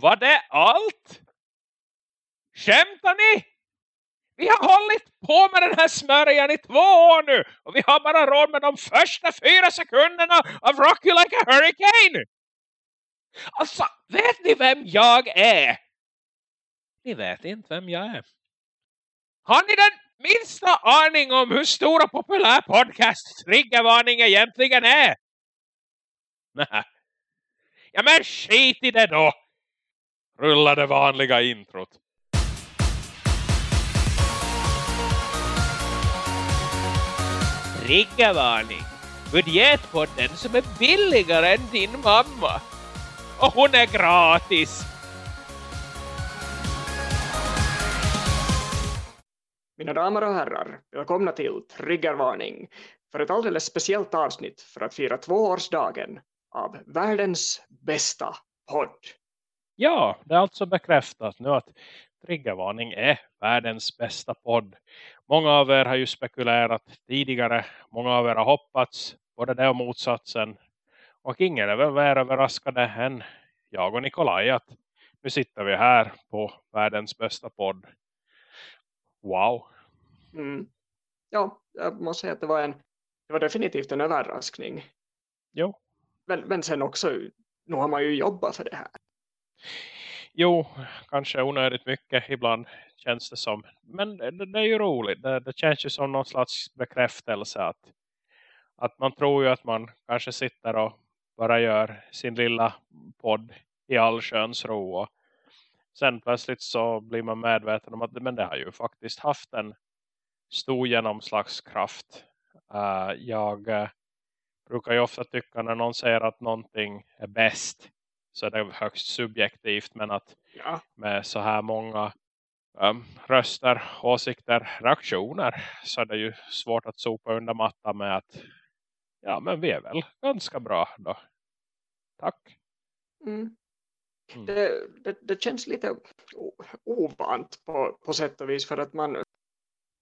Var det allt? Skämtar ni? Vi har hållit på med den här smörjan i två år nu. Och vi har bara råd med de första fyra sekunderna av Rock you Like a Hurricane. Alltså, vet ni vem jag är? Ni vet inte vem jag är. Har ni den minsta aning om hur stor och populär podcast Triggervarning egentligen är? Nej. Ja men skit i det då. Rulla det vanliga introt. Triggervarning. Budgetpodden som är billigare än din mamma. Och hon är gratis. Mina damer och herrar, välkomna till Triggervarning för ett alldeles speciellt avsnitt för att fira tvåårsdagen av världens bästa podd. Ja, det är alltså bekräftat nu att Triggervarning är världens bästa podd. Många av er har ju spekulerat tidigare. Många av er har hoppats både det och motsatsen. Och ingen är väl mer överraskade än jag och Nikolaj att nu sitter vi här på världens bästa podd. Wow. Mm. Ja, jag måste säga att det var, en, det var definitivt en överraskning. Jo. Men, men sen också, nu har man ju jobbat för det här. Jo, kanske onödigt mycket ibland känns det som. Men det, det är ju roligt. Det, det, känns ju som någon slags bekräftelse att, att man tror ju att man kanske sitter och bara gör sin lilla podd i all sköns ro. Och sen plötsligt så blir man medveten om att men det har ju faktiskt haft en stor genomslagskraft. Uh, jag uh, brukar ju ofta tycka när någon säger att någonting är bäst så är det högst subjektivt men att Ja. med så här många um, röster, åsikter, reaktioner så är det ju svårt att sopa under mattan med att ja men vi är väl ganska bra då. Tack. Mm. Mm. Det, det, det känns lite ovant på, på sätt och vis för att man, eh,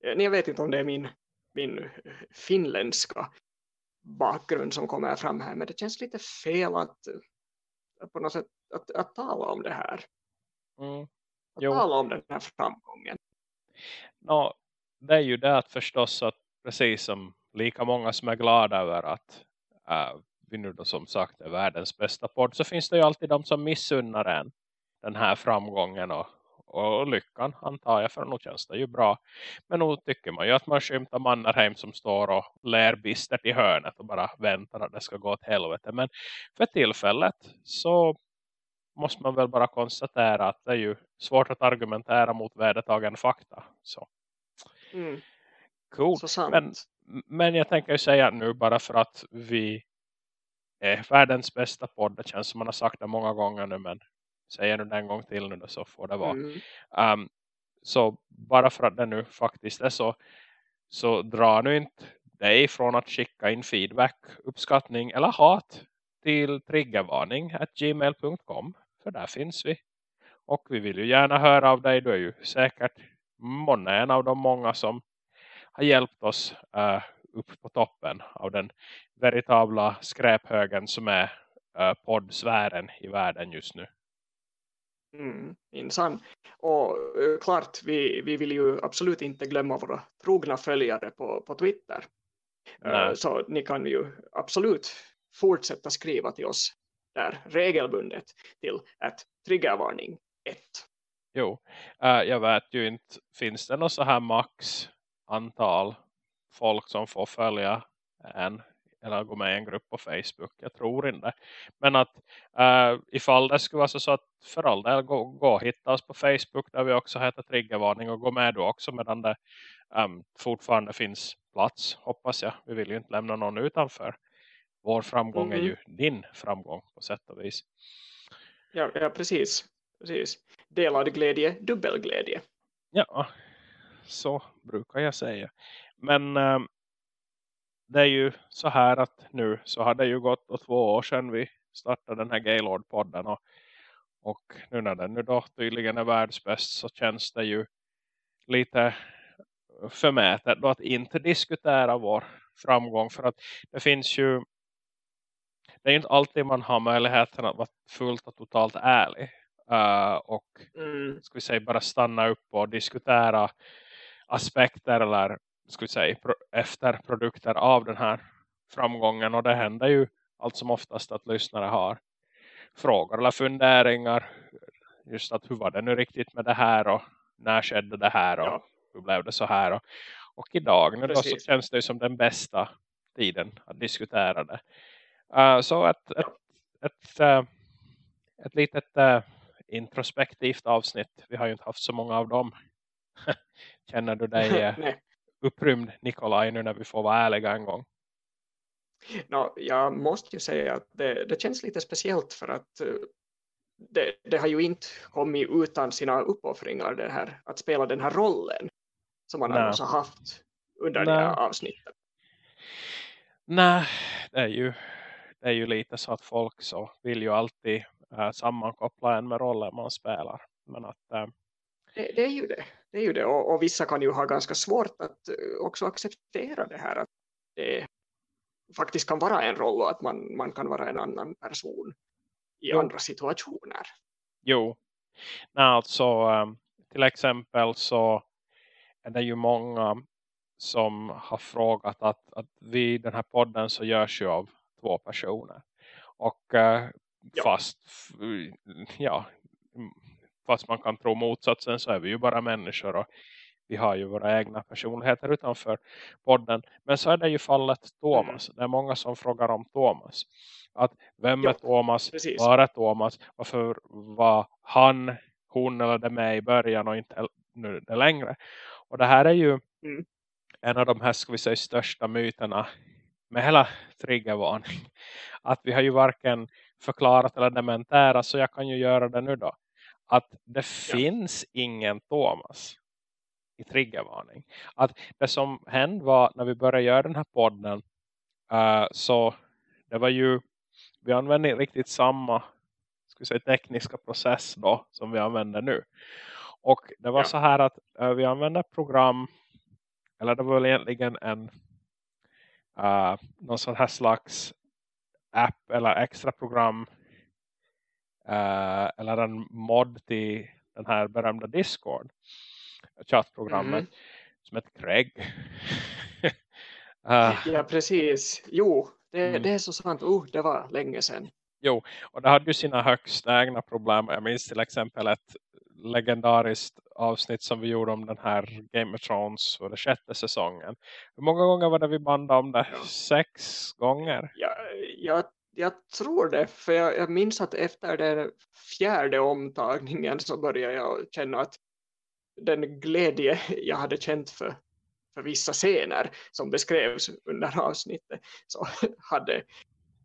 jag vet inte om det är min, min finländska bakgrund som kommer fram här men det känns lite fel att på något sätt att, att tala om det här. Mm. Att Jo. tala om den här framgången. Nå, det är ju det att förstås att precis som lika många som är glada över att äh, vi nu då som sagt är världens bästa podd så finns det ju alltid de som missunnar en den här framgången och, och lyckan antar jag för nog känns det ju bra. Men nog tycker man ju att man skymtar Mannerheim som står och ler bistert i hörnet och bara väntar att det ska gå åt helvete. Men för tillfället så måste man väl bara konstatera att det är ju svårt att argumentera mot vedertagen fakta. Så Mm, coolt. så. Men, men jag tänker ju säga nu bara för att vi är världens bästa podd. Det känns som man har sagt det många gånger nu men säger nu det en gång till nu då så får det vara. Mm, Um, så bara för att det nu faktiskt är så så drar nu inte dig från att skicka in feedback, uppskattning eller hat till triggervarning gmail.com för där finns vi. Och vi vill ju gärna höra av dig. Du är ju säkert månne en av de många som har hjälpt oss eh, upp på toppen av den veritabla skräphögen som är uh, poddsfären i världen just nu. Mm, insan. Och eh, klart, vi, vi vill ju absolut inte glömma våra trogna följare på, på Twitter. Eh, Nej. Så ni kan ju absolut fortsätta skriva till oss där regelbundet till ett triggervarning 1. Jo, eh, jag vet ju inte, finns det något så här max antal folk som får följa en eller gå med i en grupp på Facebook? Jag tror inte. Men att uh, ifall det skulle vara så, så att för all del gå, gå och hitta oss på Facebook där vi också heter Triggervarning och gå med då också medan det um, fortfarande finns plats, hoppas jag. Vi vill ju inte lämna någon utanför. Vår framgång är Mhm. ju din framgång på sätt och vis. Ja, ja precis. precis. Delad glädje, dubbelglädje. Ja, så brukar jag säga. Men eh, det är ju så här att nu så har det ju gått två år sedan vi startade den här Gaylord-podden. Och, och nu när den nu då tydligen är världsbäst så känns det ju lite förmätet då att inte diskutera vår framgång. För att det finns ju det är inte alltid man har möjligheten att vara fullt och totalt ärlig. uh, och Mm. ska vi säga bara stanna upp och diskutera aspekter eller ska vi säga pro efterprodukter av den här framgången och det händer ju allt som oftast att lyssnare har frågor eller funderingar just att hur var det nu riktigt med det här och när skedde det här och Ja. hur blev det så här och, och idag nu då så känns det som den bästa tiden att diskutera det. Uh, så ett, ett, ett, eh, ett litet eh, introspektivt avsnitt. Vi har ju inte haft så många av dem. Känner du dig. upprymd Nikolaj nu när vi får vara ärliga en gång? Nå, jag måste ju säga att det, det känns lite speciellt för att eh, det, det har ju inte kommit utan sina uppoffringar det här, att spela den här rollen som man annars har haft under det Nej. här avsnittet. Nej, det är ju det är ju lite så att folk så vill ju alltid äh, sammankoppla en med rollen man spelar. Men att äh, Det, det är ju det. det, är ju det. Och, och vissa kan ju ha ganska svårt att eh, också acceptera det här att det faktiskt kan vara en roll och att man, man kan vara en annan person i Jo. andra situationer. jo, Nej, alltså ähm, till exempel så är det ju många som har frågat att, att vi den här podden så görs ju av två personer. Och äh, Ja. fast ja, fast man kan tro motsatsen så är vi ju bara människor och vi har ju våra egna personligheter utanför podden. Men så är det ju fallet Thomas. Det är många som frågar om Thomas. Att vem är Ja, Thomas? precis. Var är Thomas? Varför var han, hon eller det med i början och inte nu det längre? Och det här är ju Mm. en av de här ska vi säga största myterna med hela triggervarning. Att vi har ju varken förklarat eller dementerat så jag kan ju göra det nu då. Att det finns ingen Thomas i triggervarning. Att det som hände var när vi började göra den här podden eh, så det var ju vi använde riktigt samma ska säga, tekniska process då som vi använder nu. Och det var Ja. så här att eh, vi använde program eller det var väl egentligen en uh, någon sån här slags app eller extra program eh, eller en mod till den här berömda Discord chattprogrammet Mhm. som heter Craig. Eh, Ja, precis. Jo, det, Mm. det är så sant. Oh, det var länge sedan. och det hade ju sina högst egna problem. Jag minns till exempel ett legendariskt avsnitt som vi gjorde om den här Game of Thrones för den sjätte säsongen. Hur många gånger var det vi bandade om det? Ja. Sex gånger? Jag, jag, jag tror det, för jag, jag minns att efter den fjärde omtagningen så började jag känna att den glädje jag hade känt för, för vissa scener som beskrevs under avsnittet så hade,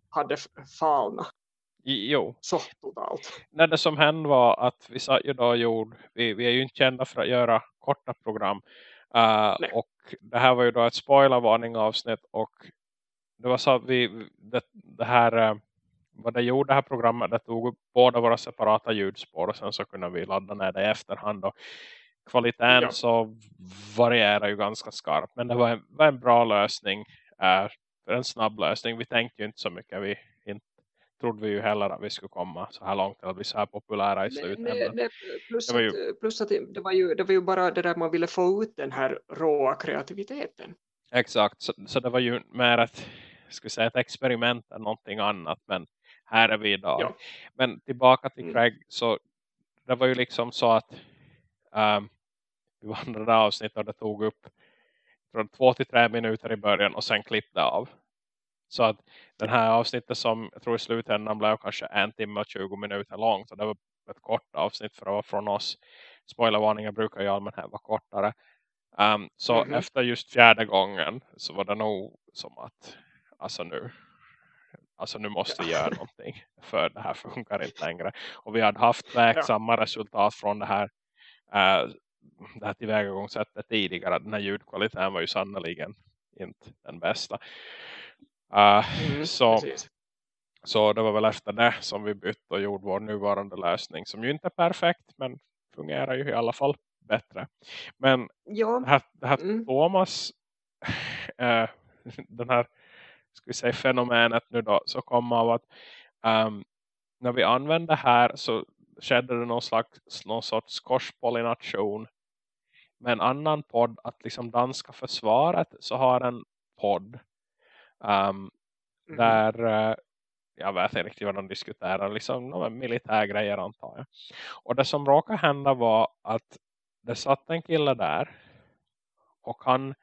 hade falnat I- Jo, så totalt. när det som hände var att vi satt ju då gjorde, vi, vi är ju inte kända för att göra korta program. Uh, och det här var ju då ett spoilervarning avsnitt och det var så att vi, det, det här, eh, vad det gjorde det här programmet, det tog upp båda våra separata ljudspår och sen så kunde vi ladda ner det i efterhand och kvaliteten Ja. så varierar ju ganska skarpt men det var en, var en bra lösning, uh, en snabb lösning, vi tänkte ju inte så mycket, vi inte trodde vi ju heller att vi skulle komma så här långt eller bli så här populära i slutändan. plus, Det var att, plus att det, det, var ju, det var ju bara det där man ville få ut den här råa kreativiteten. Exakt, så, så det var ju mer ett, vi säga, ett experiment än någonting annat. Men här är vi idag. Ja. Men tillbaka till Mm. Craig så det var ju liksom så att um, vi vandrade avsnitt och det tog upp från två till tre minuter i början och sen klippte av. Så att den här avsnittet som jag tror i slutändan blev kanske en timme och 20 minuter långt. Så det var ett kort avsnitt för att vara från oss. Spoilervarningar brukar ju allmänhet vara kortare. Um, så Mhm. efter just fjärde gången så var det nog som att alltså nu, alltså nu måste vi göra någonting för det här funkar inte längre. Och vi hade haft verksamma resultat från det här, uh, det här tillvägagångssättet tidigare. Den här ljudkvaliteten var ju sannoliken inte den bästa. Uh, Mm, så, precis. så det var väl efter det som vi bytte och gjorde vår nuvarande lösning som ju inte är perfekt men fungerar ju i alla fall bättre. Men Ja, det här, det här Mm. Thomas eh, den här ska vi säga fenomenet nu då så kommer av att ehm, när vi använder här så skedde det någon, slags, någon sorts korspollination med en annan podd att liksom danska försvaret så har en podd um, mm. där uh, jag vet inte riktigt vad de diskuterar liksom no, militärgrejer antar jag. Och det som råkade hända var att det satt en kille där och han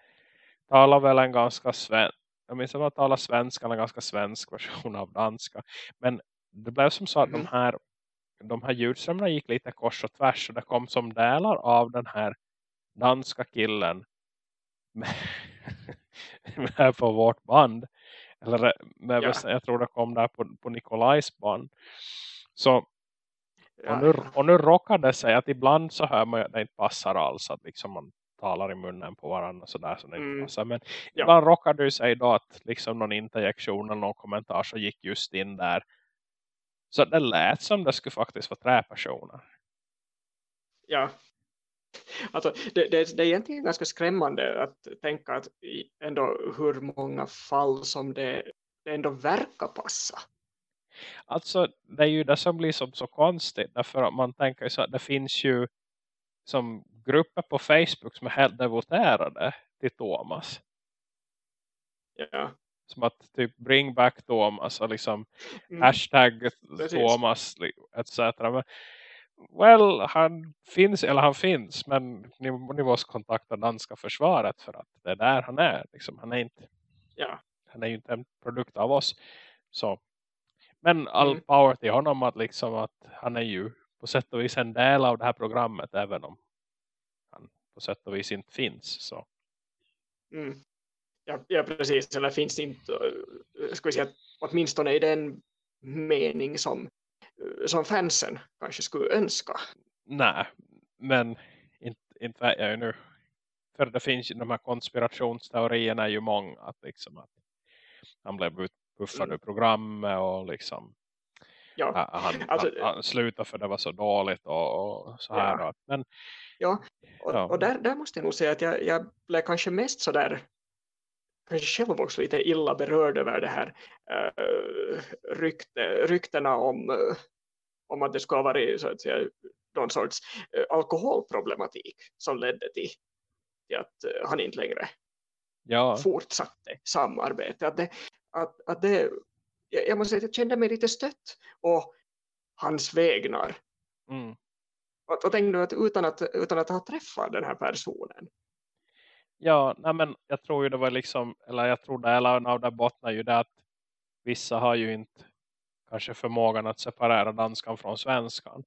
talar väl en ganska svensk jag minns att han talar svenska, en ganska svensk version av danska. Men det blev som så att mm. de här de här ljudströmmarna gick lite kors och tvärs och det kom som delar av den här danska killen med, med på vårt band eller med, ja. jag tror det kom där på, på Nikolajs band så och, nu, och nu råkade det sig att ibland så hör man att det inte passar alls att liksom man talar i munnen på varandra så där så det mm. inte passar. Men ja. ibland råkade det sig då att liksom någon interjektion eller någon kommentar så gick just in där så det lät som det skulle faktiskt vara tre personer. Ja. Alltså, det, det, det är egentligen ganska skrämmande att tänka att ändå hur många fall som det, det ändå verkar passa. Alltså det är ju det som blir som så konstigt. Därför att man tänker så att det finns ju som grupper på Facebook som är helt devoterade till Thomas. Ja som att typ bring back Thomas och liksom mm. hashtag Precis. Thomas etc. Men, well, han finns, eller han finns men ni, ni måste kontakta danska försvaret för att det är där han är. Liksom, han är inte ja. han är ju inte en produkt av oss. Så. Men all mm. power till honom att liksom att han är ju på sätt och vis en del av det här programmet även om på sätt och vis inte finns. Så. Mm. Ja, ja, precis. Eller finns inte, eh, ska vi säga, åtminstone i den mening som, eh, som fansen kanske skulle önska. Nej, men inte, inte vet jag ju nu. För det finns ju de här konspirationsteorierna är ju många. Att liksom att han blev utbuffad mm. ur programmet och liksom ja. han, alltså, han, han slutade för det var så dåligt och, och så här. Ja, men, ja. och, ja. och där, där måste jag nog säga att jag, jag blev kanske mest så där kanske själv också lite illa berörd över det här uh, rykte, ryktena om, uh, om att det ha varit så att säga, någon sorts uh, alkoholproblematik som ledde till, till att han inte längre ja. fortsatte samarbete. Att det, att, att det, jag måste säga att jag kände mig lite stött och hans vägnar. Mm. Och, och tänkte att utan, att utan att ha träffat den här personen Ja, nej men jag tror ju det var liksom, eller jag tror delar av det bottnar ju det att vissa har ju inte kanske förmågan att separera danskan från svenskan.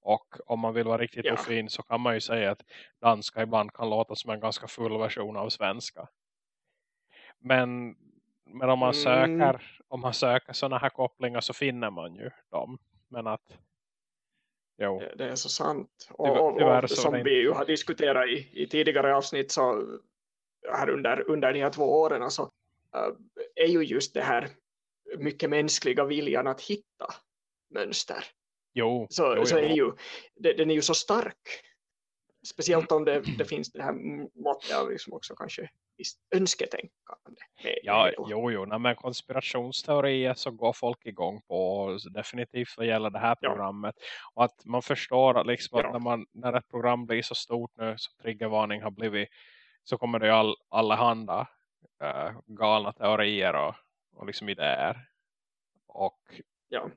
Och om man vill vara riktigt ja. ofin så kan man ju säga att danska ibland kan låta som en ganska full version av svenska. Men, men om man mm. söker om man söker sådana här kopplingar så finner man ju dem. Men att jo. Det är så sant. Och, och, och som vi ju har diskuterat i, i tidigare avsnitt så här under, under de här två åren alltså, är ju just det här mycket mänskliga viljan att hitta mönster. Jo, så, jo, så är ju, det, den är ju så stark. Speciellt om det, det finns det här måttet av liksom också kanske önsketänkande. Med, ja, med jo, jo. men konspirationsteorier så går folk igång på definitivt vad gäller det här programmet. Ja. Och att man förstår att, liksom ja. att när, man, när ett program blir så stort nu som triggervarning har blivit så kommer det ju all, allehanda äh, galna teorier och, och liksom idéer. Och ja.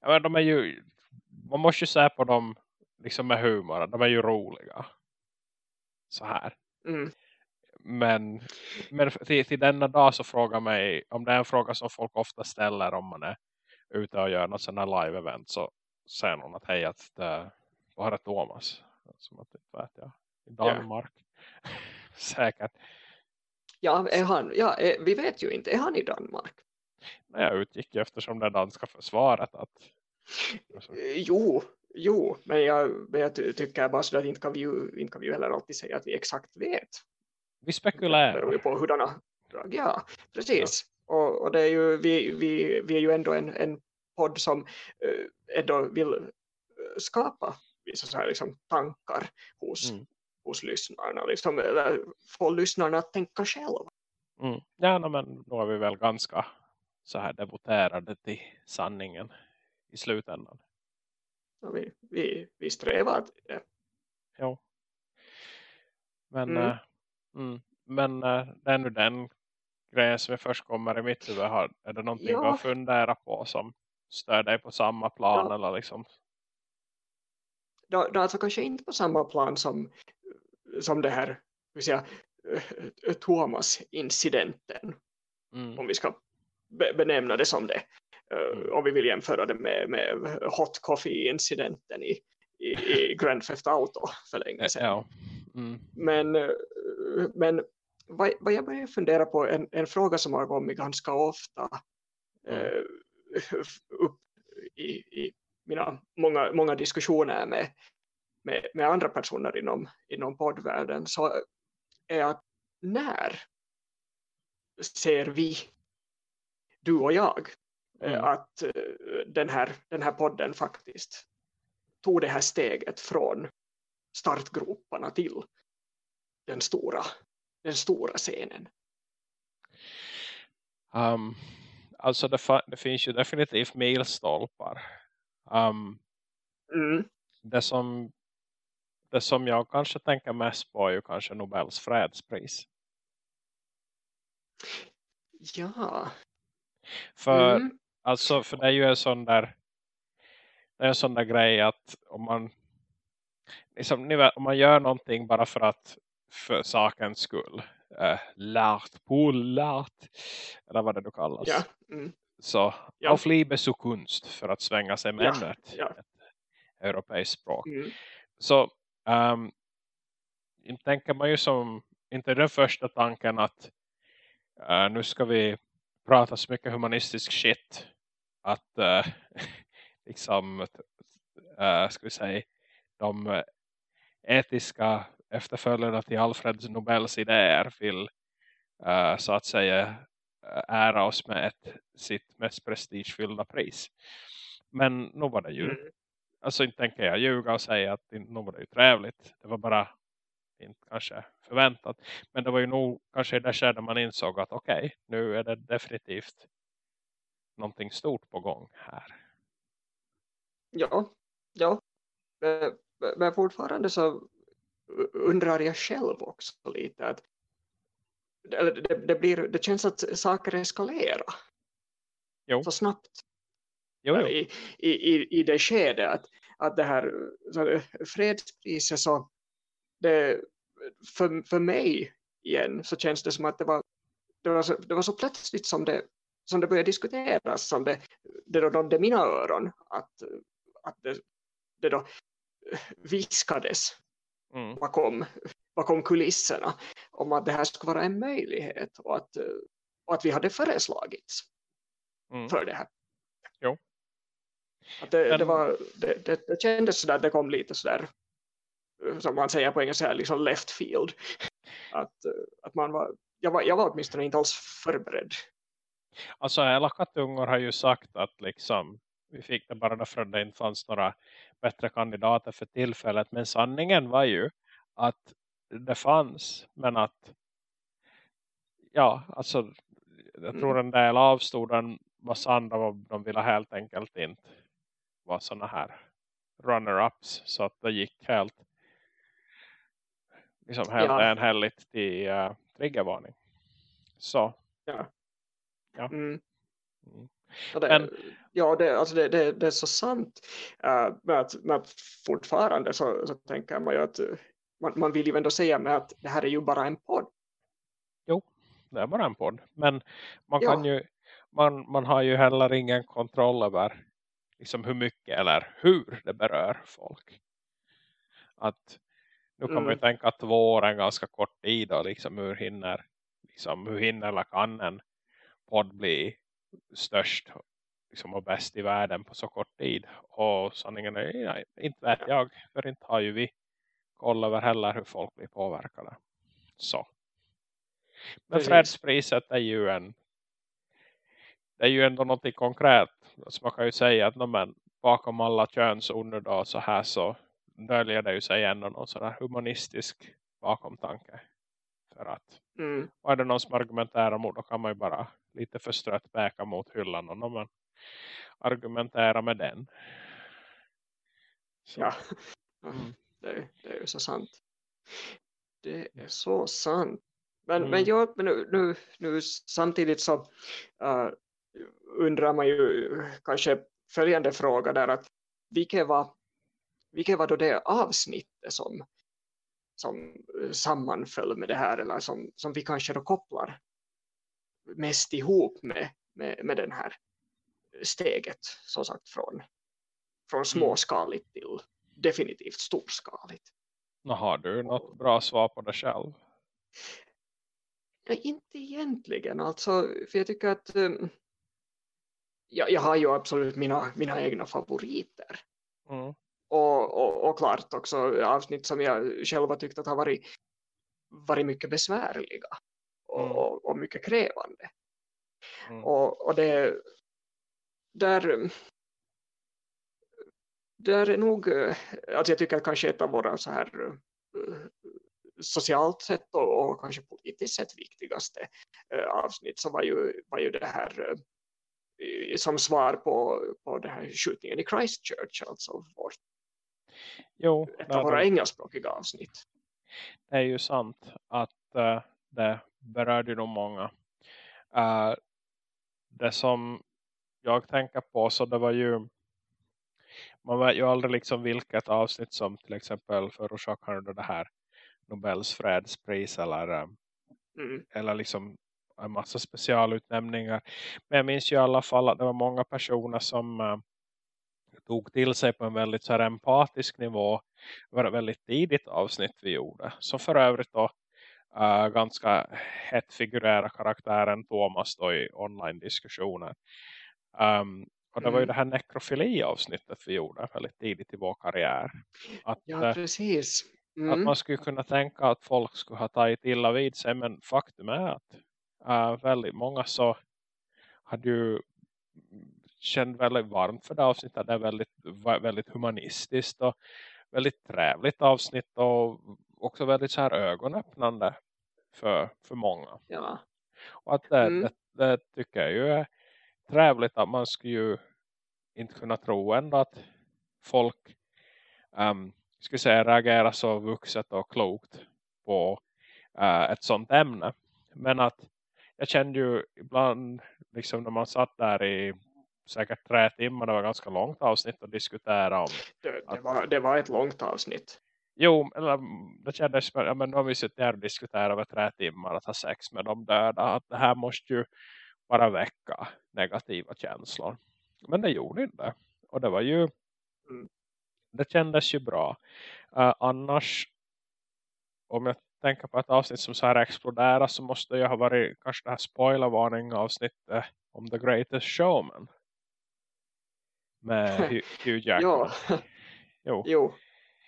ja men de är ju man måste ju se på dem liksom med humor. De är ju roliga. Så här. Mm. Men, men till, till denna dag så frågar mig om det är en fråga som folk ofta ställer om man är ute och gör något sådant här live-event så säger någon att hej att det var det Thomas som att inte vet jag i Danmark. Ja. säkert. Ja, är han, ja är, vi vet ju inte. Är han i Danmark? Nej, jag utgick ju eftersom det danska försvaret att... Jo, jo, men jag, men jag tycker bara så att inte kan, vi ju, inte kan vi ju heller alltid säga att vi exakt vet. Vi spekulerar. Det på hurdana drag. Ja, precis. Ja. Och, och det är ju, vi, vi, vi är ju ändå en, en podd som uh, ändå vill skapa vissa så här liksom tankar hos mm hos lyssnarna. Liksom, eller få lyssnarna att tänka själva. Mm. Ja, no, men då är vi väl ganska så här devoterade till sanningen i slutändan. Vi, vi, vi strävar till det. Jo. Men, Mm. mm. mm, men äh, det är nu den grejen som först kommer i mitt huvud. Har, är det någonting Ja. du har funderat på som stör dig på samma plan? Ja. Eller liksom? Då, då alltså kanske inte på samma plan som, som det här vill säga, eh, Thomas-incidenten. Mm. Om vi ska be, benämna det som det. Eh, Mm. Om vi vill jämföra det med, med Hot Coffee-incidenten i, i, i Grand Theft Auto för länge sedan. Ja. Mm. Men, eh, men vad, vad jag börjar fundera på, en, en fråga som har kommit ganska ofta Mm. eh, upp i, i mina många, många diskussioner med, med, med andra personer inom, inom poddvärlden så är att när ser vi, du och jag, eh, Mm. att eh, den här, den här podden faktiskt tog det här steget från startgroparna till den stora, den stora scenen. Um, alltså det, det finns ju definitivt milstolpar. Um, Mm. det, som, det som jag kanske tänker mest på är ju kanske Nobels fredspris. Ja. För, Mm. Alltså, för det är ju en sån där det är en sån där grej att om man liksom, ni vet, om man gör någonting bara för att för sakens skull äh, lärt på lärt eller vad det nu kallas Ja. Mm. så Ja. auf Liebe zu Kunst för att svänga sig med Ja, ännu ett, ja. ett europeiskt språk Mm. så um, tänker man ju som inte den första tanken att uh, nu ska vi prata så mycket humanistisk shit att uh, liksom uh, ska vi säga de etiska efterföljarna till Alfred Nobels idéer vill uh, så att säga ära oss med ett, sitt mest prestigefyllda pris. Men nu var det ju Mm. alltså inte tänker jag ljuga och säga att nog var det ju trevligt. Det var bara inte kanske förväntat. Men det var ju nog kanske skedet man insåg att okej, nu är det definitivt någonting stort på gång här. Ja, ja. Men, men fortfarande så undrar jag själv också lite att det, det, blir, det känns att saker eskalerar Jo. så snabbt Jo, jo. i, i, i, i det skedet att, att det här så, fredspriset så det, för, för mig igen så känns det som att det var, det var, så, det var så plötsligt som det, som det började diskuteras som det, det då nådde mina öron att, att det, det då viskades Mm. bakom, bakom kulisserna om att det här skulle vara en möjlighet och att, och att vi hade föreslagits Mm. för det här. Jo. Att det, Men- det, var, det, det, det kändes sådär, det kom lite sådär som man säger på engelska, liksom left field. Att, att man var, jag, var, jag var åtminstone inte alls förberedd. Alltså elaka tungor har ju sagt att liksom vi fick det bara därför att det inte fanns några bättre kandidater för tillfället. Men sanningen var ju att det fanns. Men att ja, alltså jag tror en del avstod den var sann och de ville helt enkelt inte vara såna här runner-ups. Så att det gick helt liksom helt Ja. enhälligt till uh, triggervarning. Så. Ja. Ja. Mm. Mm. Och det, Men- ja, det, alltså det, det, det är så sant. Uh, med att, med att fortfarande så, så tänker man ju att uh, man, man vill ju ändå säga med att det här är ju bara en podd. det är bara en podd. Men man Ja. kan ju man, man har ju heller ingen kontroll över liksom hur mycket eller hur det berör folk. Att nu kan man ju Mm. tänka att två år är en ganska kort tid och liksom hur hinner liksom hur hinner eller kan en podd bli störst liksom och bäst i världen på så kort tid. Och sanningen är, ja, inte vet jag. För inte har ju vi koll över heller hur folk blir påverkade. Så. Men Precis. fredspriset är ju en det är ju ändå något konkret. Så man kan ju säga att men, bakom alla könsonder då så här så döljer det ju sig ändå någon sån här humanistisk bakomtanke. För att Mm. och är det någon som argumenterar mot då kan man ju bara lite förstrött peka mot hyllan och men argumentera med den. Så. Ja, Mm. det, det är ju så sant. Det är så sant. Men, Mm. men, ja, men nu, nu, nu samtidigt så äh, undrar man ju kanske följande fråga där att vilket var, vilket var då det avsnittet som, som sammanföll med det här eller som, som vi kanske då kopplar mest ihop med, med, med den här steget som sagt från, från småskaligt till definitivt storskaligt. Nå, har du något bra svar på det själv? Ja, inte egentligen alltså, för jag tycker att um, jag, jag har ju absolut mina, mina egna favoriter Mm. och, och, och klart också avsnitt som jag själv har tyckt att har varit, varit mycket besvärliga och, Mm. och, och mycket krävande. Mm. Och, och det där där är nog, eh, alltså jag tycker att kanske ett av våra så här eh, socialt sett och, och kanske politiskt sett viktigaste eh, avsnitt så var ju, var ju det här som svar på, på den här skjutningen i Christchurch, alltså vårt, Jo, ett av våra det, engelskspråkiga avsnitt. det är ju sant att det berörde nog många. Eh, det som jag tänker på så det var ju man vet ju aldrig liksom vilket avsnitt som till exempel förorsakade det här Nobels fredspris eller, eh, Mm. eller liksom en massa specialutnämningar. Men jag minns ju i alla fall att det var många personer som eh, tog till sig på en väldigt så här empatisk nivå. Det var ett väldigt tidigt avsnitt vi gjorde. Som för övrigt då eh, ganska hett figurerar karaktären Thomas då i online-diskussioner. Um, och det var ju Mm. det här nekrofili-avsnittet vi gjorde väldigt tidigt i vår karriär. Att, Ja, eh, precis. att Mm. man skulle kunna tänka att folk skulle ha tagit illa vid sig. Men faktum är att äh, väldigt många så hade ju känt väldigt varmt för det avsnittet. Det är väldigt, väldigt humanistiskt och väldigt trevligt avsnitt. Och också väldigt så här ögonöppnande för, för många. Ja. Och att det, Mm. det, det tycker jag ju är trevligt att man skulle ju inte kunna tro ändå att folk um, skulle säga reagerar så vuxet och klokt på eh, ett sånt ämne. Men att jag kände ju ibland liksom när man satt där i säkert tre timmar, det var ganska långt avsnitt att diskutera om. Det, det, Att- var, det var ett långt avsnitt. Jo, eller mm, det kändes som, ja men nu har vi suttit här och diskuterat över tre timmar att ha sex med de döda. Att det här måste ju bara väcka negativa känslor. Men det gjorde inte. Och det var ju Mm. det kändes ju bra. Eh, annars om jag tänker på ett avsnitt som så här exploderar så måste jag ha varit kanske det här spoilervarning avsnittet om The Greatest Showman. Med Hugh Jackman. Ja, Jo, jo.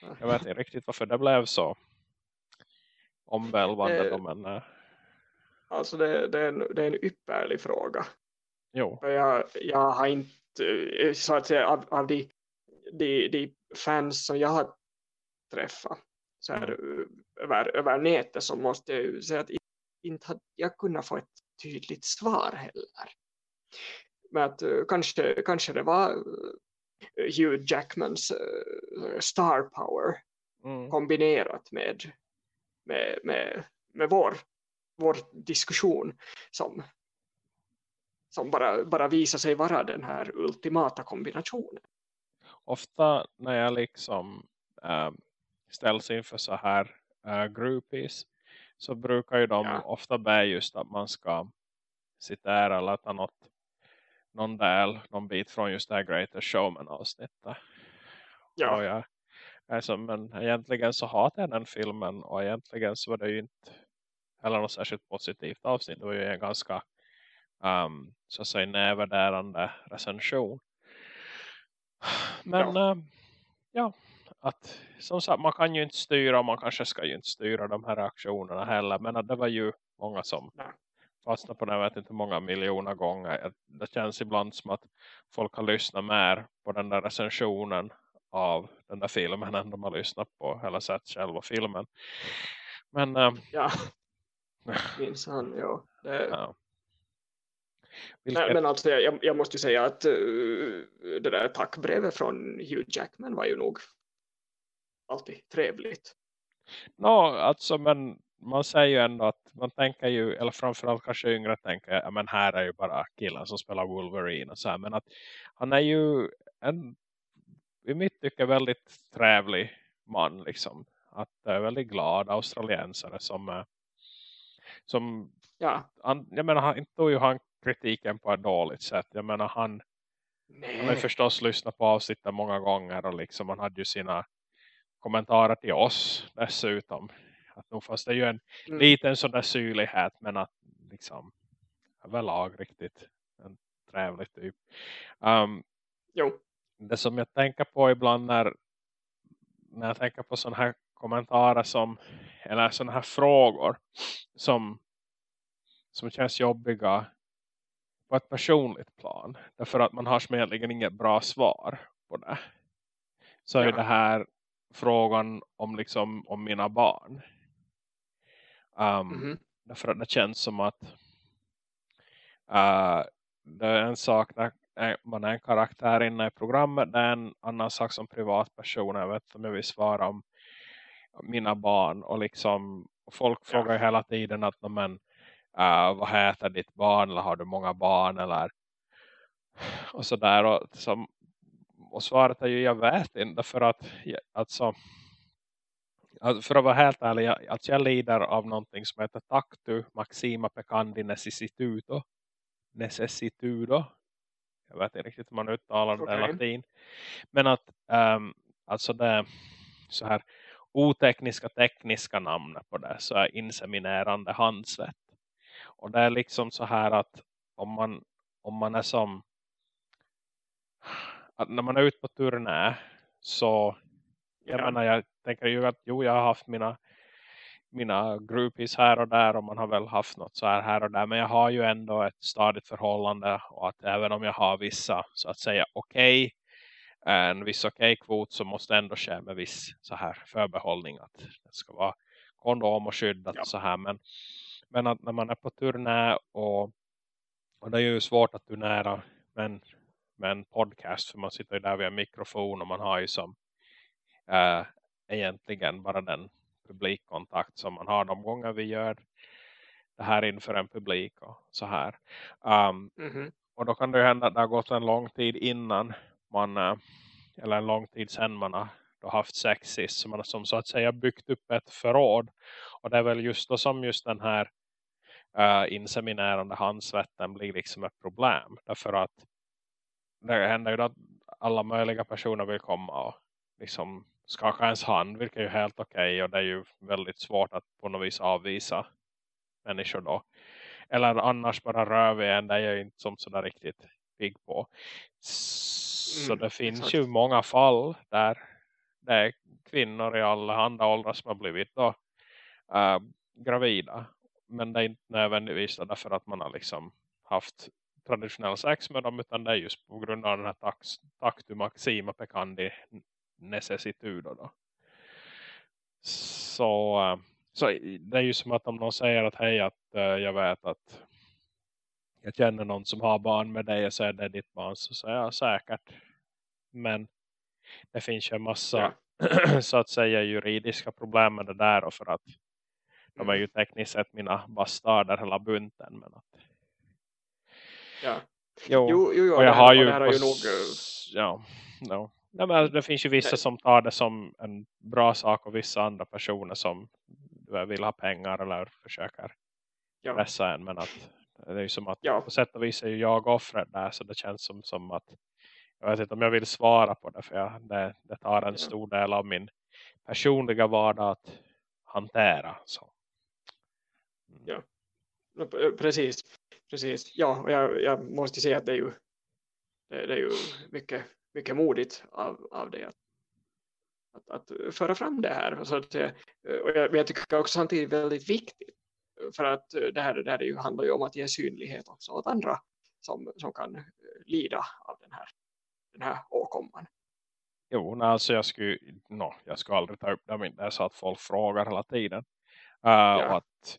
Jag vet inte riktigt varför det blev så omvälvande. Eh, då, men eh, Alltså det, det, är en, det är en ypperlig fråga. jo. Jag, jag har inte, eh, så att säga, av, av de, de, de fans som jag har träffat så här, Mm. över, över nätet så måste jag säga att inte hade jag kunnat få ett tydligt svar heller. Men att kanske, kanske det var Hugh Jackmans eh, star power Mm. kombinerat med, med, med, med vår, vår diskussion som, som bara, bara visar sig vara den här ultimata kombinationen. Ofta när jag liksom äh, ställs inför så här äh, groupies så brukar ju de Ja. ofta be just att man ska citera eller ta något, någon del, någon bit från just det här Greatest Showman avsnittet. Och Ja, jag, alltså, men egentligen så hatar jag den filmen och egentligen så var det ju inte heller något särskilt positivt avsnitt. Det var ju en ganska um, så att säga nedvärderande recension. Men ja. ja, att som sagt man kan ju inte styra och man kanske ska ju inte styra de här reaktionerna heller. Men att det var ju många som Nej. Fastnade på det, jag vet inte hur många miljoner gånger. Det känns ibland som att folk har lyssnat mer på den där recensionen av den där filmen än de har lyssnat på eller sett själva filmen. Men äh, ja. minsann, ja. Det, ja. Nej, Vilket, men alltså jag, jag måste ju säga att uh, det där tackbrevet från Hugh Jackman var ju nog alltid trevligt. No, alltså men man säger ju ändå att man tänker ju, eller framförallt kanske yngre tänker, ja men här är ju bara killen som spelar Wolverine och så här, men att han är ju en i mitt tycke väldigt trevlig man liksom. Att är väldigt glad australiensare som som ja. han, jag menar han, inte tog ju han kritiken på ett dåligt sätt. Jag menar han Nej. han har förstås lyssnat på avsnittet många gånger och liksom han hade ju sina kommentarer till oss dessutom. Att nog fast det är ju en mm. liten sån där syrlighet men att liksom överlag riktigt en trevlig typ. Um, jo. Det som jag tänker på ibland när, när jag tänker på sådana här kommentarer som eller sådana här frågor som, som känns jobbiga på ett personligt plan. Därför att man har som egentligen inget bra svar på det. Så ja. är det här frågan om liksom om mina barn. Um, mm. Därför att det känns som att uh, det är en sak när man är en karaktär inne i programmet. Det är en annan sak som privatperson. Jag vet om jag vill svara om mina barn. Och liksom folk ja. frågar hela tiden att men, uh, vad heter ditt barn? Eller har du många barn? Eller och sådär. Och, som, och svaret är ju jag vet inte. För att alltså för att vara helt ärlig, att jag lider av någonting som heter Tactu Maxima Pecandi Necessitudo. Necessitudo. Jag vet inte riktigt hur man uttalar okay. det latin. Men att um, alltså det så här otekniska tekniska namnet på det så är inseminerande handsvett. Och det är liksom så här att om man, om man är som att när man är ute på turné så jag menar jag tänker ju att jo jag har haft mina mina groupies här och där och man har väl haft något så här här och där men jag har ju ändå ett stadigt förhållande och att även om jag har vissa så att säga okej okay, en viss okej kvot så måste ändå ske med viss så här förbehållning att det ska vara kondom och skyddat ja. så här men, men att när man är på turné och, och det är ju svårt att turnera med med en podcast för man sitter ju där vid en mikrofon och man har ju som äh, egentligen bara den publikkontakt som man har de gånger vi gör det här inför en publik och så här. Um, mm -hmm. Och då kan det hända att det har gått en lång tid innan man, äh, eller en lång tid sedan man har då haft sex sist. Så man har som så att säga byggt upp ett förråd. Och det är väl just då som just den här äh, inseminerande handsvetten blir liksom ett problem. Därför att det händer ju att alla möjliga personer vill komma och liksom skaka ens hand, vilket är ju helt okej okay, och det är ju väldigt svårt att på något vis avvisa människor då. Eller annars bara rör vi en, det är jag inte som sådär riktigt pigg på. Så mm, det finns exakt. ju många fall där det är kvinnor i alla andra åldrar som har blivit då äh, gravida. Men det är inte nödvändigtvis därför att man har liksom haft traditionell sex med dem utan det är just på grund av den här tax, taktu maxima pekandi necessitudo då. Så, eh, så det är ju som att om någon säger att hej att uh, jag vet att jag känner någon som har barn med dig och är det ditt barn så säger jag säkert. Men det finns ju en massa ja. så att säga juridiska problem med det där och för att de är ju mm. tekniskt sett mina bastarder hela bunten men att Ja. Jo, jo, jo, och jag har ju, har ju nog... Ja, no. Ja, men det finns ju vissa Nej. som tar det som en bra sak och vissa andra personer som vill ha pengar eller försöker ja. pressa en. Men att det är ju som att ja. på sätt och vis är ju jag offret där så det känns som, som att jag vet inte om jag vill svara på det för jag, det, det tar en ja. stor del av min personliga vardag att hantera. Så. Mm. Ja, precis. precis. Ja, och jag, jag måste säga att det är ju, det, det är ju mycket mycket modigt av, av det att, att, att föra fram det här. Så att, eh, och jag, jag tycker också samtidigt väldigt viktigt för att det här, det här ju, handlar ju om att ge synlighet också åt andra som, som kan eh, lida av den här, den här åkomman. Jo, alltså jag skulle, no, jag skulle aldrig ta upp det men det är så att folk frågar hela tiden. Uh, ja. och att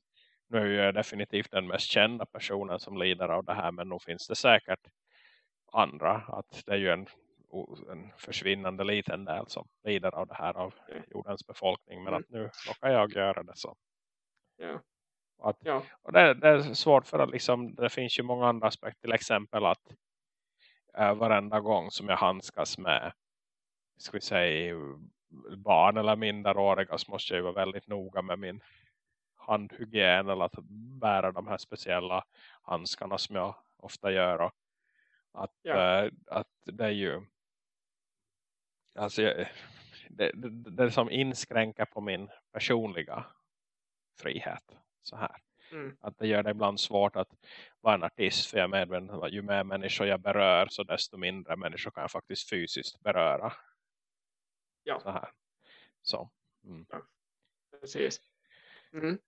nu är jag definitivt den mest kända personen som lider av det här men nu finns det säkert andra. Att det är ju en en försvinnande liten del som lider av det här av jordens befolkning. Men mm. att nu kan jag göra det så. Ja. Att, ja. Och det, det, är svårt för att liksom, det finns ju många andra aspekter. Till exempel att äh, varenda gång som jag handskas med ska vi säga barn eller minderåriga så måste jag ju vara väldigt noga med min handhygien eller att bära de här speciella handskarna som jag ofta gör och att, ja. äh, att det är ju alltså det, det, det som inskränker på min personliga frihet så här. Mm. Att det gör det ibland svårt att vara en artist för jag är medveten att ju mer människor jag berör så desto mindre människor kan jag faktiskt fysiskt beröra. Ja. Så här. Så. Mm. Ja. Precis. Mm.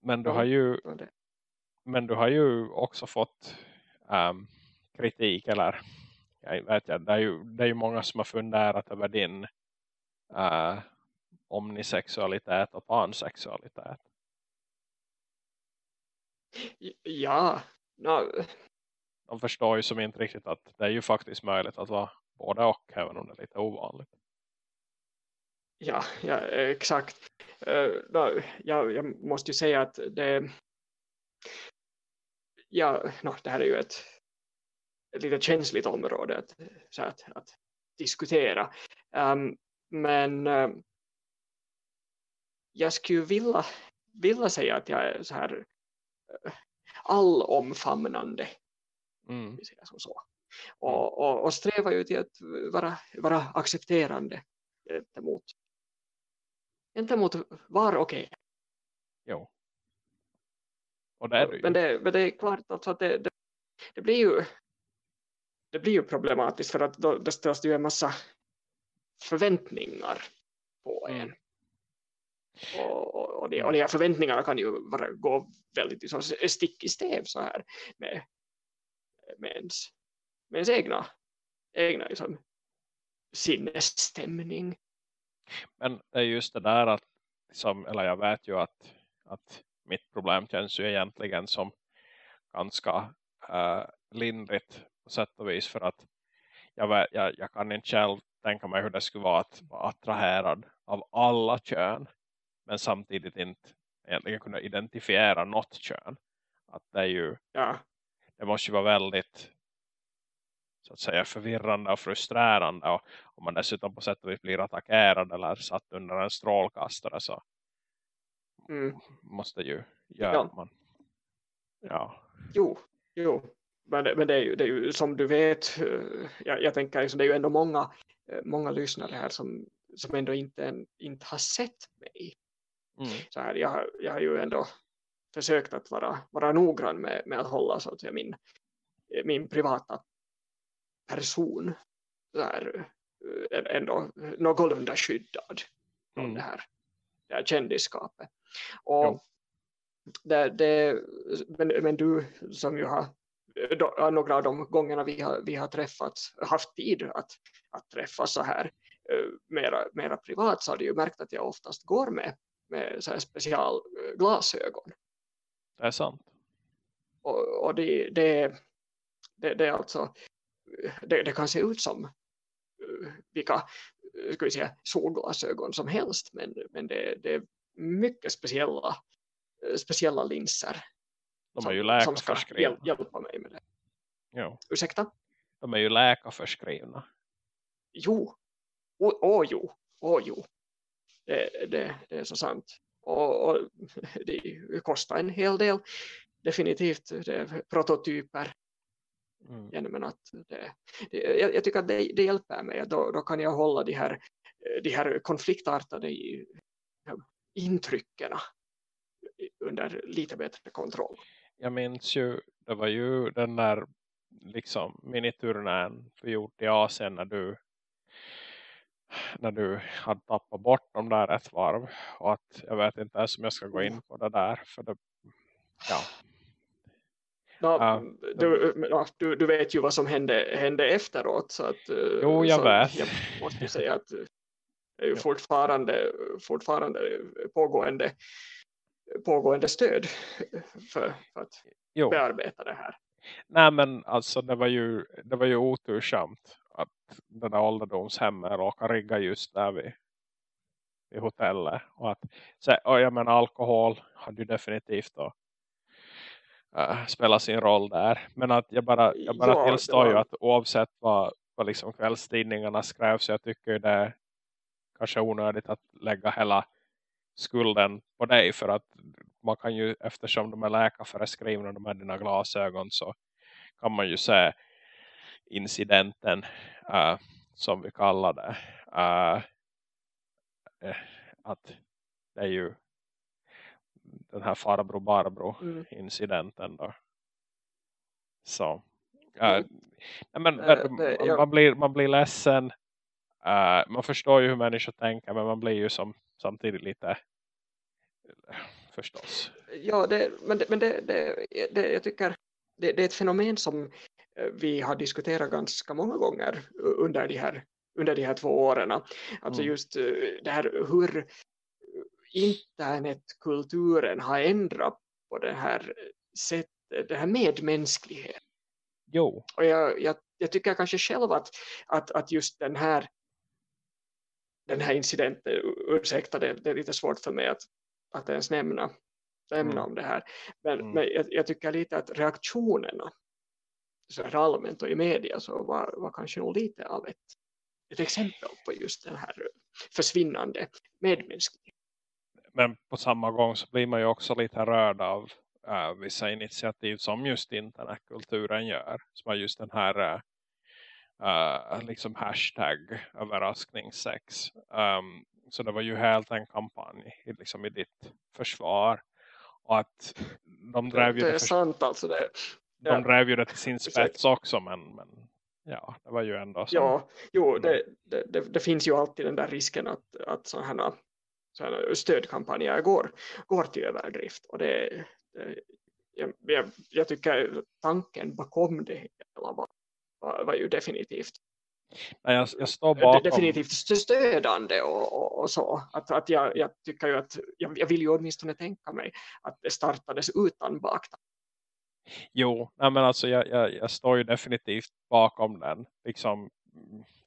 Men du har ju men du har ju också fått um, kritik eller jag vet jag, det är ju, det är ju många som har funderat över din uh, omnisexualitet och pansexualitet. Ja. No. De förstår ju som inte riktigt att det är ju faktiskt möjligt att vara både och även om det är lite ovanligt. Ja, ja exakt. Uh, no, ja, jag måste ju säga att det ja, no, det här är ju ett, ett lite känsligt område att, så att, att diskutera. Um, men uh, jag skulle vilja, vilja säga att jag är så här uh, allomfamnande. Mm. Som så. Och, och, och strävar ju till att vara, vara accepterande gentemot, gentemot var och en. Jo. Och det är det men, det, men det är klart alltså att det, det, det, blir ju det blir ju problematiskt för att då, det ställs ju en massa förväntningar på en. Mm. Och, och, och, de, och de här förväntningarna kan ju bara gå väldigt liksom, stick i stäv så här med, med, ens, med ens egna, egna liksom, sinnesstämning. Men det är just det där att, liksom, eller jag vet ju att, att mitt problem känns ju egentligen som ganska äh, lindrigt på sätt och vis för att jag, jag, jag kan inte själv tänka mig hur det skulle vara att vara attraherad av alla kön men samtidigt inte egentligen kunna identifiera något kön. Att det är ju ja. det måste ju vara väldigt så att säga förvirrande och frustrerande och om man dessutom på sätt och vis blir attackerad eller satt under en strålkastare så mm. måste ju göra ja. man. Ja. Jo, jo. Men, men det, är ju, det är ju som du vet, eh, jag, jag tänker liksom, det är ju ändå många, eh, många lyssnare här som, som ändå inte, inte har sett mig. Mm. Så här, jag, jag har ju ändå försökt att vara, vara noggrann med, med att hålla så att säga, min, min privata person så här, eh, ändå någorlunda skyddad från mm. det, här, det här kändisskapet. Och det, det, men, men du som ju har då, några av de gångerna vi har, vi har träffats, haft tid att, att träffas så här uh, mera, mera privat så har du ju märkt att jag oftast går med, med så här specialglasögon. Det är sant. Och, och det, det, det, det är alltså det, det, kan se ut som vilka ska vi säga, solglasögon som helst men, men det, det är mycket speciella speciella linser. De är ju läkarförskrivna. Som hjälpa mig med det. Jo. Ursäkta? De är ju läkarförskrivna. Jo. Åh oh, oh, jo. Åh oh, jo. Det, det, det är så sant. Och, och det kostar en hel del. Definitivt. Det är prototyper. Mm. Ja, men att det, det, jag, jag, tycker att det, det hjälper mig. Då, då kan jag hålla de här, de här konfliktartade intrycken under lite bättre kontroll. Jag minns ju, det var ju den där liksom miniturnän vi gjort i Asien när du när du hade tappat bort dem där ett varv. Och att jag vet inte ens om jag ska gå in på det där för det, ja. Ja, du, du, du, vet ju vad som hände, hände efteråt så att, jo jag så vet. jag måste säga att det är ju fortfarande, fortfarande pågående pågående stöd för, för att jo. bearbeta det här. Nej men alltså det var ju, det var ju otursamt att den där ålderdomshemmet råkar rigga just där vid, vid hotellet. Och, att, så, och jag menar alkohol hade ju definitivt då uh, spela sin roll där. Men att jag bara, jag bara ja, tillstår var... ju att oavsett vad, vad liksom kvällstidningarna skrev så jag tycker det är kanske onödigt att lägga hela skulden på dig för att man kan ju, eftersom de är läkarföreskrivna de är dina glasögon så kan man ju se incidenten uh, som vi kallar det uh, att det är ju den här farbror Barbro mm. incidenten då. Så uh, men, man, blir, man blir ledsen man förstår ju hur människor tänker men man blir ju som, samtidigt lite förstås. Ja, det, men, det, men det, det, det, jag tycker det, det är ett fenomen som vi har diskuterat ganska många gånger under de här, under de här två åren. Alltså mm. just det här hur internetkulturen har ändrat på det här sättet, det här medmänsklighet. Jo. Och jag, jag, jag tycker kanske själv att, att, att just den här den här incidenten, ursäkta det, det är lite svårt för mig att, att ens nämna, nämna mm. om det här. Men, mm. men jag, jag, tycker lite att reaktionerna så här allmänt och i media så var, var kanske nog lite av ett, ett exempel på just den här försvinnande medmänskligheten men på samma gång så blir man ju också lite rörd av uh, vissa initiativ som just internetkulturen gör. Som är just den här uh, liksom hashtag överraskningssex. Um, så det var ju helt en kampanj liksom i ditt försvar. Och att de drev ju det, det är sant alltså det. De ja. drev ju det till sin spets också men, men ja, det var ju ändå så. Ja, jo, det, det, det, det, finns ju alltid den där risken att, att sådana stödkampanjer går, går till överdrift. Och det, det jag, jag, jag, tycker tanken bakom det hela var, var, ju definitivt Nej, jag, jag definitivt stödande och, och, och, så. Att, att jag, jag tycker ju att jag, jag vill ju åtminstone tänka mig att det startades utan baktanke. Jo, nej men alltså jag, jag, jag står ju definitivt bakom den. Liksom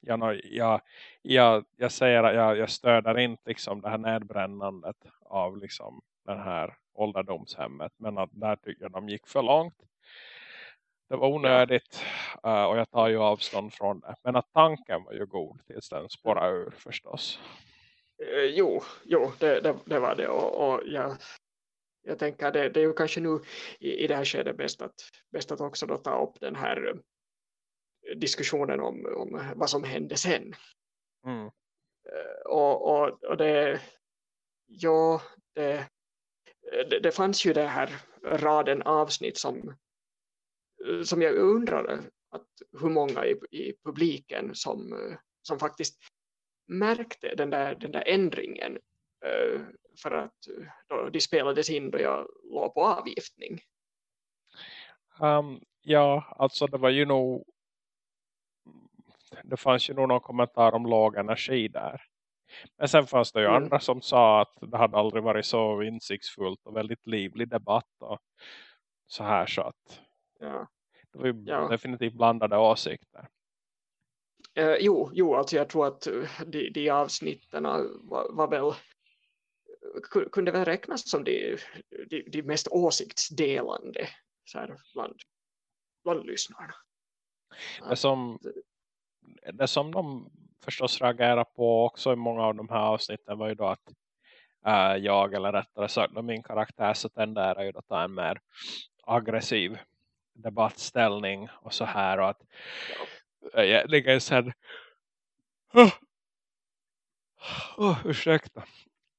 jag, jag, jag, jag säger att jag, jag stöder inte liksom det här nedbrännandet av liksom den här ålderdomshemmet. Men att där tycker jag de gick för långt. Det var onödigt uh, och jag tar ju avstånd från det. Men att tanken var ju god tills den spårade ur förstås. Eh, jo, jo det, det, det var det. Och, och jag, jag tänker det, det är ju kanske nu i, i det här skedet bäst att, bäst att också då ta upp den här diskussionen om, om vad som hände sen. Mm. Eh, och, och, och det, ja, det, det, det, fanns ju det här raden avsnitt som, som jag undrar att hur många i, i publiken som, som faktiskt märkte den där, den där ändringen eh, för att då de spelades in då jag låg på avgiftning. Um, ja, alltså det var ju nog det fanns ju nog någon kommentar om låg energi där. Men sen fanns det ju mm. andra som sa att det hade aldrig varit så insiktsfullt och väldigt livlig debatt och så här så att ja. det var ju ja. definitivt blandade åsikter. Eh, jo, jo, alltså jag tror att eh, de, de avsnitten var, var väl kunde väl räknas som de, de, de mest åsiktsdelande så här, bland, bland lyssnarna. Det som, det som de förstås reagerar på också i många av de här avsnitten var ju då att äh, jag eller rättare sagt min karaktär så tenderar ju att ta en mer aggressiv debattställning och så här och att äh, egentligen sen oh, oh, ursäkta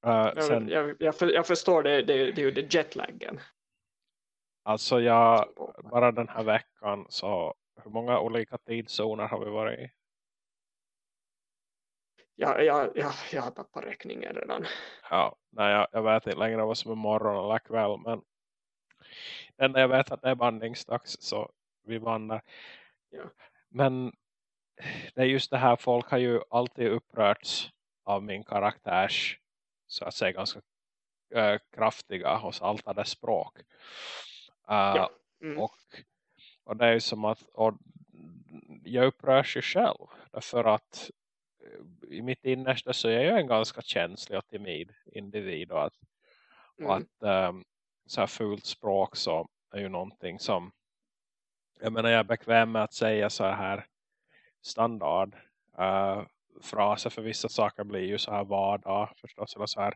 uh, sen, jag, jag, för, jag, förstår det, det, det är ju det jetlaggen alltså jag bara den här veckan så hur många olika tidszoner har vi varit i? jag, jag, jag, jag har tappat räkningen redan. Ja, nej, jag, jag vet inte längre vad som är morgon eller kväll. Men enda jag vet att det är bandningsdags så vi vandrar. Ja. Men det är just det här, folk har ju alltid upprörts av min karaktärs så att säga ganska äh, kraftiga och saltade språk. Äh, ja. mm. och, och det är ju som att och jag upprörs ju själv Därför att eh, i mitt innersta så är jag en ganska känslig och timid individ. Och att, mm. och att um, så här fult språk så är ju någonting som jag menar jag är bekväm med att säga så här standard uh, fraser för vissa saker blir ju så här vardag förstås eller så här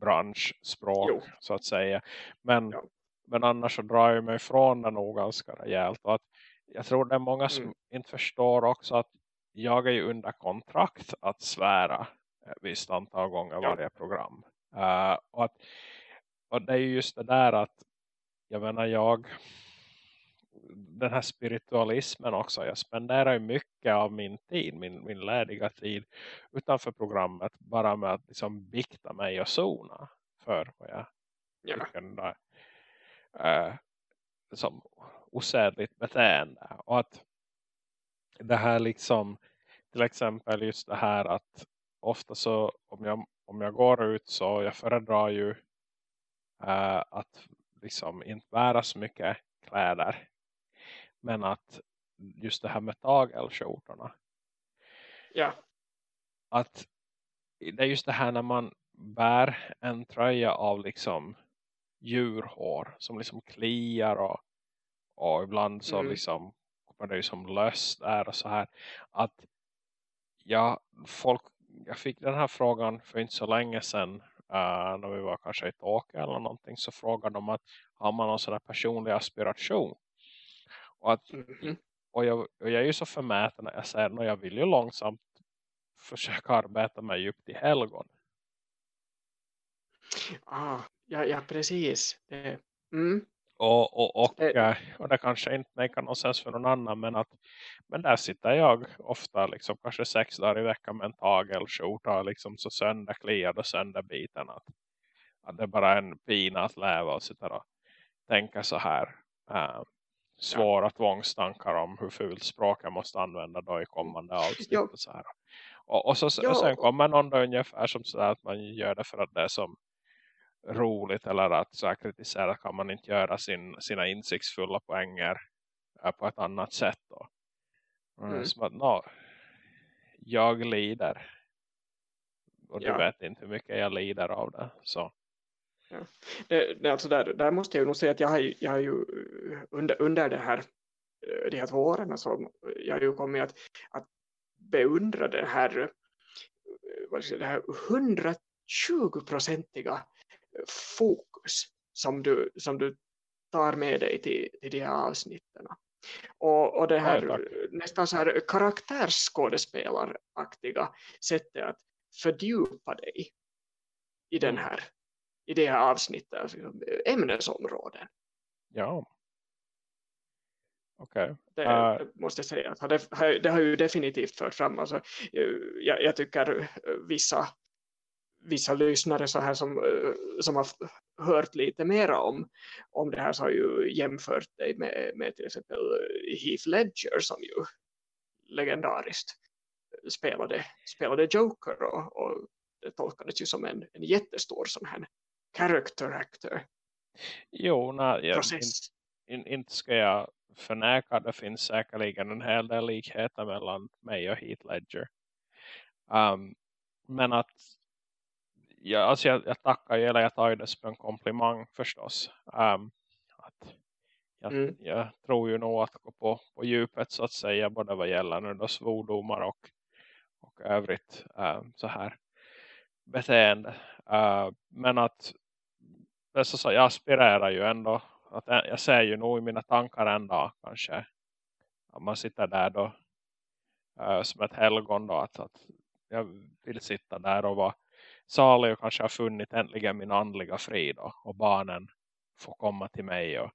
branschspråk jo. så att säga. Men, ja. men annars så drar jag mig ifrån det nog ganska rejält. Och att jag tror det är många som mm. inte förstår också att jag är ju under kontrakt att svära ett visst antal gånger ja. varje program. Uh, och, att, och det är ju just det där att jag menar jag den här spiritualismen också. Jag spenderar ju mycket av min tid, min, min lediga tid utanför programmet bara med att liksom bikta mig och zona för vad jag ja. tycker äh, som osädligt beteende. Och att det här liksom till exempel just det här att ofta så om jag, om jag går ut så jag föredrar ju äh, att liksom inte bära så mycket kläder men att just det här med tagelskjortorna. Ja. Att det är just det här när man bär en tröja av liksom djurhår som liksom kliar och, och ibland så mm. liksom kommer det ju som löst där och så här. Att ja, folk, jag fick den här frågan för inte så länge sedan uh, när vi var kanske i Tokyo eller någonting så frågade de att har man någon sån där personlig aspiration och, att, mm. och, jag, och jag är ju så förmäten när jag säger att jag vill ju långsamt försöka arbeta mig upp till helgon. Ah, ja, ja, precis. Mm. Och, och, och, det... och det kanske inte make någon sens för någon annan men att men där sitter jag ofta liksom kanske sex dagar i veckan med en tagelskjorta liksom så sönderkliad och sönderbiten att, att det är bara en pina att läva och sitta och tänka så här uh, svåra ja. tvångstankar om hur fult språk jag måste använda då i kommande avsnitt. Ja. Och, så här. Och, och, så, ja. och sen kommer någon då ungefär som så att man gör det för att det är som roligt eller att så här kritisera kan man inte göra sin, sina insiktsfulla poänger äh, på ett annat sätt då. Mm. Som att, no, jag lider. Och du vet inte hur mycket jag lider av det. Så. Ja. Det, det, alltså där, där måste jag nog säga att jag har, jag har ju under, under det här, de här två åren så jag har ju kommit att, att beundra det här, vad ska det här 120-procentiga fokus som du, som du tar med dig till, till de här avsnitten. Och, och det här ja, nästan så här karaktärsskådespelaraktiga sättet att fördjupa dig i den mm. här i det här avsnittet alltså, ämnesområden. Ja. Okej. Okay. Det, uh, måste jag säga. Det, det har ju definitivt fört fram. Alltså, jag, jag tycker vissa, vissa lyssnare så här som, som har hört lite mera om, om det här så har ju jämfört dig med, med till exempel Heath Ledger som ju legendariskt spelade, spelade Joker och, och det tolkades ju som en, en jättestor sån här character actor jo, nej, jag, process. Inte, inte ska jag förnäka det finns säkerligen en hel del likheter mellan mig och Heath Ledger. Um, men att jag, alltså jag, jag tackar ju eller jag tar det som en komplimang förstås. Um, att jag, mm. jag, tror ju nog att gå på, på djupet så att säga både vad gäller nu då svordomar och, och övrigt um, så här beteende. Uh, men att så, jag aspirerar ju ändå. Att jag ser ju nog i mina tankar ändå kanske. Om man sitter där då. Uh, som ett helgon då. Att, att jag vill sitta där och vara salig och kanske har funnit äntligen min andliga frid. Och barnen får komma till mig. Och,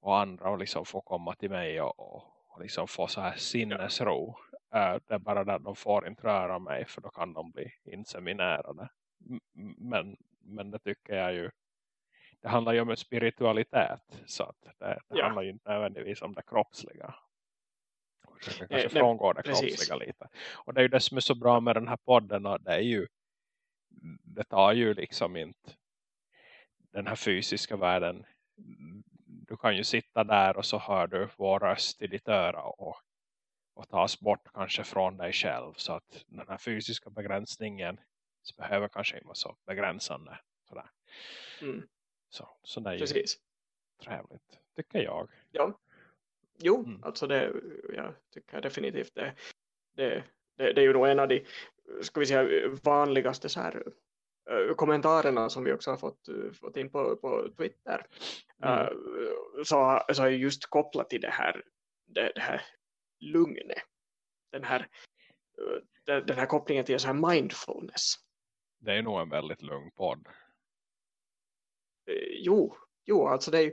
och andra och liksom får komma till mig. Och, och, och liksom få så här sinnesro. Uh, det är bara att de får inte röra mig. För då kan de bli inseminerade. Men, men det tycker jag ju det handlar ju om en spiritualitet så att det, det ja. handlar ju inte nödvändigtvis om det kroppsliga kanske eh, frångå det kroppsliga lite och det är ju det som är så bra med den här podden och det är ju det tar ju liksom inte den här fysiska världen du kan ju sitta där och så hör du vår röst i ditt öra och, och tas bort kanske från dig själv. Så att den här fysiska begränsningen så behöver kanske inte vara så begränsande. Sådär. Mm. Så, så det är Precis. trevligt, tycker jag. Ja. Jo, Mm. alltså det, jag tycker definitivt det, det, det, det är ju nog en av de ska vi säga, vanligaste så här, eh, kommentarerna som vi också har fått, eh, fått in på, på Twitter. Mm. Eh, så, så är just kopplat till det här, det, det här lugnet. Den här, den, här kopplingen till så här mindfulness. Det är nog en väldigt lugn podd. Jo, jo, alltså det är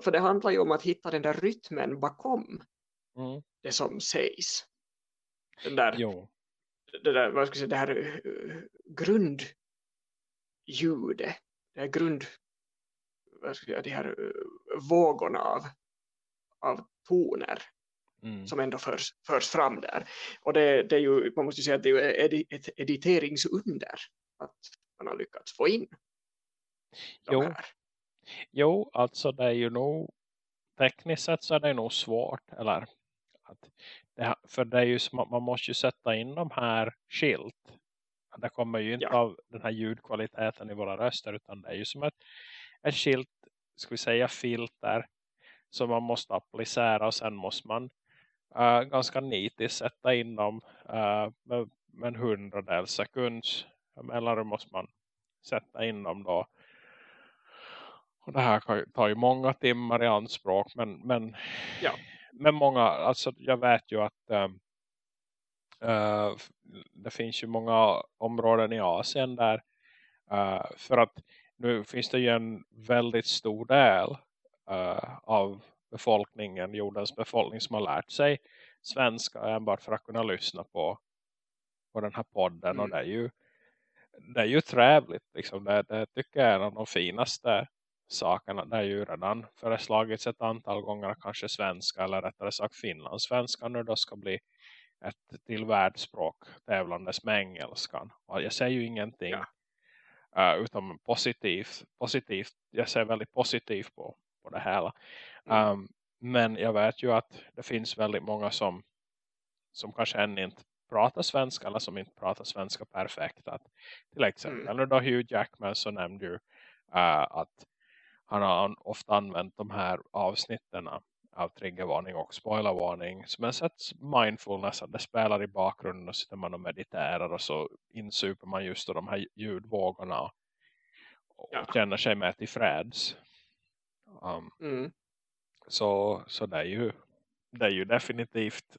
för det handlar ju om att hitta den där rytmen bakom Mm. det som sägs. Den där, Jo, det där, vad ska jag säga, det här uh, grundljudet, det här grund, vad ska jag säga, de här uh, vågorna av, av toner mm. som ändå förs, förs fram där. Och det, det är ju, man måste ju säga att det är ett editeringsunder att man har lyckats få in de Jo. här. jo, alltså det är ju nog tekniskt sett så är det nog svårt. Eller att det, för det är ju som att man måste ju sätta in de här skilt. Det kommer ju inte Ja. av den här ljudkvaliteten i våra röster utan det är ju som ett, ett skilt, ska vi säga filter som man måste applicera och sen måste man eh, ganska nitiskt sätta in dem uh, med, med en hundradels sekunds mellanrum måste man sätta in dem då. Och det här tar ju många timmar i anspråk men, men, Ja. Men många, alltså jag vet ju att f- det finns ju många områden i Asien där eh, för att nu finns det ju en väldigt stor del eh, av befolkningen, jordens befolkning som har lärt sig svenska enbart för att kunna lyssna på, på den här podden och Mm. det är ju det är ju trevligt liksom. det, det tycker jag är en av de finaste sakerna det är ju redan föreslagits ett antal gånger kanske svenska eller rättare sagt finlandssvenska nu då ska bli ett till världsspråk tävlandes med engelskan och jag säger ju ingenting Ja. eh, utan positivt, positivt jag ser väldigt positivt på, på det Mm. Um, men jag vet ju att det finns väldigt många som, som kanske ännu inte pratar svenska eller som inte pratar svenska perfekt. Att, till exempel Mm. då Hugh Jackman så nämnde ju uh, att han har ofta använt de här avsnitten av triggervarning och spoilervarning som en sätt mindfulness att det spelar i bakgrunden och sitter man och mediterar och så insuper man just de här ljudvågorna och, Ja. känner sig med till freds. Um, Mm. så, så det är ju det är ju definitivt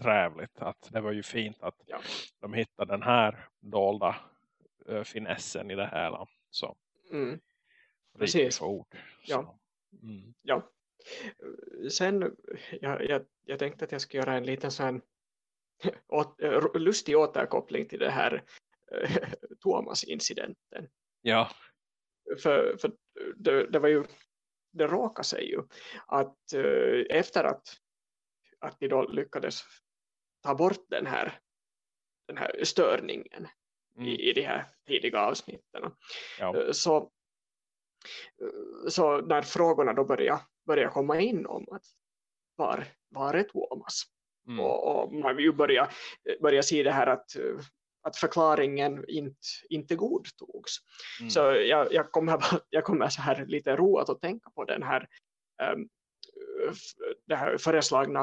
trevligt att det var ju fint att Ja. de hittade den här dolda uh, finessen i det hela så Mm. Precis. för ord Ja. mm. Ja. Sen, jag, jag, jag tänkte att jag ska göra en liten sån åt, lustig återkoppling till det här eh, Thomas-incidenten. ja För, för det, det var ju, det råkade sig ju att eh, efter att, att vi då lyckades ta bort den här, den här störningen mm. i, i de här tidiga avsnitten ja. Eh, så, så när frågorna då började, började komma in om att var, var är Thomas? Mm. Och, och man ju börja, börja se det här att, att förklaringen inte, inte godtogs. Mm. Så jag, jag, kommer, jag kommer så här lite roat att tänka på den här, um, det här föreslagna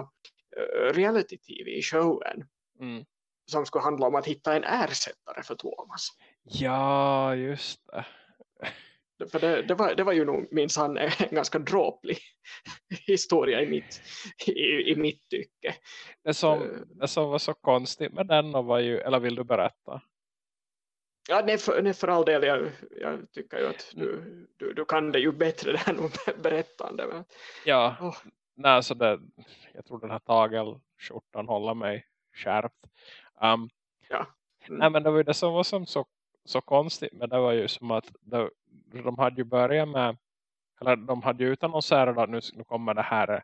eh, reality-tv-showen Mm. som skulle handla om att hitta en ersättare för Thomas. ja just det För det, det, var, det var ju nog minsann en ganska dråplig historia i mitt, i, i mitt tycke. det som, Eh. det som var så konstigt med den var ju, eller vill du berätta? Ja, nej, för, nej, för all del, jag, jag tycker ju att du, du, du kan det ju bättre än att berättande. Men, Ja, Åh. nej alltså det, jag tror den här tagelskjortan håller mig skärpt. Um, ja. Mm. Nej men det var ju det som var som så, så konstigt. Men det var ju som att det, de hade ju börjat med. Eller de hade ju utannonserat att nu, nu kommer det här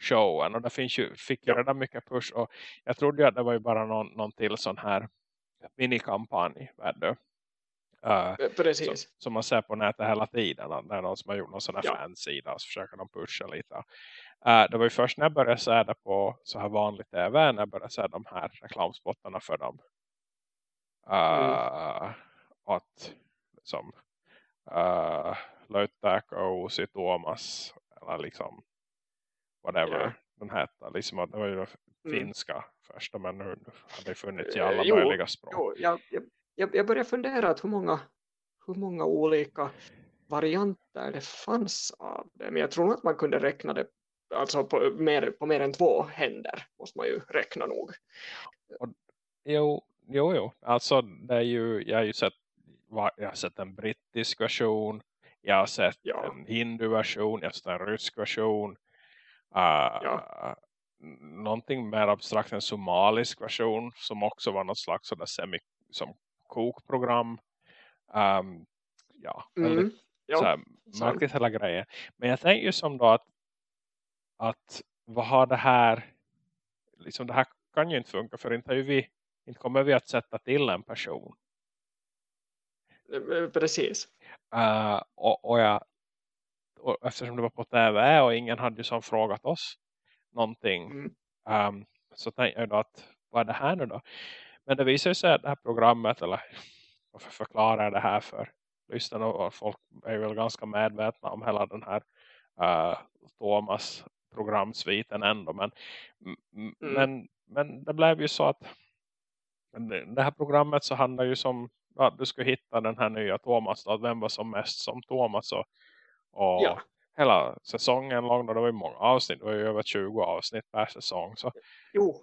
showen. Och det finns ju, fick ju redan mycket push. Och jag trodde ju att det var ju bara någon, någon till sån här minikampanj. Uh, Eh, Precis. som, som man ser på nätet hela tiden. att Det är någon som har gjort någon sån här Ja. fansida. Och så försöker de pusha lite. Uh, det var ju först när jag började se det på så här vanligt tv. När jag började se de här reklamspottarna för dem. Uh, mm. Att som uh, Löytääkö uusi Tuomas eller liksom whatever yeah. den hette. Liksom att det var ju mm. finska första men nu hade det funnits i alla jo, möjliga språk. Jo, jag, jag, jag börjar fundera att hur många, hur många olika varianter det fanns av det. Men jag tror att man kunde räkna det alltså på mer, på mer än två händer måste man ju räkna nog. Och, jo, jo, jo. Alltså det är ju, jag har ju sett, jag har sett en brittisk version. Jag har sett ja. en hindu-version, jag har sett en rysk version. Uh, ja. Någonting mer abstrakt, en somalisk version som också var något slags sådär semi, som kokprogram. Um, ja, väldigt mm. ja, märkligt hela grejen. Men jag tänker ju som då att, att vad har det här liksom det här kan ju inte funka för inte, vi, inte kommer vi att sätta till en person. Eh, precis. Uh, och, och, jag, och eftersom det var på tv och ingen hade ju som frågat oss någonting mm. um, så tänkte jag då att vad är det här nu då? Men det visar sig att det här programmet eller varför förklarar jag det här för lyssnarna och folk är väl ganska medvetna om hela den här uh, Thomas programsviten ändå men, mm. men, men det blev ju så att det här programmet så handlar ju som att du ska hitta den här nya Thomas då, vem var som mest som Thomas och, och ja. hela säsongen lång då det var ju många avsnitt, det var ju över 20 avsnitt per säsong så jo.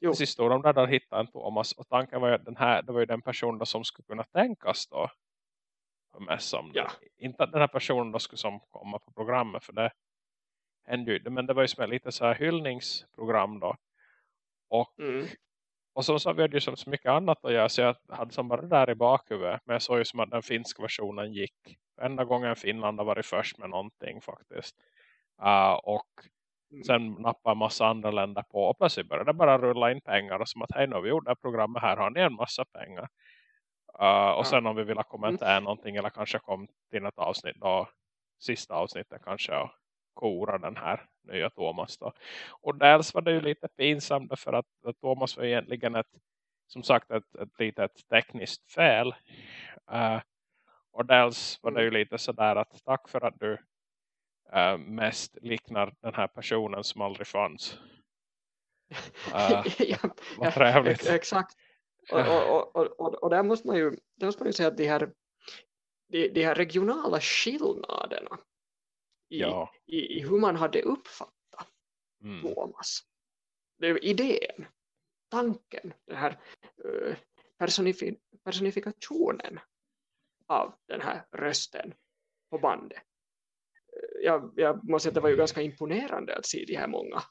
Jo. Precis då de där, där hittade en Thomas och tanken var ju att den här, det var ju den personen som skulle kunna tänkas då mest som ja. inte att den här personen då skulle som komma på programmet för det hände ju, men det var ju som lite så här hyllningsprogram då och mm. Och så, så vi hade ju så mycket annat att göra så jag hade som bara det där i bakhuvudet. Men jag såg ju som att den finska versionen gick. Enda gången Finland har varit först med någonting faktiskt. Uh, och mm. sen nappade en massa andra länder på. Och plötsligt började det bara rulla in pengar. Och som att hej nu vi gjort det här programmet här. Har ni en massa pengar? Uh, och sen om vi vill kommentera mm. någonting. Eller kanske kom till ett avsnitt då. Sista avsnittet kanske. Och kora den här nya Thomas då. Och dels var det ju lite pinsamt för att, att Thomas var egentligen ett som sagt ett, ett litet tekniskt fel. Uh, och dels var det ju mm. lite sådär att tack för att du uh, mest liknar den här personen som aldrig fanns. Uh, ja, vad trevligt. Ja, exakt. Och, och, och, och, och där måste man ju, där måste man ju säga att de här, de, de här regionala skillnaderna i, ja. i, i hur man hade uppfattat mm. Thomas. Det är idén, tanken, den här uh, personifi personifikationen av den här rösten på bandet. Uh, jag, jag måste säga att det var ju ganska imponerande att se de här många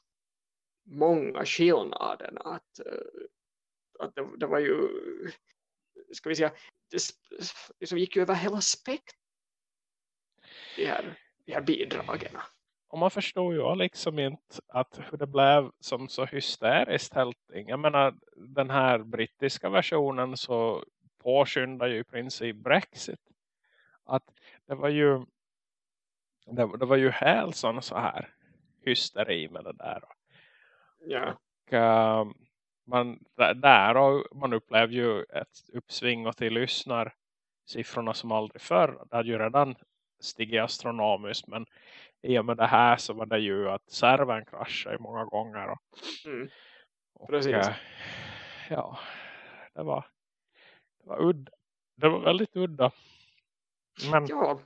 många skillnaderna att, uh, att det, det, var ju ska vi säga det liksom gick ju över hela spektrat de här de här bidragen. Och man förstår ju liksom inte att hur det blev som så hysteriskt hälting. Jag menar, den här brittiska versionen så påskyndar ju i princip Brexit. Att det var ju det, det var ju helt sån så här hysteri med det där. Ja. Och, uh, man, där och man upplevde ju ett uppsving och till lyssnar siffrorna som aldrig förr. Det hade ju redan stigit astronomiskt men i och med det här så var det ju att servern kraschade många gånger och, mm. och Precis. Äh, ja det var det var udda det var väldigt udda men, ja.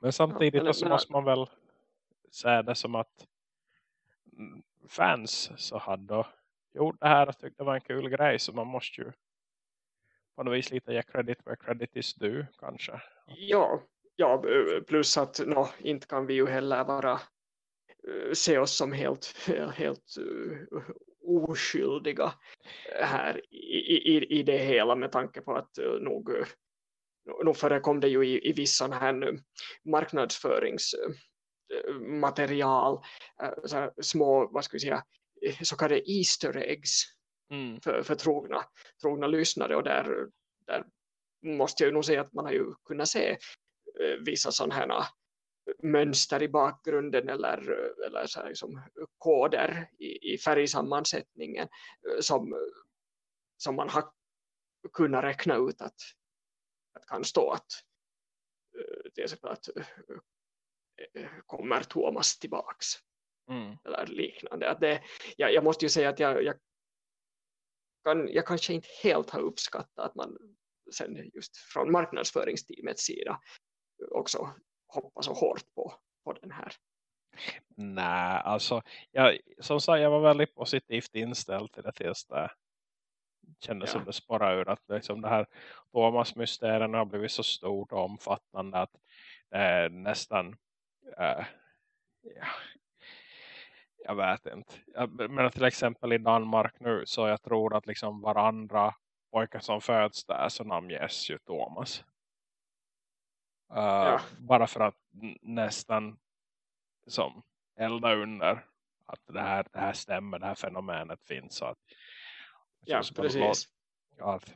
men samtidigt ja, men, så men, måste man väl säga det som att fans så hade gjort det här och tyckte det var en kul grej så man måste ju på något vis lite ge credit where credit is due kanske. Ja, ja, plus att no, inte kan vi ju heller vara uh, se oss som helt, helt uh, oskyldiga här i, i, i det hela med tanke på att uh, nog, nog förekom det ju i, i vissa här marknadsföringsmaterial uh, små, vad ska vi säga så kallade easter eggs mm. för, för trogna, trogna lyssnare och där, där måste jag ju nog säga att man har ju kunnat se Eh, vissa sådana här mönster i bakgrunden eller, eller så liksom koder i, i färgsammansättningen som, som man har kunnat räkna ut att, att kan stå att till exempel att kommer Thomas tillbaks mm. eller liknande. Att det, jag, jag måste ju säga att jag, jag, kan, jag kanske inte helt har uppskattat att man sen just från marknadsföringsteamets sida också hoppa så hårt på, på den här. Nej, alltså jag, som sagt, jag var väldigt positivt inställd till det tills det kändes ja. som det spårade ur att liksom det här Thomas-mysterien har blivit så stort och omfattande att det nästan äh, ja, jag vet inte. Jag menar till exempel i Danmark nu så jag tror att liksom varandra pojkar som föds där så namnges ju Thomas. Uh, ja. Bara för att nästan som elda under att det här, det här stämmer, det här fenomenet finns. Så att, ja, precis. Att,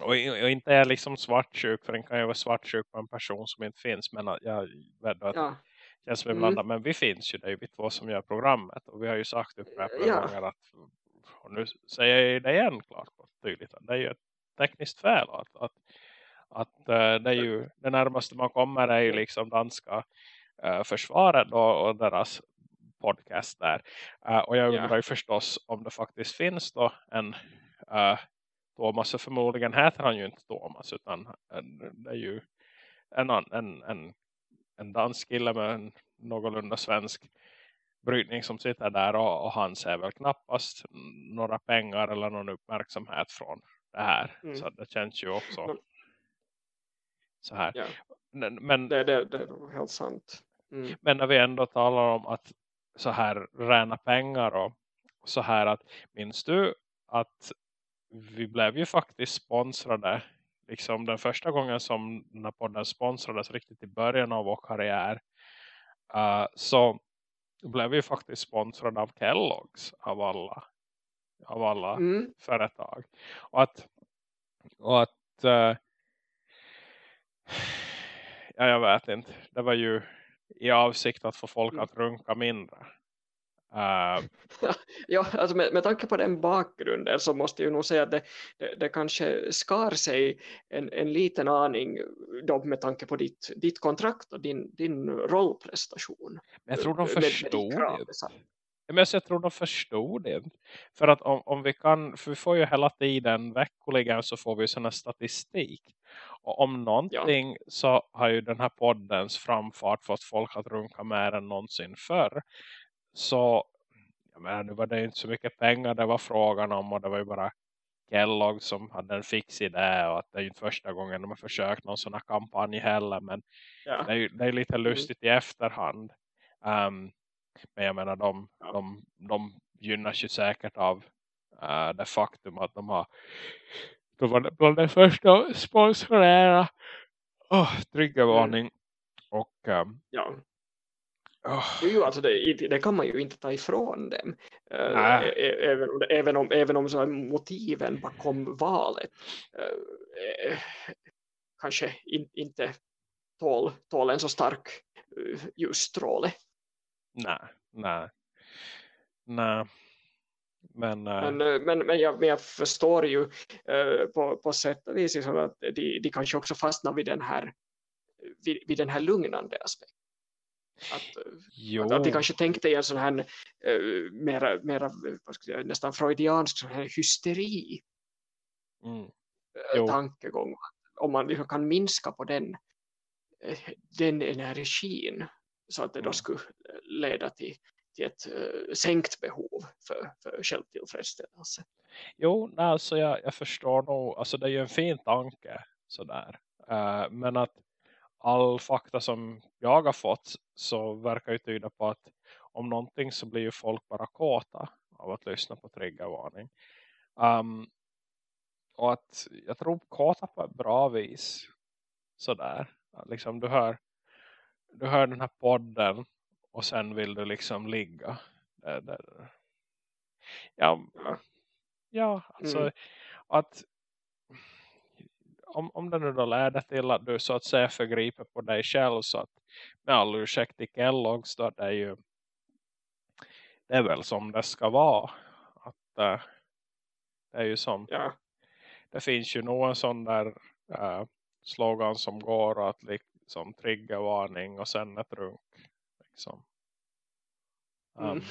och, och, inte är liksom svartsjuk, för den kan ju vara svartsjuk på en person som inte finns. Men jag vet att ja. känns som ibland, mm. men vi finns ju, det är vi två som gör programmet. Och vi har ju sagt upprepade ja. gånger att, och nu säger jag det igen klart och tydligt, det är ju ett tekniskt fel att, att att uh, det är ju det närmaste man kommer är ju liksom danska uh, försvaret och, och, deras podcast där. Uh, och jag undrar ju förstås om det faktiskt finns då en Thomas så förmodligen heter han ju inte Thomas utan det är ju en, en, en, en dansk kille med en någorlunda svensk brytning som sitter där och, och han ser väl knappast några pengar eller någon uppmärksamhet från det här. Mm. Så det känns ju också så här. Ja. Men, det, det, det är helt sant. Mm. Men när vi ändå talar om att så här räna pengar och så här att minns du att vi blev ju faktiskt sponsrade liksom den första gången som den här podden sponsrades riktigt i början av vår karriär uh, så blev vi faktiskt sponsrade av Kellogg's av alla av alla mm. företag och att och att uh, ja, jag vet inte. Det var ju i avsikt att få folk mm. att runka mindre. Uh, ja, alltså med, med tanke på den bakgrunden så måste jag nog säga att det, det, det kanske skar sig en, en liten aning då med tanke på ditt, ditt kontrakt och din, din rollprestation. Men jag tror de förstod det. Men jag tror de förstod det. För att om, om vi kan, för vi får ju hela tiden veckoligen så får vi sådana statistik. Och om någonting ja. så har ju den här poddens framfart fått folk att runka mer än någonsin förr. Så, jag menar, nu var det inte så mycket pengar det var frågan om och det var ju bara Kellogg som hade en fix idé och att det är inte första gången de har försökt någon sån här kampanj heller men ja. det, är, det är lite mm. lustigt mm. i efterhand. Um, men jag menar, de, ja. de, de gynnas ju säkert av uh, det faktum att de har de var bland de första sponsorera oh, triggervarning mm. och um, ja. Oh. Jo, alltså det, det, kan man ju inte ta ifrån dem. Uh, även, även om, även om så motiven bakom valet uh, kanske in, inte tål, tål en så stark ljusstråle. Nej, nej. Nej. Men, uh... men, eh, men, men, jag, men jag förstår ju uh, på, på sätt och vis liksom att de, de kanske också fastnar vid den här vid, vid den här lugnande aspekten. Att, att, att de kanske tänkte i en sån här uh, mera, mera säga, nästan freudiansk sån här hysteri mm. tankegång. Om man liksom kan minska på den, den energin så att det då mm. skulle leda till, till ett uh, sänkt behov för, för självtillfredsställelse. Jo, alltså jag, jag förstår nog, alltså det är ju en fin tanke sådär. Uh, men att all fakta som jag har fått så verkar ju tyda på att om någonting så blir ju folk bara kåta av att lyssna på triggervarning. Um, och att jag tror kåta på ett bra vis sådär. Liksom du hör du hör den här podden och sen vill du liksom ligga. Där, där. Ja, ja, alltså mm. att om, om det nu då leder till att du så att säga förgriper på dig själv så att med all ursäkt till Kellogg's då det är ju det är väl som det ska vara att uh, det är ju som Ja. det finns ju nog en sån där uh, slogan som går att liksom triggervarning och sen ett runk liksom. Um, Mm.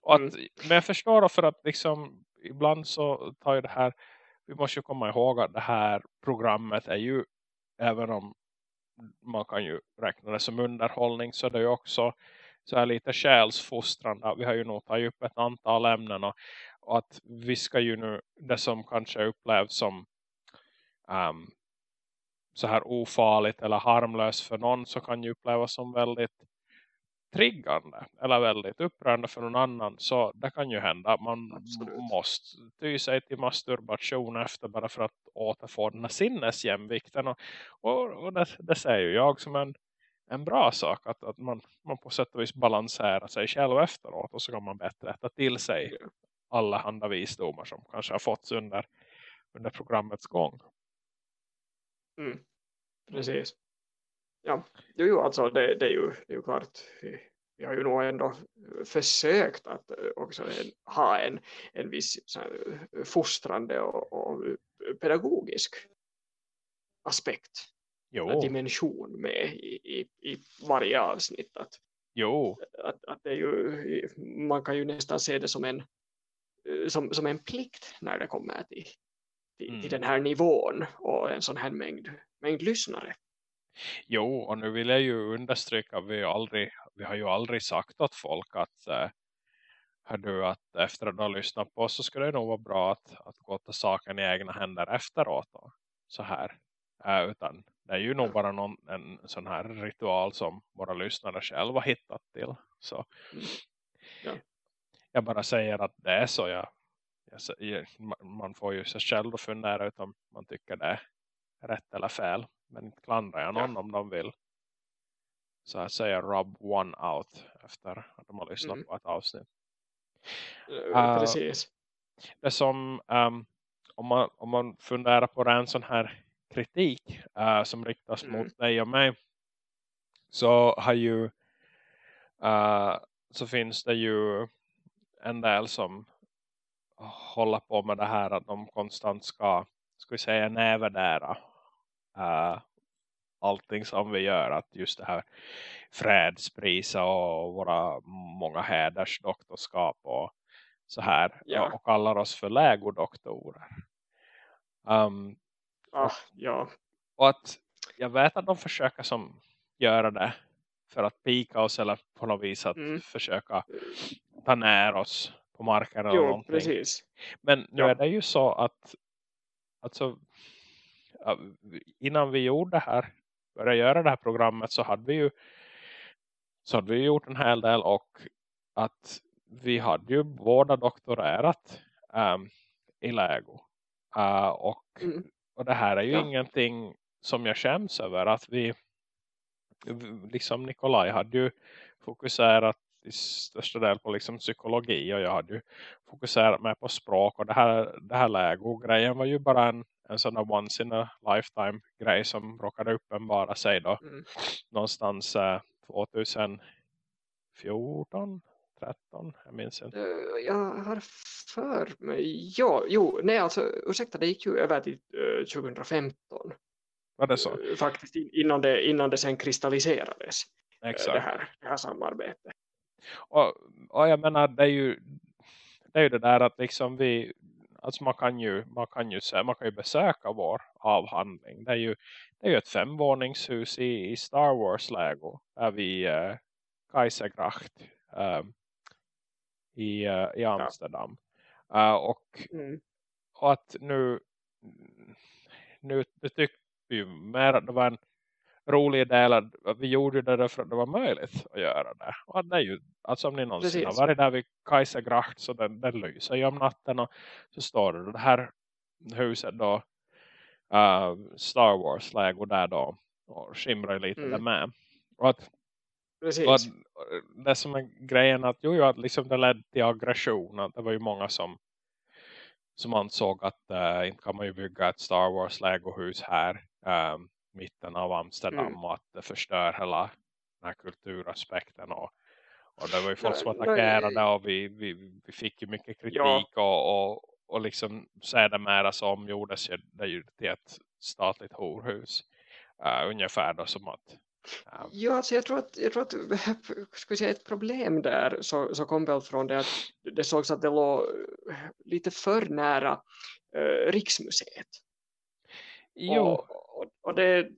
och att, Mm. Men jag förstår då för att liksom ibland så tar ju det här vi måste ju komma ihåg att det här programmet är ju även om man kan ju räkna det som underhållning så det är ju också så här lite själsfostrande. Vi har ju nog tagit upp ett antal ämnen och, och att vi ska ju nu det som kanske upplevs som um, så här ofarligt eller harmlöst för någon så kan ju upplevas som väldigt triggande eller väldigt upprörande för någon annan så det kan ju hända att man Absolut. måste ty sig till masturbation efter bara för att återfå den här sinnesjämvikten och, och, och det, det säger ju jag som en, en bra sak att, att man, man på sätt och vis balanserar sig själv efteråt och så kan man bättre äta till sig alla handa visdomar som kanske har fått under, under programmets gång. Mm. Precis. Ja, jo, jo alltså det, det, är ju, det är ju klart. Vi, har ju nog ändå försökt att eh, också ha en, en viss så här, eh, fostrande och, och pedagogisk aspekt, Jo, dimension med i, i, i varje avsnitt. Att, jo, att, att det är ju, man kan ju nästan se det som en, eh, som, som en plikt när det kommer till, till, Mm. till den här nivån och en sån här mängd, mängd lyssnare. Jo, och nu vill jag ju understryka vi, aldrig, vi har ju aldrig sagt åt folk att, eh, du, att efter att du har lyssnat på oss så skulle det nog vara bra att, att gå ta saken i egna händer efteråt. Och så här. Eh, utan det är ju nog bara någon, en sån här ritual som våra lyssnare själva hittat till. Så Mm. Ja. jag bara säger att det är så. Jag, man- får ju sig själv att fundera ut om man tycker det är rätt eller fel. Men inte klandrar jag någon om de vill så här säga rub one out efter att de har lyssnat Mm. på ett avsnitt. Ah. Precis. Det som ehm, om, man, om man funderar på en sån här kritik eh, som riktas Mm. mot dig och mig så har ju eh, så finns det ju en del som håller på med det här att de konstant ska ska vi säga nävedära uh, allting som vi gör att just det här fredspriset och våra många hädersdoktorskap och så här Ja. och kallar oss för lägodoktorer. Um, Ah, ja. och att jag vet att de försöker som göra det för att pika oss eller på något vis att Mm. försöka ta ner oss på marken eller Jo, någonting. precis. Men nu Ja. är det ju så att alltså, innan vi gjorde det här började göra det här programmet så hade vi ju så hade vi gjort en hel del och att vi hade ju båda doktorerat um, i Lego. Uh, och, Mm. och det här är ju Ja. ingenting som jag skäms över att vi liksom Nikolaj hade ju fokuserat i största del på liksom psykologi och jag hade ju fokuserat mer på språk och det här, det här Lego-grejen var ju bara en, en sån där once in a lifetime grej som råkade uppenbara sig då Mm. någonstans eh, 2014, 13, jag minns inte. Eh, Jag har för mig, ja, jo, nej alltså ursäkta, det gick ju över till eh, 2015 Var det så? eh, faktiskt in- innan det, innan det sen kristalliserades eh, det, Exakt. här, det här samarbetet. Och, och jag menar, det är ju det är ju det där att liksom vi alltså man kan ju man kan ju man kan ju besöka vår avhandling. Det är ju det är ju ett femvåningshus i, i Star Wars Lego där vi eh, Kaisergracht eh, i, eh, i Amsterdam. Eh, och Mm. och att nu nu, vi ju mer att det var en rolig del att att vi gjorde det därför att det var möjligt att göra det. Och det är ju, alltså om ni någonsin Precis. har varit där vid Kaisergracht så den, den lyser ju om natten och så står det det här huset då uh, Star Wars lägo där då och skimrar lite Mm. där med. Och att och att, det som är grejen att jo, att liksom det ledde till aggression. Att det var ju många som som ansåg att äh, inte kan man ju bygga ett Star Wars Lego-hus här äh, mitten av Amsterdam mm. och att det förstör hela den här kulturaspekten och, och det var ju folk som attackerade och vi, vi, vi fick ju mycket kritik ja. och, och, och liksom sedermera så omgjordes det ju till ett statligt horhus uh, ungefär då som att um, Ja, alltså jag tror att, jag tror att ska säga, ett problem där så, så kom väl från det att det sågs att det låg lite för nära uh, Riksmuseet. Jo. Och, och, det,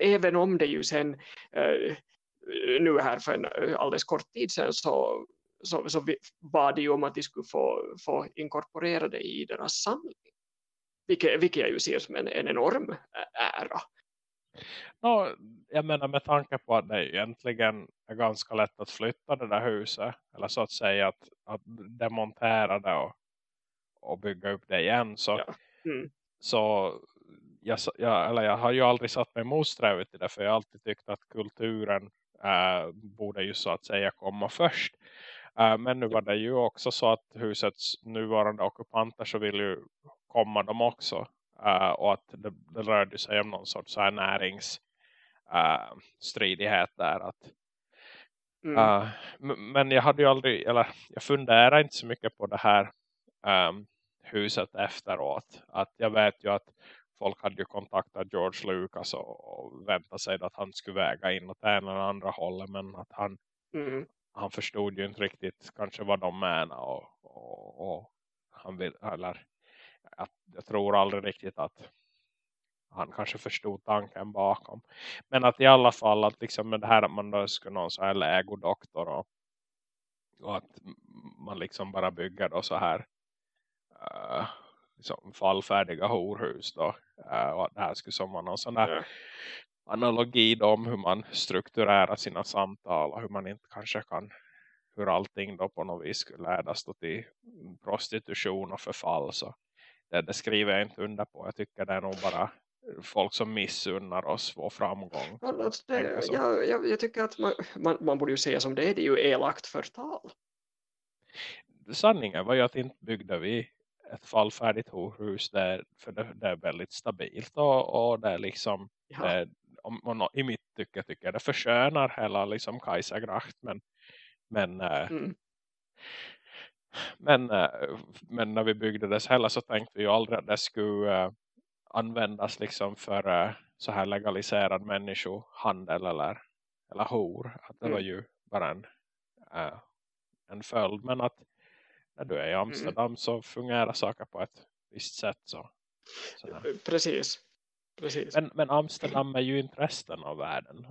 även om det ju sen uh, nu här för en alldeles kort tid sedan så, så, så bad de ju om att de skulle få, få inkorporera det i deras samling. Vilket, vilket jag ju ser som en, en enorm ära. No, jag menar med tanke på att det egentligen är ganska lätt att flytta det där huset. Eller så att säga att, att demontera det och, och bygga upp det igen. Så, ja. mm. så jag, jag, eller jag har ju aldrig satt mig motsträvigt i det. För jag har alltid tyckt att kulturen äh, borde ju så att säga komma först. Äh, men nu var det ju också så att husets nuvarande ockupanter så vill ju komma de också. Uh, och att det, det rörde sig om någon sorts här näringsstridighet där. Att, mm. men jag hade ju aldrig, eller jag funderar inte så mycket på det här um, huset efteråt. Att jag vet ju att folk hade ju kontaktat George Lucas och, väntat sig att han skulle väga in åt ena eller andra hållet. Men att han, mm. han förstod ju inte riktigt kanske vad de menar och, och, och han vill, eller jag, jag tror aldrig riktigt att han kanske förstod tanken bakom. Men att i alla fall att liksom med det här att man då skulle någon så här lägodoktor och, och att man liksom bara bygger då så här uh, liksom fallfärdiga horhus då. Uh, och att det här skulle som vara någon sån där analogi då om hur man strukturerar sina samtal och hur man inte kanske kan hur allting då på något vis skulle ledas till prostitution och förfall så det, det, skriver jag inte under på. Jag tycker det är nog bara folk som missunnar oss vår framgång. Alltså det, jag, jag, jag, tycker att man, man, man, borde ju säga som det är, det är ju elakt förtal. Sanningen var ju att inte byggde vi ett fallfärdigt horhus där, för det, det, är väldigt stabilt och, och det är liksom ja. det, om, om, i mitt tycke tycker jag det förskönar hela liksom Kajsagracht men, men eh, mm. Men, eh, men när vi byggde det heller så tänkte vi ju aldrig att det skulle uh, användas liksom för så här legaliserad människohandel eller, eller hor. Att det mm. var ju bara en, en följd. Men att när du är i mm. Amsterdam mm. så fungerar saker på ett visst sätt. Så, Precis. Precis. Men, men, Amsterdam är ju inte resten av världen.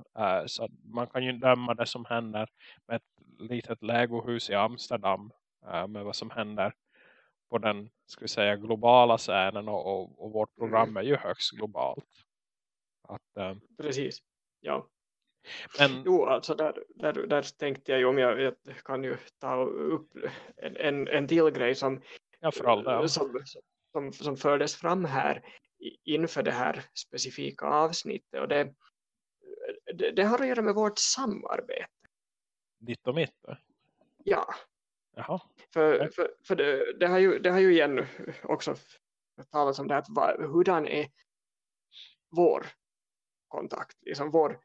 så man kan ju döma det som händer med ett litet lägohus i Amsterdam äh, med vad som händer på den ska vi säga, globala scenen och, och, och vårt program mm. är ju högst globalt. Att, äh, Precis, ja. Men, jo, alltså där, där, där tänkte jag ju om jag, jag kan ju ta upp en, en, en till grej som, ja, all det, som, som, som fördes fram här inför det här specifika avsnittet och det, det, det har att göra med vårt samarbete. Ditt och mitt? Ja, Jaha. För, för, för det, det, har ju, det har ju igen också talat om det här, att hurdan är vår kontakt, liksom vår eh,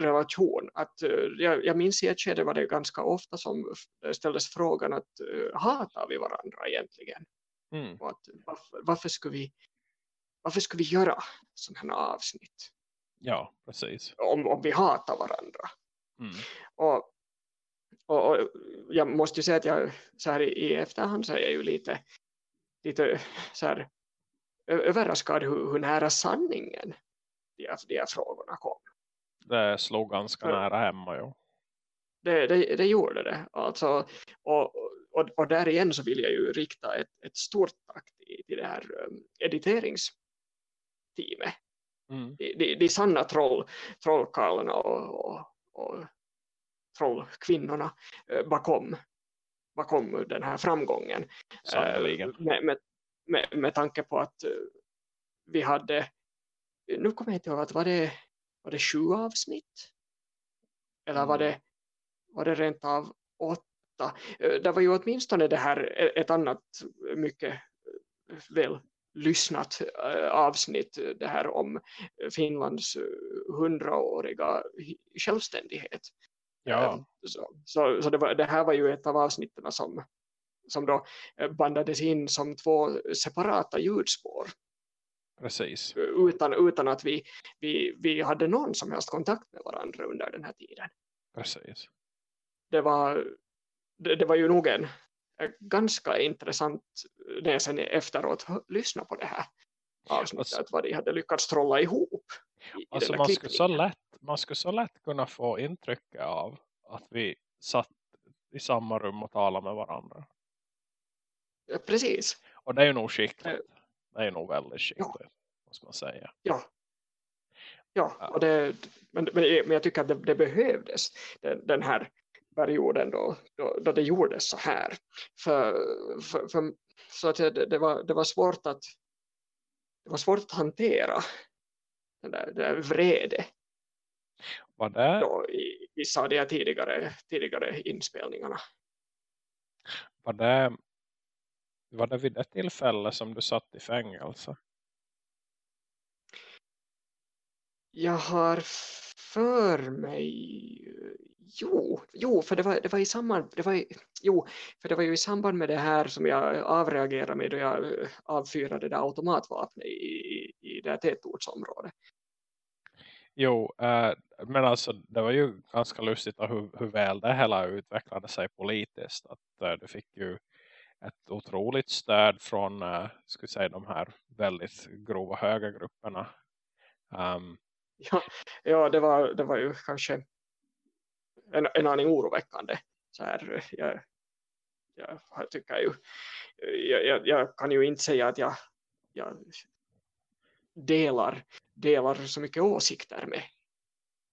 relation. Att, eh, jag, jag minns i ett skede var det ganska ofta som ställdes frågan att uh, hatar vi varandra egentligen? Mm. Och att, varför, varför, skulle vi, varför skulle vi göra sådana här avsnitt? Ja, precis. Om, om vi hatar varandra. Mm. Och och, och, jag måste ju säga att jag så här i efterhand så är jag ju lite, lite så här, överraskad hur, hur nära sanningen de här, de här frågorna kom. Det slog ganska För, nära hemma, jo. Det, det, det gjorde det. Alltså, och, och, och där igen så vill jag ju rikta ett, ett stort tack till, till det här um, editeringsteamet. Mm. De, de, de sanna troll, trollkarlarna och, och, och trollkvinnorna eh, bakom, bakom den här framgången. Sannoliken. Eh, med, med, med, med tanke på att eh, vi hade, nu kommer jag inte ihåg, att var det, var det sju avsnitt? Eller var mm. det, var det rent av åtta? Det var ju åtminstone det här ett annat mycket väl lyssnat avsnitt det här om Finlands hundraåriga självständighet. Ja. Så, så, så det, var, det, här var ju ett av avsnitten som, som då bandades in som två separata ljudspår. Precis. Utan, utan att vi, vi, vi hade någon som helst kontakt med varandra under den här tiden. Precis. Det var, det, det var ju nog en, ganska intressant när jag sen efteråt lyssna på det här avsnittet, alltså, vad de hade lyckats trolla ihop. I, alltså man, skulle så lätt, man skulle så lätt kunna få intryck av att vi satt i samma rum och talade med varandra. Ja, precis. Och det är ju nog skickligt. Det är nog väldigt skickligt, ja. måste man säga. Ja, ja, och det, men, men, men jag tycker att det, det behövdes den, den här perioden då, då, då det gjordes så här. För, för, för så att det, det, var, det var svårt att det var svårt att hantera den där, den där vrede var det? Då, i vissa av de tidigare, tidigare inspelningarna. Var det, var det vid det tillfälle som du satt i fängelse? Jag har för mig Jo, jo för det var, det var i samband, det var, jo, för det var ju i samband med det här som jag avreagerade med då jag eh, avfyrade det automatvapnet i, i, det här tätortsområdet. Jo, äh, men alltså det var ju ganska lustigt hur, hur väl det hela utvecklade sig politiskt. Att äh, du fick ju ett otroligt stöd från äh, ska säga, de här väldigt grova högergrupperna. Um, ja, ja det, var, det var ju kanske en, en aning oroväckande. Så här, jag, jag tycker ju, jag, jag, kan ju inte säga att jag, jag delar, delar så mycket åsikter med,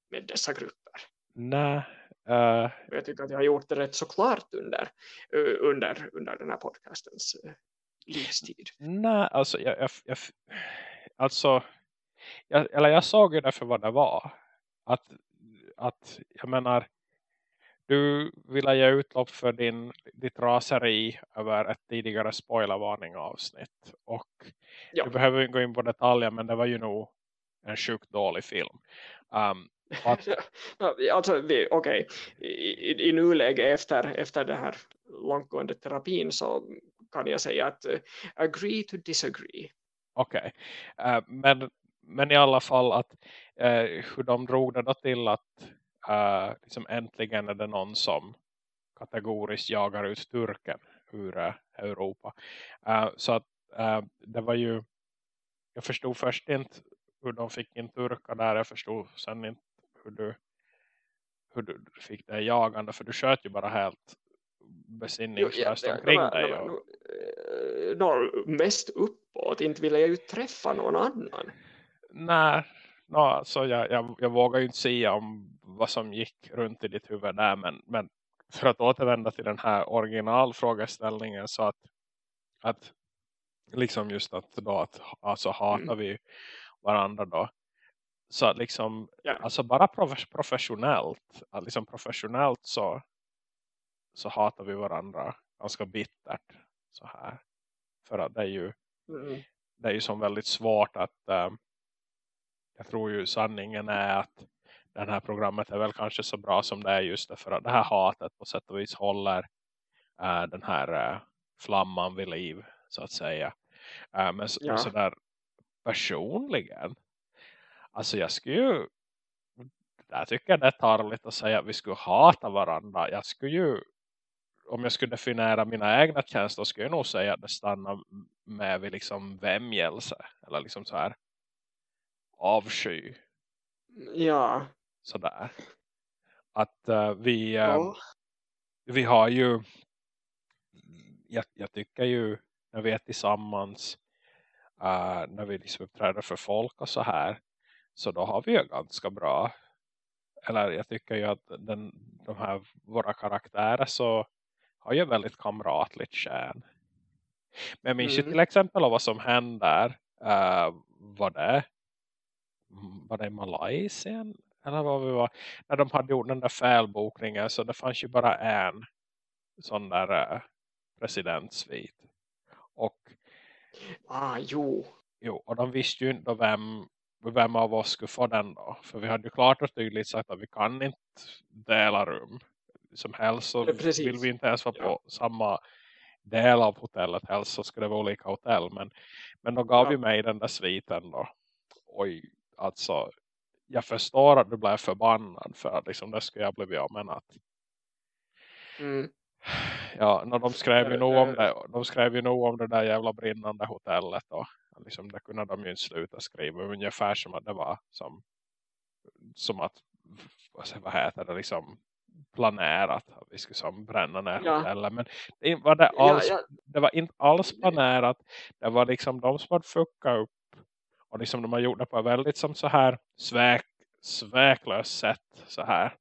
med dessa grupper. Nej. Uh... Jag tycker att jag har gjort det rätt så klart under, under, under den här podcastens livstid. Nej, alltså jag, jag, jag alltså jag, eller jag såg ju det för vad det var. Att, att jag menar du vill ge utlopp för din, ditt raseri över ett tidigare spoilervarning avsnitt. Och ja. du behöver inte gå in på detaljer men det var ju nog en sjukt dålig film. Um, att... alltså, okej, okay. I, i, i nuläge efter, efter den här långtgående terapin så kan jag säga att uh, agree to disagree. Okej, okay. uh, men, men i alla fall att uh, hur de drog det då till att uh, liksom äntligen är det någon som kategoriskt jagar ut turken ur Europa. Så att det var ju jag förstod först inte hur de fick in turkar där. Jag förstod sen inte hur du, hur du fick det jagande. För du sköt ju bara helt besinningslöst ja, omkring ja, dig. Och... No, mest uppåt. Inte ville jag ju träffa någon annan. Nej, no, alltså jag, jag, jag vågar ju inte säga om vad som gick runt i ditt huvud där. Men, men för att återvända till den här originalfrågeställningen så att, att liksom just att då att alltså hatar mm. vi varandra då. Så att liksom, ja. alltså bara professionellt, att liksom professionellt så, så hatar vi varandra ganska bittert så här. För att det är ju, mm. det är ju som väldigt svårt att, äh, jag tror ju sanningen är att den här programmet är väl kanske så bra som det är just därför att det här hatet på sätt och vis håller äh, den här äh, flamman vid liv så att säga. Men så, ja. sådär personligen alltså jag skulle ju jag tycker det är tarvligt att säga att vi skulle hata varandra. Jag skulle ju om jag skulle definiera mina egna känslor skulle jag nog säga att det stannar med vid liksom vämjelse eller liksom så här avsky. Ja, sådär. Att uh, vi, uh, ja. vi har ju, jag, jag, tycker ju när vi är tillsammans, uh, när vi liksom uppträder för folk och så här, så då har vi ju ganska bra, eller jag tycker ju att den, de här våra karaktärer så har ju väldigt kamratligt kärn. Men jag minns mm. ju till exempel vad som händer, uh, var det var det i Malaysia eller vad vi var, när de hade gjort den där fälbokningen så det fanns ju bara en sån där äh, presidentsvit. Och Ah, jo. Jo, och de visste ju inte vem, vem av oss skulle få den då. För vi hade ju klart och tydligt sagt att vi kan inte dela rum. Som helst så Precis. vill vi inte ens vara Ja. på samma del av hotellet. Helst så skulle det vara olika hotell. Men, men då gav Ja. ju mig den där sviten då. Oj, alltså. Jag förstår att du blev förbannad för att liksom, det skulle jag blivit av med natt. Mm. Ja, de skrev ju nog om eh. det. De skrev ju nog om det där jävla brinnande hotellet då. Liksom, det kunde de ju inte sluta skriva. Ungefär som att det var som, som att vad heter det liksom planerat att vi skulle som bränna ner Ja. hotellet. Men det var det Ja, alls ja, det var inte alls planerat. Det var liksom de som hade fuckat upp. Och liksom de har gjort det på ett väldigt som så här sväk, sväklöst sätt. Så här.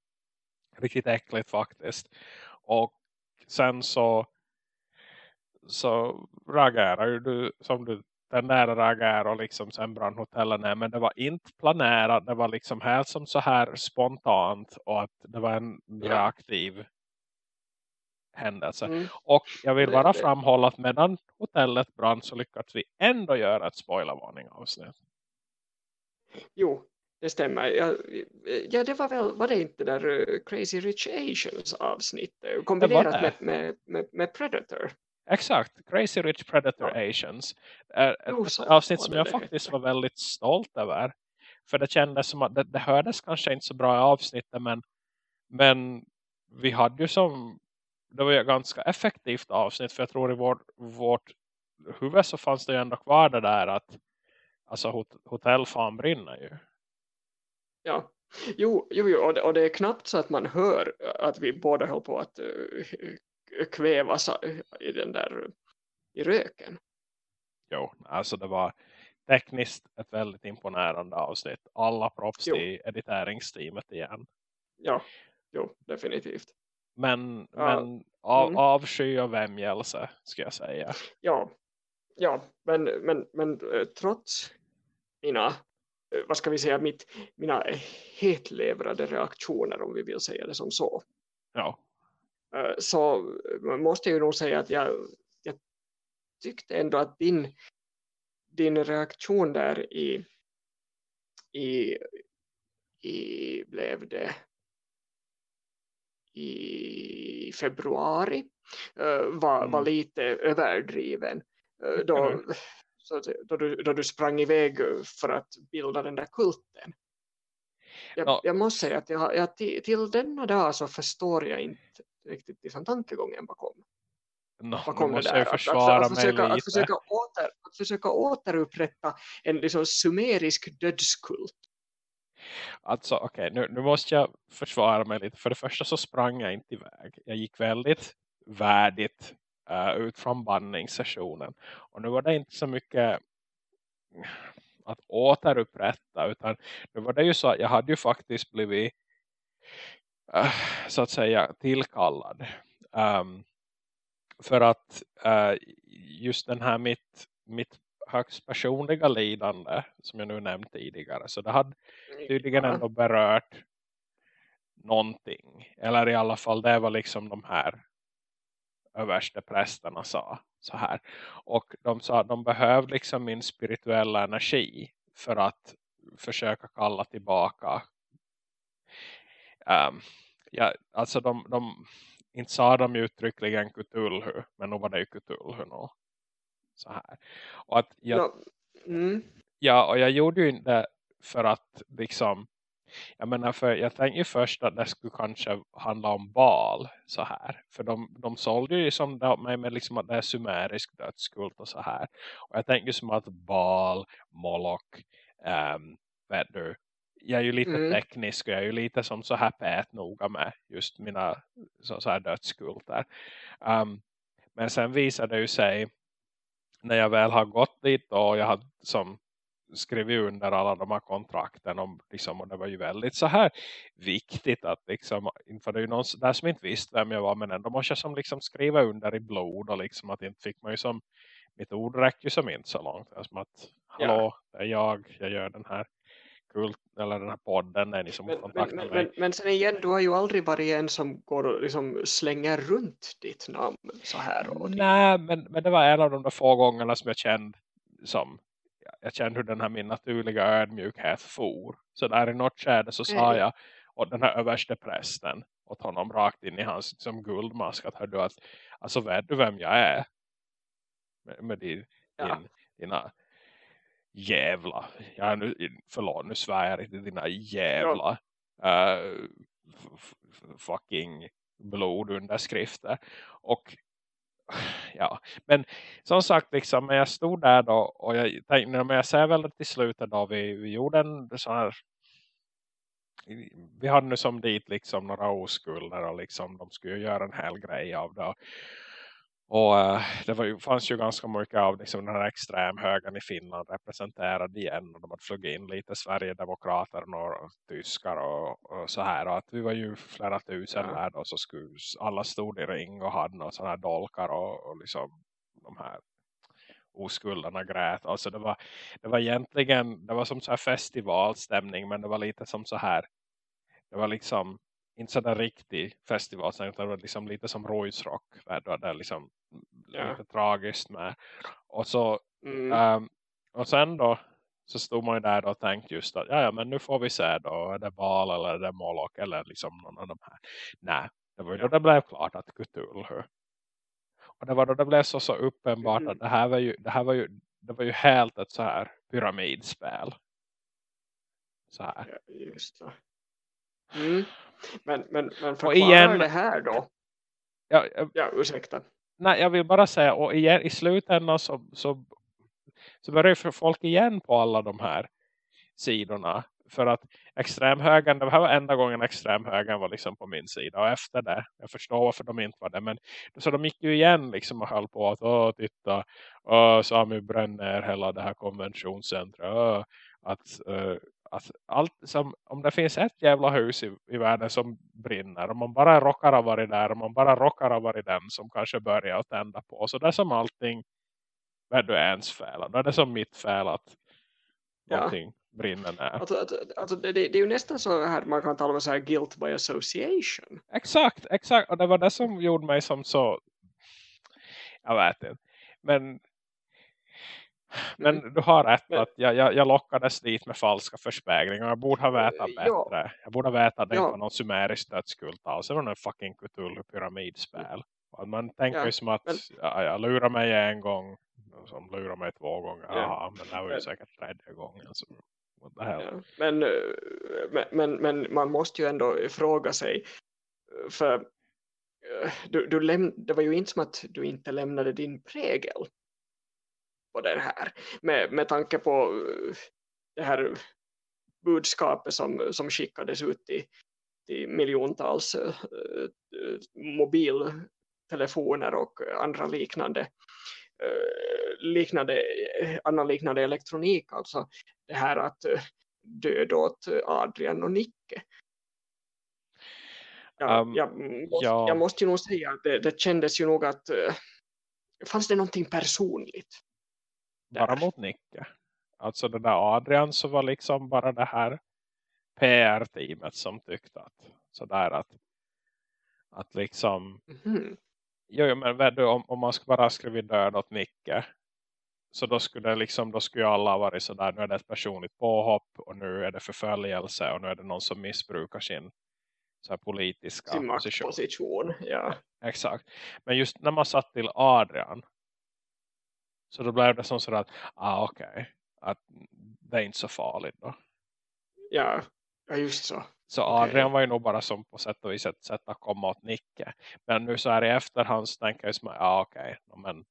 Riktigt äckligt faktiskt. Och sen så så reagerar du som du den där reagerar och liksom sen brann hotellet ner. Men det var inte planerat. Det var liksom helt som så här spontant. Och att det var en reaktiv händelse. mm. Och jag vill bara framhålla att medan hotellet brann så lyckats vi ändå göra ett spoilervarning avsnitt. Jo, det stämmer. Ja, ja, det var väl, var det inte där eh, Crazy Rich Asians avsnittet kombinerat det. med, med, med, med Predator? Exakt, Crazy Rich Predator Asians. Är ett Jo, avsnitt som jag faktiskt var väldigt stolt över. För det kändes som att det, det hördes kanske inte så bra i avsnittet men, men vi hade ju som det var ju ett ganska effektivt avsnitt för jag tror i vår, vårt huvud så fanns det ju ändå kvar det där att alltså hot, hotellfan brinner ju. Ja, jo, jo, jo och, det, och det är knappt så att man hör att vi båda höll på att uh, kvävas i den där i röken. Jo, alltså det var tekniskt ett väldigt imponerande avsnitt. Alla props Jo. till editeringsteamet igen. Ja, jo, definitivt. Men, Ja, men av, mm. avsky och vämjelse ska jag säga. Ja, ja men, men, men eh, trots mina, eh, vad ska vi säga, mitt, mina hetlevrade reaktioner om vi vill säga det som så. Ja, så måste jag ju nog säga att jag, jag tyckte ändå att din, din reaktion där i, i, i blev det i februari eh, var, var Mm. lite överdriven. Eh, då, Mm. så då, du, då du sprang iväg för att bilda den där kulten. Jag, Ja. jag måste säga att jag, jag, till, till denna dag så förstår jag inte riktigt liksom tankegången bakom, no, bakom det där. Att, att, försvara att, försöka, att, försöka åter, att försöka återupprätta en liksom sumerisk dödskult. Alltså okej, nu, nu måste jag försvara mig lite. För det första så sprang jag inte iväg. Jag gick väldigt värdigt eh, ut från bandningssessionen. Och nu var det inte så mycket att återupprätta. Utan nu var det ju så att jag hade ju faktiskt blivit eh, så att säga tillkallad. Ehm, för att eh, just den här mitt, mitt högst personliga lidande som jag nu nämnt tidigare. Så det hade tydligen Ja. ändå berört någonting. Eller i alla fall det var liksom de här överste prästerna sa så här. Och de sa att de behövde liksom min spirituella energi för att försöka kalla tillbaka. Um, ja, alltså de, de inte sa de ju uttryckligen Cthulhu, men nu var det ju Cthulhu nog. Så här. Och att jag Ja, mm, Ja, och jag gjorde ju inte för att liksom, jag menar för jag tänkte ju först att det skulle kanske handla om bal så här. För de, de sålde ju som det mig med liksom att det är sumerisk dödskult och så här. Och jag tänkte ju som att bal, Moloch, um, vet du, jag är ju lite Mm. teknisk och jag är ju lite som så här pät noga med just mina så, så här dödskulter. Um, men sen visade det ju sig när jag väl har gått dit och jag har som skrivit under alla de här kontrakten om, liksom, och det var ju väldigt så här viktigt att liksom, för det är ju någon där som inte visste vem jag var men ändå måste jag som liksom skriva under i blod och liksom att inte fick man ju som mitt ord räcker ju som inte så långt som att hallå, det är jag, jag gör den här kult, eller den här podden, det är ni som men, kontaktar men, mig men, men sen igen, du har ju aldrig varit en som går och liksom slänger runt ditt namn så här. Och Nej, men, men det var en av de där få gångerna som jag kände som jag kände hur den här min naturliga ödmjukhet for. Så där i något skede så sa Mm. jag åt den här överste prästen åt honom rakt in i hans liksom, guldmask att hör du att alltså vet du vem jag är? Med, med din, Ja. din, dina jävla ja, nu, förlåt nu svär jag inte dina jävla eh, f- f- fucking blodunderskrifter. Och ja, men som sagt liksom, men jag stod där då och jag tänkte, men jag ser väl till slutet då vi, vi gjorde en sån här vi hade nu som dit liksom några oskulder och liksom de skulle göra en hel grej av det och eh, det var ju, fanns ju ganska mycket av liksom, den här extremhögern i Finland representerad igen. Och de hade flugit in lite Sverigedemokrater och några tyskar och, och så här. Och att vi var ju flera tusen Ja. där då, så skulle alla stod i ring och hade några sådana här dolkar och, och liksom de här oskulderna grät. Alltså det var, det var egentligen, det var som så här festivalstämning men det var lite som så här. Det var liksom inte sådär riktig festival utan det var liksom lite som Royce-rock. Där det var liksom Ja. lite tragiskt med. Och så Mm. Ehm, och sen då så stod man ju där och tänkte just att ja, ja men nu får vi se då är det Bal eller är det Moloch eller liksom någon av de här. Nej, det var ju då det blev klart att Cthulhu. Och det var då det blev så, så uppenbart Mm. att det här var ju det här var ju det var ju helt ett så här pyramidspel. Så här. Ja. Mm. Men, men, men förklara igen- det här då. Ja, jag, Ja, ursäkta. nej, jag vill bara säga och igen, i slutändan så, så, så börjar ju folk igen på alla de här sidorna. För att extremhögern, det här var enda gången extremhögern var liksom på min sida. Och efter det, jag förstår varför de inte var det. Men så de gick ju igen liksom och höll på att, åh titta, åh, Sami bränner hela det här konventionscentret. Åh, att, eh, att allt som, om det finns ett jävla hus i, i världen som brinner. Om man bara råkar ha varit där. Om man bara råkar ha varit den som kanske börjar att tända på. Så det är som allting, är det ens fel? Då är det som mitt fel att Ja. någonting brinner ner. Alltså, alltså, det, det det är ju nästan så här man kan tala om så här guilt by association. Exakt, exakt. Och det var det som gjorde mig som så... Jag vet inte. Men, men du har rätt Men- att jag, jag, jag lockades dit med falska förspeglingar. Jag borde ha vetat Eh, ja. bättre. Jag borde ha vetat det Ja. var någon sumerisk dödskult var en fucking Cthulhu pyramidspel. Och att man tänker Ja, ju som att men- ja, jag lurar mig en gång. Som lurar mig två gånger. Ja. Jaha, men det var ju säkert tredje gången. Så. Men, eh, men, men, men man måste ju ändå fråga sig eh, för du, du läm, det var ju inte som att du inte lämnade din prägel på den här med, med tanke på eh, det här budskapet som, som skickades ut till, till miljontals eh, mobiltelefoner och andra liknande eh, liknande, annan liknande elektronik alltså det här att död åt Adrian och Nicke. Ja, Um, jag, måste, ja. jag måste ju nog säga att det, det kändes ju nog att fanns det någonting personligt? Bara mot Nicke. Alltså det där Adrian så var liksom bara det här PR-teamet som tyckte att sådär att att liksom Mhm. jo, men du, om, om man skulle bara skrivit död åt Nicke så då skulle liksom då skulle alla varit sådär nu är det ett personligt påhopp och nu är det förföljelse och nu är det någon som missbrukar sin så här politiska Sin position. maktposition. Ja. Exakt. Men just när man satt till Adrian så då blev det som sådär att ah okej, att det är inte så farligt då. Ja. ja, just så. Så. Adrian var ju nog bara som på sätt och vis ett sätt att komma åt Nicke. Men nu så här i efterhand så tänker jag som ah, okej, men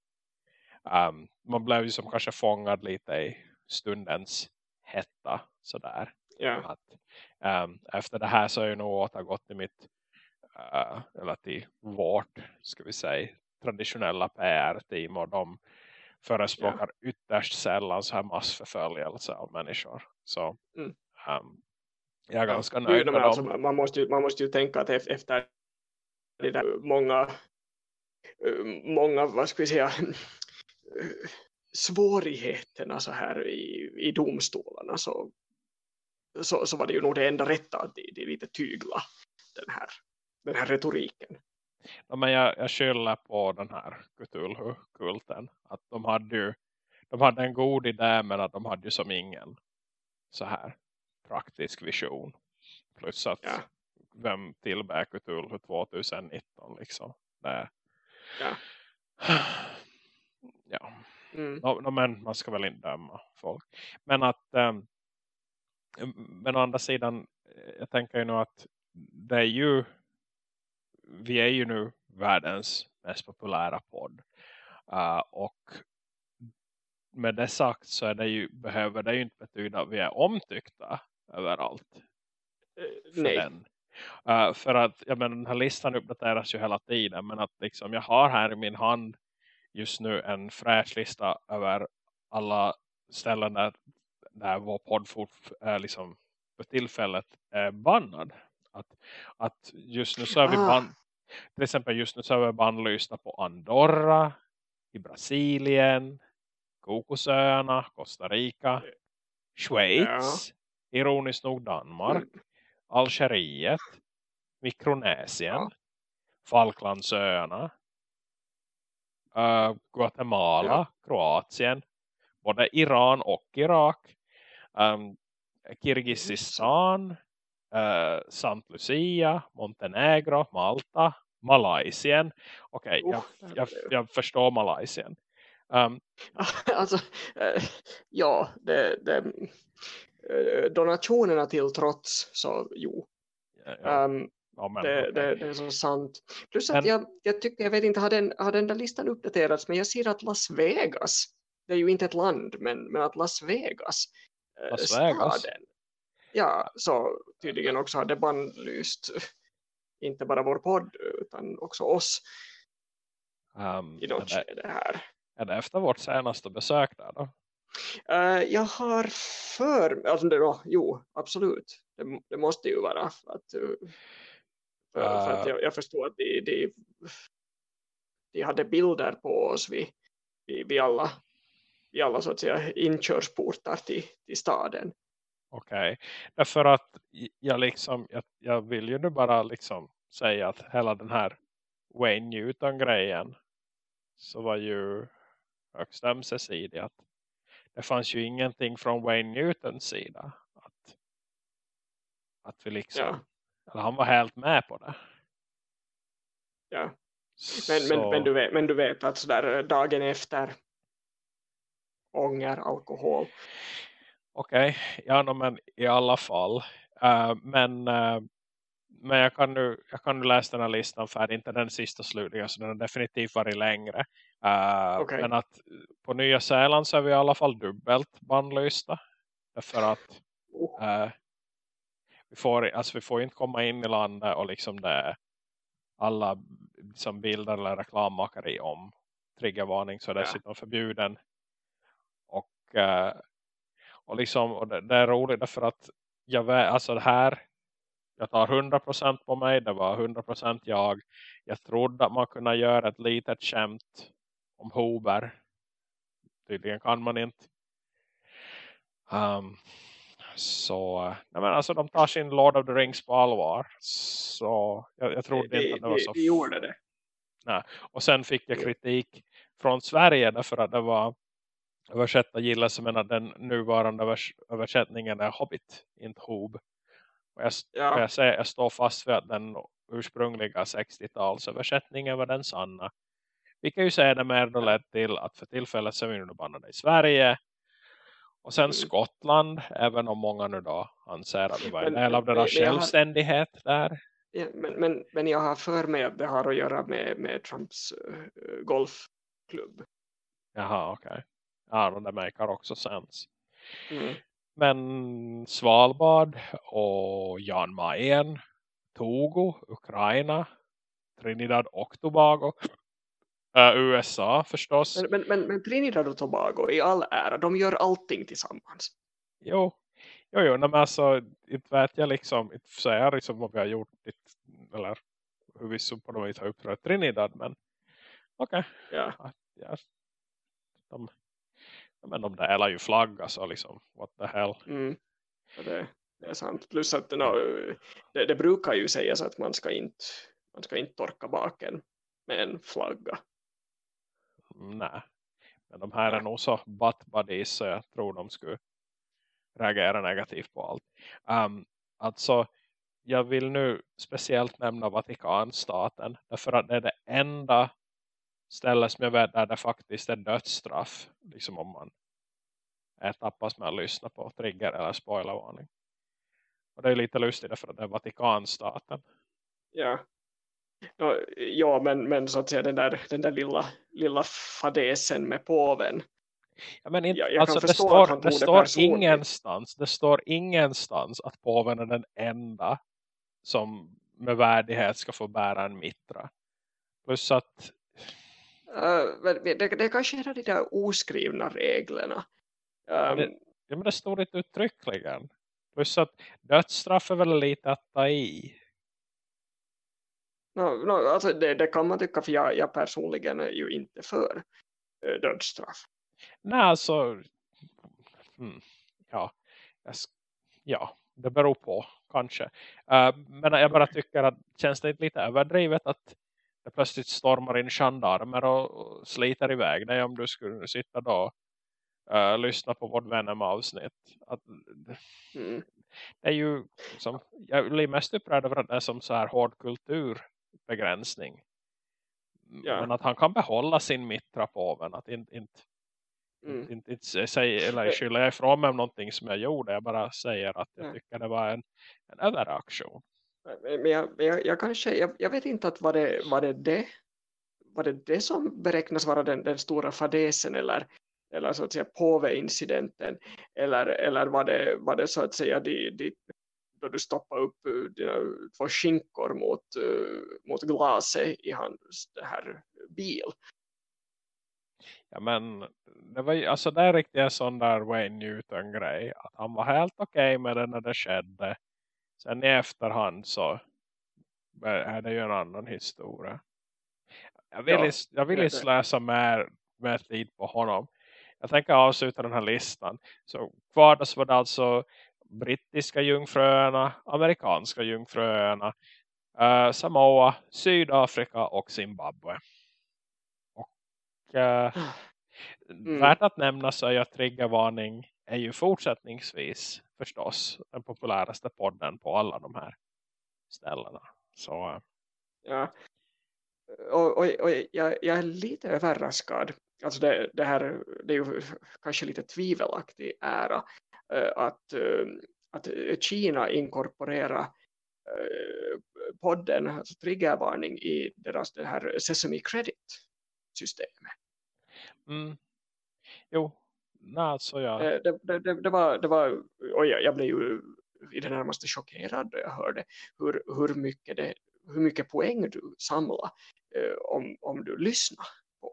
ehm, man blev ju som kanske fångad lite i stundens hetta sådär. Ja. Att, ehm, efter det här så har jag nog återgått till mitt uh, eller till vårt, ska vi säga, traditionella PR-team och de förespråkar ytterst sällan så här massförföljelse av människor. Så Mm. ehm, jag är Ja, ganska nöjd med alltså, dem. man, måste ju, man måste ju tänka att ef- efter det där många eh, många, vad ska vi säga svårigheterna så här i, i domstolarna så, så, så var det ju nog det enda rätta att de, de lite tygla den här, den här retoriken. Men jag, jag skyller på den här Cthulhu-kulten. Att de hade ju de hade en god idé men att de hade ju som ingen så här praktisk vision. Plus att Ja. vem tillbär Cthulhu 2019 liksom. Det, Ja. ja. Mm. No, no, men man ska väl inte döma folk. Men att um, men å andra sidan eh, jag tänker ju nu att det är ju vi är ju nu världens mest populära podd. Uh, och med det sagt så det ju, behöver det ju inte betyda att vi är omtyckta överallt. Eh, För, Nej. den. Uh, för att jag menar, den här listan uppdateras ju hela tiden. Men att liksom, jag har här i min hand just nu en fräsch lista över alla ställen där, där vår podd fort, är liksom för tillfället är bannad. Att, att just nu så är vi Ah. ban, till exempel just nu så är vi bannlysta på Andorra, i Brasilien, Kokosöarna, Costa Rica, Schweiz, ironiskt nog Danmark, Mm. Algeriet, Mikronesien, Ja. Falklandsöarna, uh, Guatemala, Ja. Kroatien, både Iran och Irak, um, Kirgizistan, uh, Sant Lucia, Montenegro, Malta, Malaysien. Okej, jag, Uff, jag, jag förstår Malaysien. Um, Alltså, eh, ja, det, det, eh, donationerna till trots så jo. ja, Um, ja, men, det, det, det är så sant. Plus Men- att jag, jag tycker, jag vet inte, har den, har den där listan uppdaterats, men jag ser att Las Vegas, det är ju inte ett land, men, men att Las Vegas, Las Vegas? staden, ja, så tydligen också har det bannlyst inte bara vår podd utan också oss Um, i är, något det, skede här. är det efter vårt senaste besök där då? Eh, jag har för, alltså det, ja, jo absolut, det, det måste ju vara för att, eh, för, för att Eh. jag, jag förstår att de, de, de hade bilder på oss vid, vid, vid alla, vid alla så att säga inkörsportar till, till staden. Okej, därför att jag liksom jag, jag vill ju nu bara liksom säga att hela den här Wayne Newton-grejen så var ju högst ömsesidig att det fanns ju ingenting från Wayne Newtons sida att, att vi liksom Ja. eller han var helt med på det. Ja. Men, men, men, du vet, men du vet att sådär dagen efter ånger, alkohol. Okej, ja no, men i alla fall. Eh, men eh, men jag kan, nu, jag kan nu läsa den här listan för inte den sista slutliga så den har definitivt varit längre. Eh, Okej. Men att på Nya Zeeland så är vi i alla fall dubbelt bannlysta. Därför att eh, vi, får, alltså vi får inte komma in i landet och liksom det alla som bilder eller reklammakare om triggervarning så är Ja. dessutom förbjuden. Och, eh, och liksom och det, det är roligt därför att jag alltså det här jag tar 100% på mig, det var 100% jag. Jag trodde att man kunde göra ett litet skämt om Hober. Tydligen kan man inte. Um, så, nej men alltså de tar sin Lord of the Rings på allvar. Så jag, jag trodde de, inte att det var så. de gjorde det. Och sen fick jag kritik från Sverige därför att det var översätta gillar som att den nuvarande övers översättningen är Hobbit, inte Hob. Och jag, Ja. jag, säger, jag står fast vid att den ursprungliga 60-talsöversättningen var den sanna. Vi kan ju säga det mer då lett till att för tillfället så är vi nu bannade i Sverige. Och sen Mm. Skottland, även om många nu då anser att det var en del av deras jag har- självständighet där. Ja, men, men, men jag har för mig att det har att göra med, med Trumps eh, golfklubb. Jaha, okej. Ja, och det makar också sens. Mm. Men Svalbard och Jan Mayen, Togo, Ukraina, Trinidad och Tobago, äh, USA förstås. Men, men, men, men Trinidad och Tobago i all ära, de gör allting tillsammans. Jo, jo, jo men alltså, inte vet jag liksom, inte säger liksom vad vi har gjort, eller hur vi så på något vis har upprört Trinidad, men okej, Ja. ja, de, men de delar ju flagga så liksom, what the hell. Mm. Det, det är sant. Plus att no, det, det brukar ju sägas att man ska inte, man ska inte torka baken med en flagga. Nej. Men de här är nog så butt buddies så jag tror de skulle reagera negativt på allt. Um, alltså, jag vill nu speciellt nämna Vatikanstaten. Därför att det är det enda stället som jag vet där det faktiskt är dödsstraff. Liksom om man är tappas med att lyssna på trigger eller spoilervarning. Och det är lite lustigt därför att det är Vatikanstaten. Ja. Ja, men, men så att säga den där, den där lilla, lilla fadesen med påven. Ja, men inte, Ja, jag kan alltså det står, det står ingenstans det står ingenstans att påven är den enda som med värdighet ska få bära en mitra. Plus att Uh, det, det kanske är de där oskrivna reglerna. Um, det- ja, men det står inte uttryckligen. Plus att dödsstraff är väl lite att ta i. no, no, alltså det, det kan man tycka för jag, jag personligen är ju inte för uh, dödsstraff. Nej, alltså hmm, ja, ja, det beror på kanske. Eh, men jag bara tycker att känns det inte lite överdrivet att det plötsligt stormar in gendarmer och, sliter iväg dig om du skulle sitta då och lyssna på vårt Venom-avsnitt. Mm. det är ju som, jag blir mest upprörd över att det är som så här hård kulturbegränsning. Ja. Men att han kan behålla sin mitra påven. Att inte, inte, Mm. inte, inte säga, eller skylla jag ifrån mig om någonting som jag gjorde. Jag bara säger att jag Ja. tycker det var en, en överreaktion. Men jag, men jag, jag kanske, jag, jag vet inte att var det, var det det var det det som beräknas vara den, den stora fadesen eller, eller så att säga påveincidenten eller, eller var, det, var det så att säga de, de, då du stoppar upp eh, dina två skinkor mot, eh, mot glaset i hans det här bil. Ja men det var ju, alltså det är riktigt en sån där Wayne Newton grej. Att han var helt okej okay med det när det skedde. Sen i efterhand så är det ju en annan historia. Jag vill, Ja, ja, jag vill inte läsa mer, mer tid på honom. Jag tänker avsluta den här listan. Så kvar var det alltså brittiska jungfröarna, amerikanska jungfröarna, eh, Samoa, Sydafrika och Zimbabwe. Och eh, Mm. värt att nämna så är att triggervarning är ju fortsättningsvis förstås den populäraste podden på alla de här ställena. Så eh, Ja. Och, och, och jag, jag är lite överraskad. Alltså det, det här det är ju kanske lite tvivelaktig ära eh, att, eh, att Kina inkorporerar podden, alltså triggervarning i deras det här Sesame Credit-systemet. mm, jo, nej, alltså ja. Eh, Det, det, det, det, var, det var, och jag, jag blev ju i det närmaste chockerad då jag hörde hur, hur, mycket, det, hur mycket poäng du samlar eh, om, om du lyssnar på,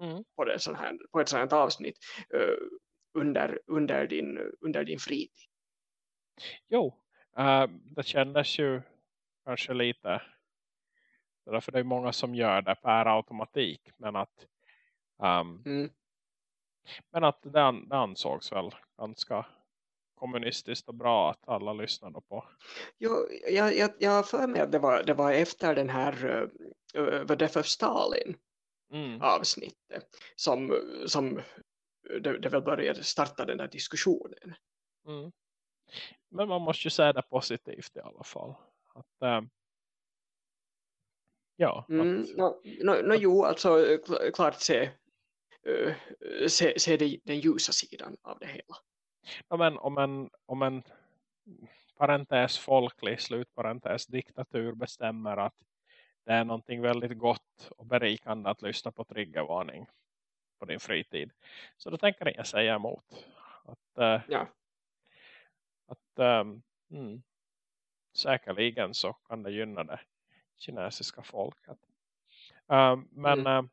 Mm. på, det sån här, på ett här avsnitt eh, under, under, din, under din fritid. Jo, eh, det kändes ju kanske lite därför det är många som gör det per automatik men att ehm, Mm. Men att det, an, det ansågs väl ganska kommunistiskt och bra att alla lyssnade på Jo, jag, jag, jag för mig att det var, det var efter den här uh, The Death of Stalin mm. avsnittet som, som det, det väl började starta den där diskussionen. Mm. Men man måste ju säga det positivt i alla fall. Att, ehm, ja, Mm, att, no, no, no, jo, alltså kl- klart se, se, se det, den ljusa sidan av det hela. ja, men, om, en, om en parentes folklig slutparentes diktatur bestämmer att det är någonting väldigt gott och berikande att lyssna på triggervarning på din fritid. Så då tänker jag säga emot. Att, eh, Ja. att ehm, mm, säkerligen så kan det gynna det kinesiska folket. Ehm, men, Mm. ehm,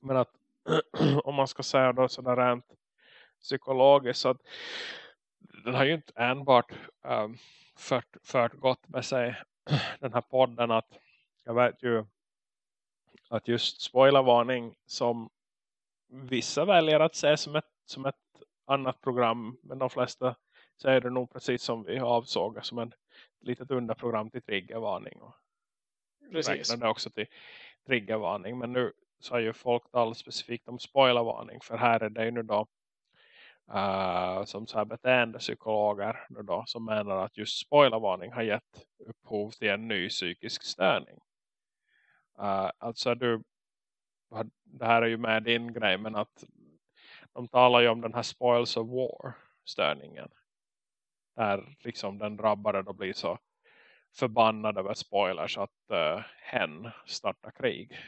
men att om man ska säga då sådär rent psykologiskt så att den har ju inte enbart um, fört, fört gott med sig den här podden att jag vet ju att just spoilervarning som vissa väljer att se som ett, som ett annat program men de flesta säger det nog precis som vi avsåg som en litet underprogram till triggervarning och Precis. räknar det också till triggervarning men nu så har ju folk talat specifikt om spoilervarning. För här är det ju nu då uh, som så här beteendepsykologer nu då, som menar att just spoilervarning har gett upphov till en ny psykisk störning. Uh, alltså du det här är ju med din grej men att de talar ju om den här spoils of war störningen. Där liksom den drabbade då blir så förbannad över spoilers att uh, hen startar krig.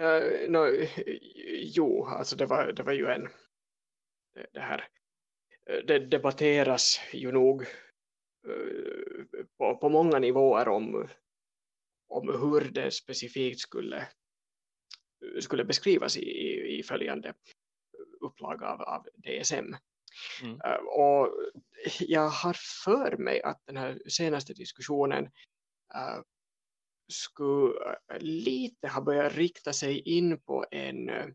Uh, no, jo, alltså det var, det var ju en det, det här det debatteras ju nog uh, på, på många nivåer om, om hur det specifikt skulle skulle beskrivas i, i, i följande upplaga av, av DSM. Mm. Uh, och jag har för mig att den här senaste diskussionen uh, skulle lite ha börjat rikta sig in på en uh,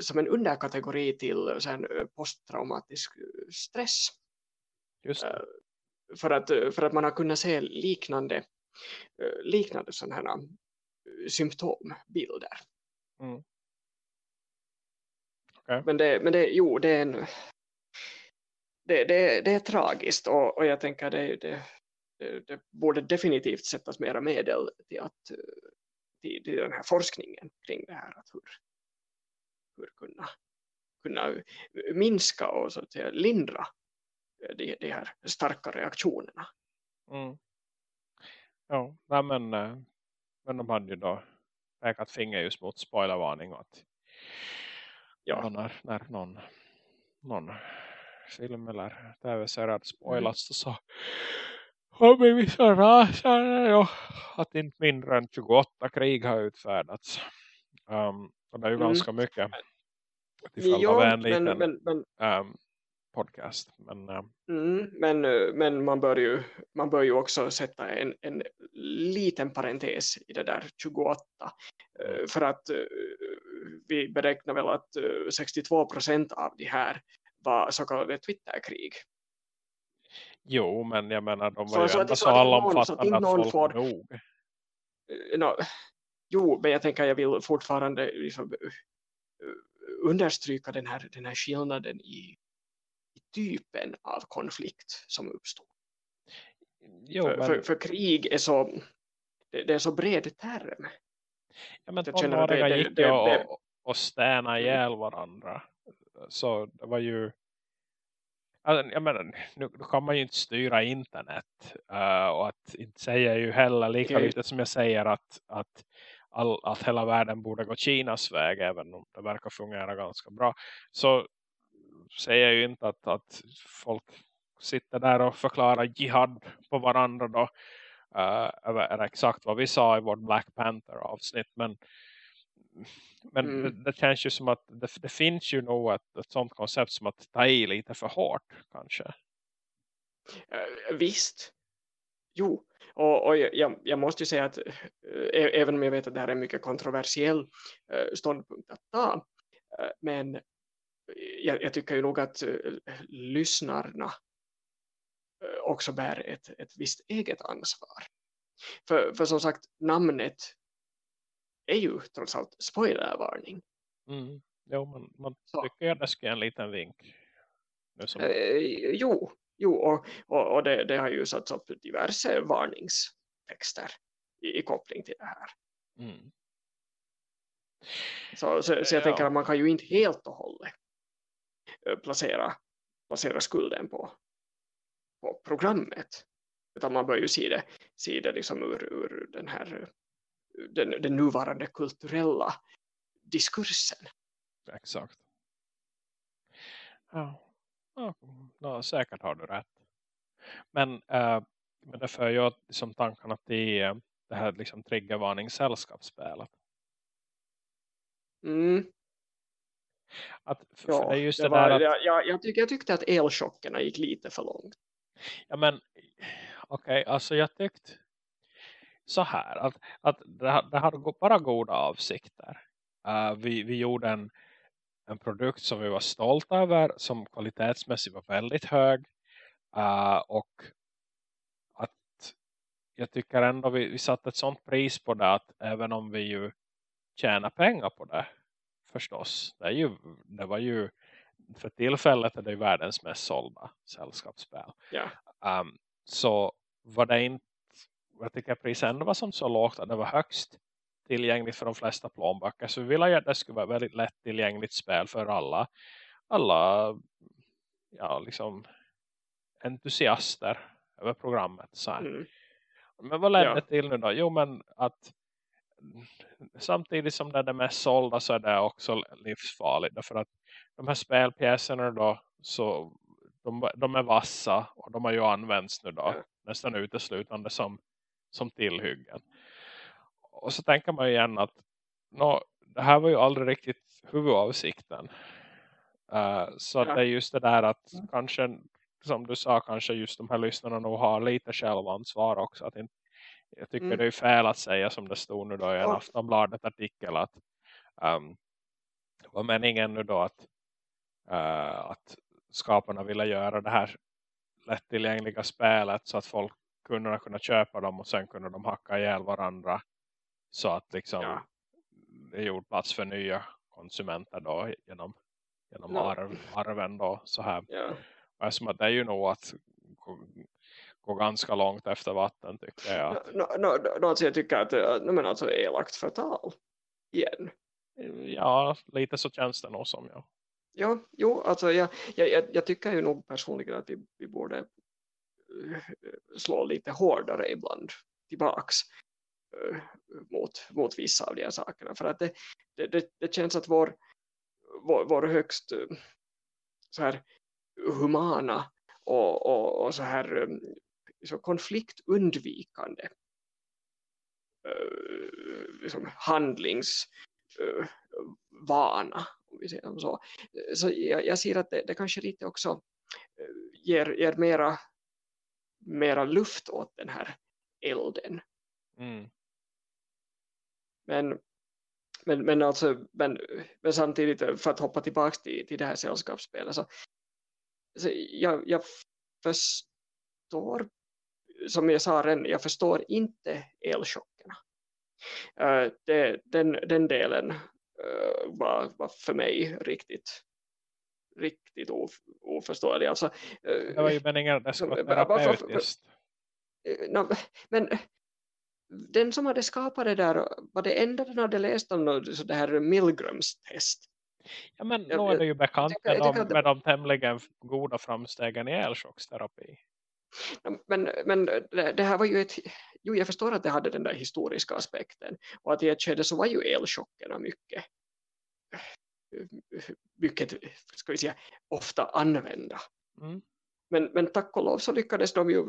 som en underkategori till sen, posttraumatisk stress. För, att, för att man har kunnat se liknande, liknande sådana här symptombilder. Mm. Okay. Men, det, men det, jo, det är en det, det, det är tragiskt och, och jag tänker det, det, det, det borde definitivt sättas mera medel till, att, till, till den här forskningen kring det här. Att hur, hur kunna, kunna minska och så att säga, lindra de, de här starka reaktionerna. Mm. Ja, men, eh, men de hade ju då pekat finger just mot spoilervarning och att ja, när, när någon, någon film eller tv-serie spoilas mm. så vi vissa rasare och att inte mindre än 28 krig har utfärdats. Um, och det är ju mm. ganska mycket till ja, en liten men, men, men, um, podcast. Men, um, mm, men, men man, bör ju, man bör ju också sätta en, en liten parentes i det där 28. Uh, mm. för att uh, vi beräknar väl att 62 procent av de här var så kallade Twitterkrig. Jo, men jag menar de var så, ju ändå så, så allomfattande att, folk får, dog. No, jo, men jag tänker jag vill fortfarande liksom, understryka den här, den här skillnaden i, i typen av konflikt som uppstår. Jo, för, men... för, för, krig är så det, det, är så bred term. Ja, men tonåriga gick det, och, och stäna ihjäl varandra. Så det var ju jag menar, nu, kan man ju inte styra internet uh, och att inte säga ju heller lika okay. lite som jag säger att, att, all, att hela världen borde gå Kinas väg även om det verkar fungera ganska bra så säger jag ju inte att, att folk sitter där och förklarar jihad på varandra då uh, är exakt vad vi sa i vårt Black Panther avsnitt men men mm. det, det, känns ju som att det, det finns ju nog ett, ett sånt koncept som att ta i lite för hårt kanske. Uh, visst. Jo, och, och jag, jag, måste ju säga att äh, även om jag vet att det här är en mycket kontroversiell äh, ståndpunkt att ta. Äh, men jag, jag, tycker ju nog att lyssnarna också bär ett, ett visst eget ansvar. För, för som sagt, namnet är ju trots allt spoilervarning. Mm. Jo, man, man tycker att det ska en liten vink. Som... Eh, jo, jo och, och, och det, det, har ju satts upp diverse varningstexter i, i koppling till det här. Mm. Så, så, så, jag ja. tänker att man kan ju inte helt och hållet eh, placera, placera skulden på, på programmet. Utan man bör ju se det, se det liksom ur, ur den här den, den nuvarande kulturella diskursen. Exakt. Ja, ja, ja säkert har du rätt. Men, äh, men det för ju liksom tankarna till det här liksom triggervarningssällskapsspelet. Mm. Att, för, ja, det är just det, det var, där att... jag, jag, jag, tyck, jag tyckte att elchockerna gick lite för långt. Ja men, okej, okay, alltså jag tyckte så här att, att det, det har bara goda avsikter. Uh, vi, vi gjorde en, en produkt som vi var stolta över som kvalitetsmässigt var väldigt hög uh, och att jag tycker ändå vi, vi satte ett sånt pris på det att även om vi ju tjäna pengar på det förstås. Det, är ju, det var ju för tillfället är det världens mest sålda sällskapsspel. Ja. Um, så var det inte jag tycker priset ändå var som så lågt att det var högst tillgängligt för de flesta plånböcker. Så vi ville att det skulle vara väldigt lätt tillgängligt spel för alla. Alla ja, liksom entusiaster över programmet. Så mm. Men vad ledde ja. till nu då? Jo men att samtidigt som det är det mest sålda så är det också livsfarligt. Därför att de här spelpjäserna då så de, de är vassa och de har ju använts nu då ja. nästan uteslutande som, som tillhyggen. Och så tänker man igen att no, det här var ju aldrig riktigt huvudavsikten. Uh, så ja. det är just det där att mm. kanske som du sa kanske just de här lyssnarna nog har lite självansvar också. Att inte, jag tycker mm. det är fel att säga som det stod nu då i en Aftonbladet artikel att um, var meningen nu då att, uh, att skaparna ville göra det här lättillgängliga spelet så att folk kunde kunna köpa dem och sen kunde de hacka ihjäl varandra så att liksom ja. det gjorde plats för nya konsumenter då genom, genom no. arv, arven då så här. Ja. Och att det är ju nog att gå, gå ganska långt efter vatten tycker jag. Att... No, no, no, alltså jag tycker att no, men alltså elakt förtal igen. Ja, lite så känns det nog som jag. Ja, jo, alltså jag, jag, jag tycker ju nog personligen att vi, vi borde eh, Eh, slå lite hårdare ibland tillbaks eh, mot, mot vissa av de här sakerna. För att det, det, det känns att vår, vår, vår högst eh, så här humana och, och, och så här så konfliktundvikande liksom handlingsvana om vi säger så. Så jag, jag ser att det, det kanske lite också ger, ger mera, mera luft åt den här elden. Mm. Men, men, men, alltså, men, men samtidigt för att hoppa tillbaka till, till det här sällskapsspelet så alltså, jag, jag förstår som jag sa redan, jag förstår inte elchockerna. Uh, det, den, den delen uh, var, var för mig riktigt riktigt of, oförståelig. Alltså, uh, det var ju meningen att det skulle vara terapeutiskt. No, men den som hade skapat det där var det enda den hade läst om så det här Milgrams test Ja men nu är det ju bekant med, de, med de tämligen goda framstegen i elchocksterapi. Men, men det, det, här var ju ett, jo jag förstår att det hade den där historiska aspekten och att i ett skede så var ju elchockerna mycket mycket, ska vi säga, ofta använda. Mm. Men, men tack och lov så lyckades de ju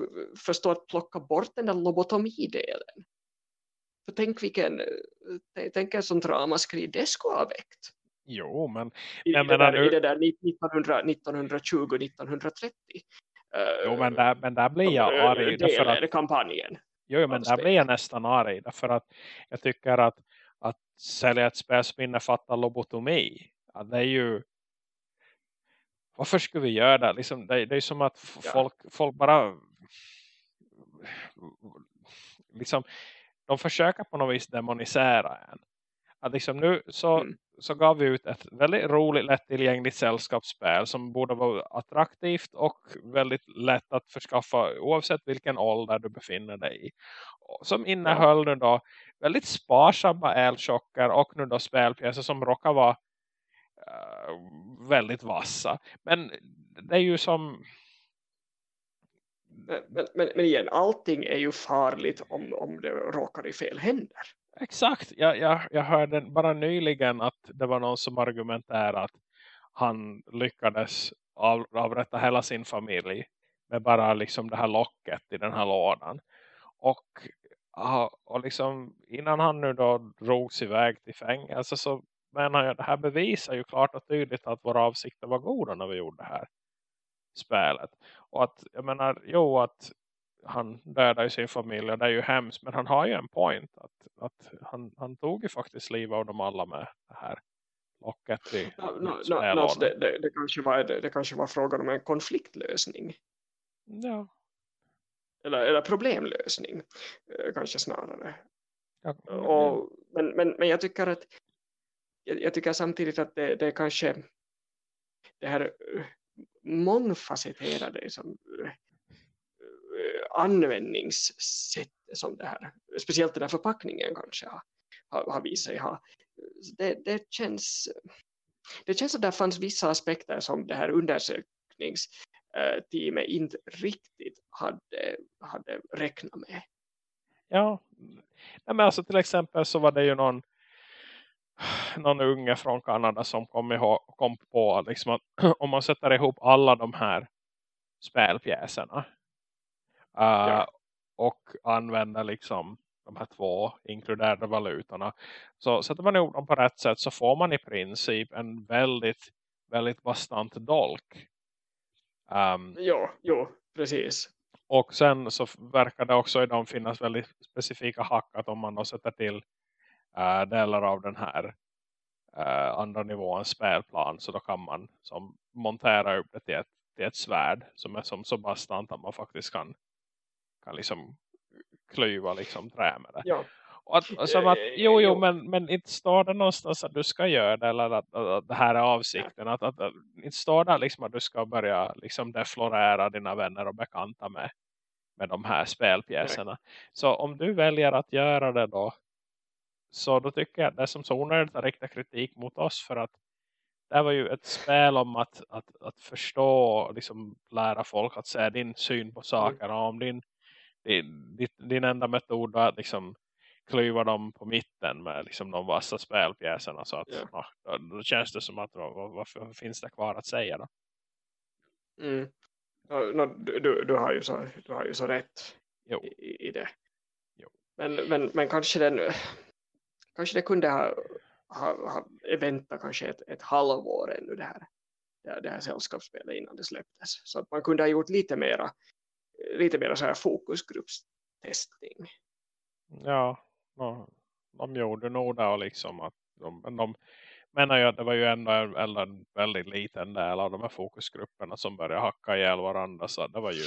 förstå att plocka bort den där lobotomidelen. För tänk vilken, tänk en sån ramaskri det skulle ha väckt. Jo, men... I, jag det, där, nu... i det där 1920-1930. Jo, men där, men där blir jag arg. Därför att, kampanjen. Jo, men där blir jag nästan arg. Därför att jag tycker att, att sälja ett spel som innefattar lobotomi. Ja, det är ju... Varför skulle vi göra det? Liksom, det, det är som att folk, ja. folk bara... Liksom, de försöker på något vis demonisera en. Att liksom nu så, mm så gav vi ut ett väldigt roligt, lättillgängligt sällskapsspel som borde vara attraktivt och väldigt lätt att förskaffa oavsett vilken ålder du befinner dig i. Som innehöll nu då väldigt sparsamma elchocker och nu då spelpjäser som råkar vara uh, väldigt vassa. Men det är ju som... Men, men, men igen, allting är ju farligt om, om det råkar i fel händer. Exakt, jag, jag, jag hörde bara nyligen att det var någon som argumenterade att han lyckades av, avrätta hela sin familj med bara liksom det här locket i den här lådan. Och, och liksom innan han nu då drogs iväg till fängelse så menar jag det här bevisar ju klart och tydligt att våra avsikter var goda när vi gjorde det här spelet. Och att, jag menar, jo att han dödar ju sin familj och det är ju hemskt. Men han har ju en point att, att han, han tog ju faktiskt liv av dem alla med det här locket i no, no, no, alltså det, det, det, kanske var, det, det kanske var frågan om en konfliktlösning. Ja. Eller, eller problemlösning eh, kanske snarare. Ja, Och, men, men, men jag tycker att jag, jag tycker samtidigt att det, det kanske det här eh, mångfacetterade liksom, eh, användningssätt som det här, speciellt den här förpackningen kanske har, har, visat sig ha. Det, det känns det känns som det fanns vissa aspekter som det här undersökningsteamet inte riktigt hade, hade räknat med. Ja, men alltså till exempel så var det ju någon någon unge från Kanada som kom, ihåg, kom på liksom att om man sätter ihop alla de här spelpjäserna uh, ja. och använder liksom de här två inkluderade valutorna så sätter man ihop dem på rätt sätt så får man i princip en väldigt väldigt bastant dolk. Um, ja, jo, precis. Och sen så verkar det också i dem finnas väldigt specifika hack att om man då sätter till uh, delar av den här uh, andra nivåns spelplan så då kan man som montera upp det till ett, till ett svärd som är som så bastant att man faktiskt kan, kan liksom klyva liksom trä med det. Ja. Att, som att, jo, jo, men, men inte står det någonstans att du ska göra det eller att, att, att det här är avsikten. Att, att, att, inte står det liksom att du ska börja liksom deflorera dina vänner och bekanta med, med de här spelpjäserna. Nej. Så om du väljer att göra det då så då tycker jag det är som så onödigt att rikta kritik mot oss för att det var ju ett spel om att, att, att förstå och liksom lära folk att se din syn på saker mm. och om din, din, din, din enda metod är att liksom klyva dem på mitten med liksom de vassa spelpjäserna så att ja, då, då, känns det som att vad, varför finns det kvar att säga då? Mm. No, du, du, du, har ju så, du har ju så rätt i, i, det. Jo. Men, men, men kanske den kanske det kunde ha, ha, ha väntat kanske ett, ett halvår ännu det här, det, det här sällskapsspelet innan det släpptes. Så att man kunde ha gjort lite mera, lite mera så här fokusgruppstesting. Ja, de gjorde nog och liksom att de, de menar ju att det var ju ändå en, en väldigt liten del av de här fokusgrupperna som började hacka ihjäl varandra så det var ju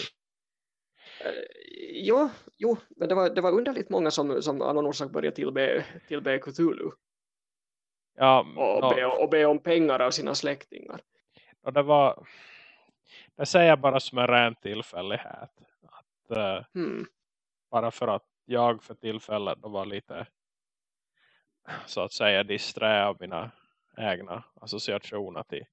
Uh, jo, jo, men det var, det var underligt många som, som av någon orsak började tillbe, tillbe Cthulhu. Ja, och, no, be, och be om pengar av sina släktingar. Och det var det säger jag bara som en ren tillfällighet. Att, hmm. Bara för att jag för tillfället då var lite så att säga disträ av mina egna associationer till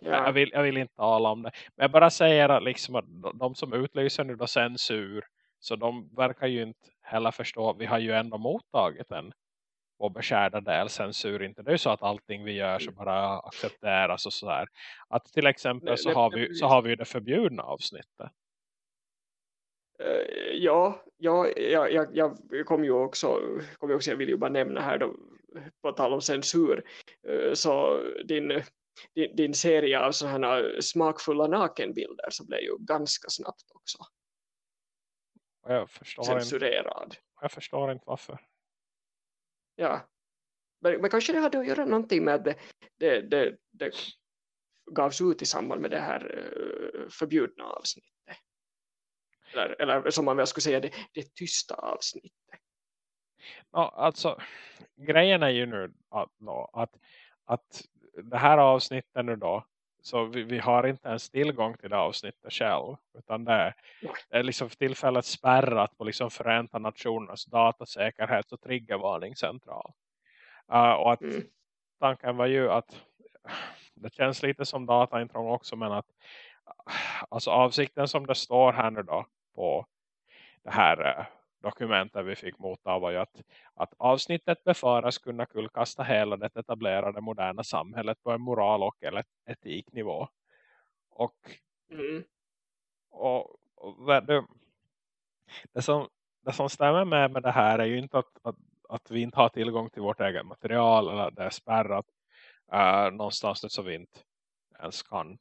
Ja. Jag, vill, jag vill inte tala om det. Men jag bara säger att, liksom att de som utlyser nu då censur. Så de verkar ju inte heller förstå. Vi har ju ändå mottagit en och beskärda del censur. Inte det är så att allting vi gör så bara accepteras och sådär. Att till exempel så, har vi, så har vi det förbjudna avsnittet. Uh, ja, ja jag, jag, jag kom ju också, kom också, jag vill ju bara nämna här då, på tal om censur, uh, så din din, din serie av sådana smakfulla nakenbilder så blev ju ganska snabbt också jag förstår censurerad. Inte, jag förstår inte varför. Ja, men, men kanske det hade att göra någonting med att det, det, det, det gavs ut i samband med det här uh, förbjudna avsnittet. Eller, eller som man väl skulle säga, det, det tysta avsnittet. Ja, alltså, grejen är ju nu att, att, att det här avsnittet nu då så vi, vi, har inte ens tillgång till det avsnittet själv. Utan det är, det är liksom för tillfället spärrat på liksom Förenta Nationernas datasäkerhets- och triggervarningscentral. Uh, och att mm. tanken var ju att det känns lite som dataintrång också men att alltså avsikten som det står här nu då på det här uh, dokumentet vi fick motta var ju att, att avsnittet befaras kunna kullkasta hela det etablerade moderna samhället på en moral och eller etiknivå. Och, mm. och, och det, det, som, det som stämmer med, med det här är ju inte att, att, att vi inte har tillgång till vårt eget material eller det är spärrat uh, någonstans så vi inte ens kan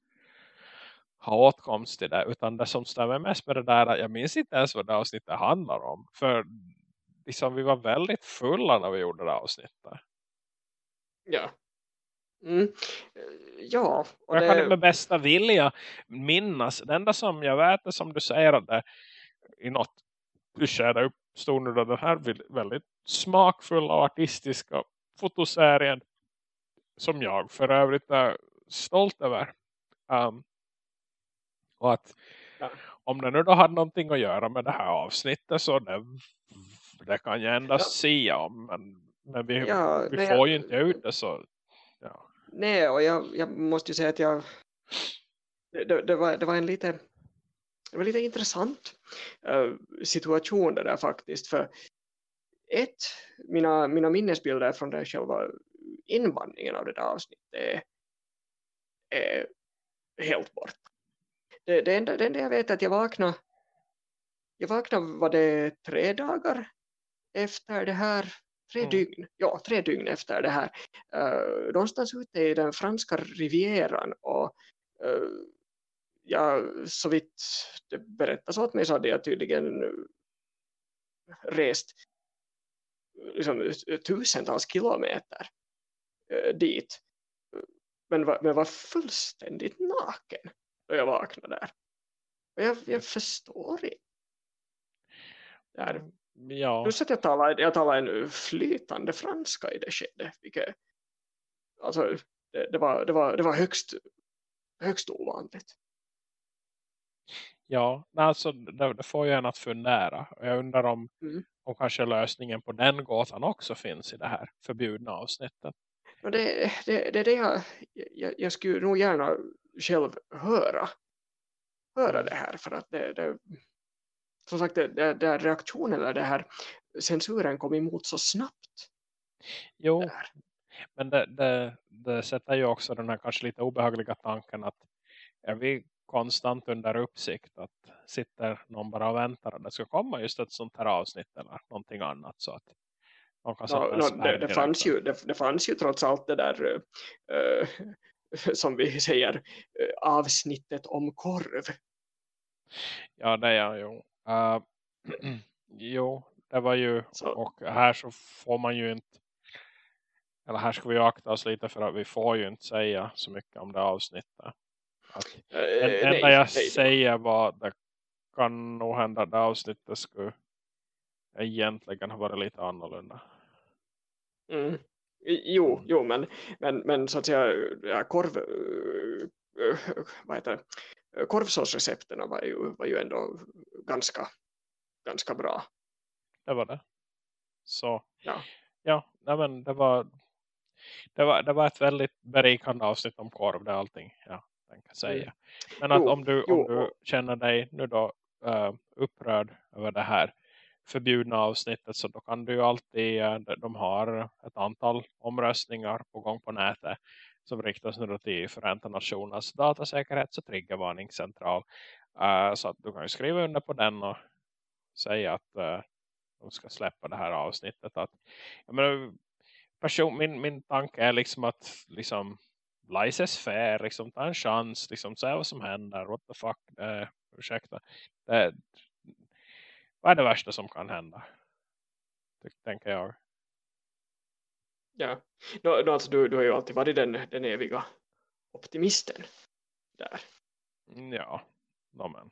ha åtkomst till det. Utan det som stämmer mest med det där, jag minns inte ens vad det avsnittet handlar om. För liksom, vi var väldigt fulla när vi gjorde det avsnittet. Ja. Mm. Ja. Jag det... kan med bästa vilja minnas. Det enda som jag vet är som du säger att det i något skede stod nu den här väldigt smakfulla och artistiska fotoserien som jag för övrigt är stolt över. Um, och att ja. om det nu då hade någonting att göra med det här avsnittet så det, det kan jag endast ja. säga om. Men, men vi, ja, vi får jag, ju inte ut det så. Ja. Nej, och jag, jag måste ju säga att jag det, det, var, det var en lite det var lite intressant uh, situation det där faktiskt för ett, mina, mina minnesbilder från den själva invandringen av det där avsnittet är, är helt bort. Det, det, enda, det enda jag vet är att jag vaknade jag vaknade var det tre dagar efter det här tre mm. dygn, ja tre dygn efter det här uh, någonstans ute i den franska rivieran och uh, ja, så vitt det berättas åt mig så hade jag tydligen rest liksom, tusentals kilometer dit. Men var, men var fullständigt naken då jag vaknade där. Och jag, jag förstår inte. Där. Ja. Plus att jag talar, jag talar en flytande franska i det skedet. Vilket, alltså, det, det, var, det, var, det var högst, högst ovanligt. Ja, alltså det, det får ju en att fundera. Och jag undrar om, mm. om kanske lösningen på den gåtan också finns i det här förbjudna avsnittet. Och det, det, det är det jag, jag, jag skulle nog gärna själv höra. Höra det här för att det, det som sagt, det, det reaktionen eller det här censuren kom emot så snabbt. Jo, men det, det, det sätter ju också den här kanske lite obehagliga tanken att är vi konstant under uppsikt att sitter någon bara och väntar att det ska komma just ett sånt här avsnitt eller någonting annat så att de kan no, no, det, det, fanns ju, det, det, fanns ju trots allt det där uh, som vi säger uh, avsnittet om korv. Ja, det är ju. Uh, jo, det var ju så. och här så får man ju inte eller här ska vi akta oss lite för att vi får ju inte säga så mycket om det avsnittet. Att, det eh, enda jag nej, säger var att det kan nog hända att det avsnittet skulle egentligen ha varit lite annorlunda. Mm. Jo, mm. jo men, men, men så att säga ja, korv, äh, vad heter det? korvsåsrecepterna var ju, var ju ändå ganska, ganska bra. Det var det. Så ja, ja nej men det var det var, det var ett väldigt berikande avsnitt om korv, det allting. Ja, säga. Mm. Men att jo, om, du, om du känner dig nu då uh, upprörd över det här förbjudna avsnittet så då kan du ju alltid, eh, de har ett antal omröstningar på gång på nätet som riktas nu till Förenta Nationernas datasäkerhets- och triggervarningscentral. Uh, så att du kan ju skriva under på den och säga att uh, de ska släppa det här avsnittet. Att, jag menar, person, min, min tanke är liksom att liksom laissez Fair, liksom ta en chans, liksom se vad som händer, what the fuck, uh, ursäkta. Det, vad är det värsta som kan hända? Tänker jag. Ja, no, no, alltså, du, du har ju alltid varit den, den eviga optimisten där. Mm, ja, no, men.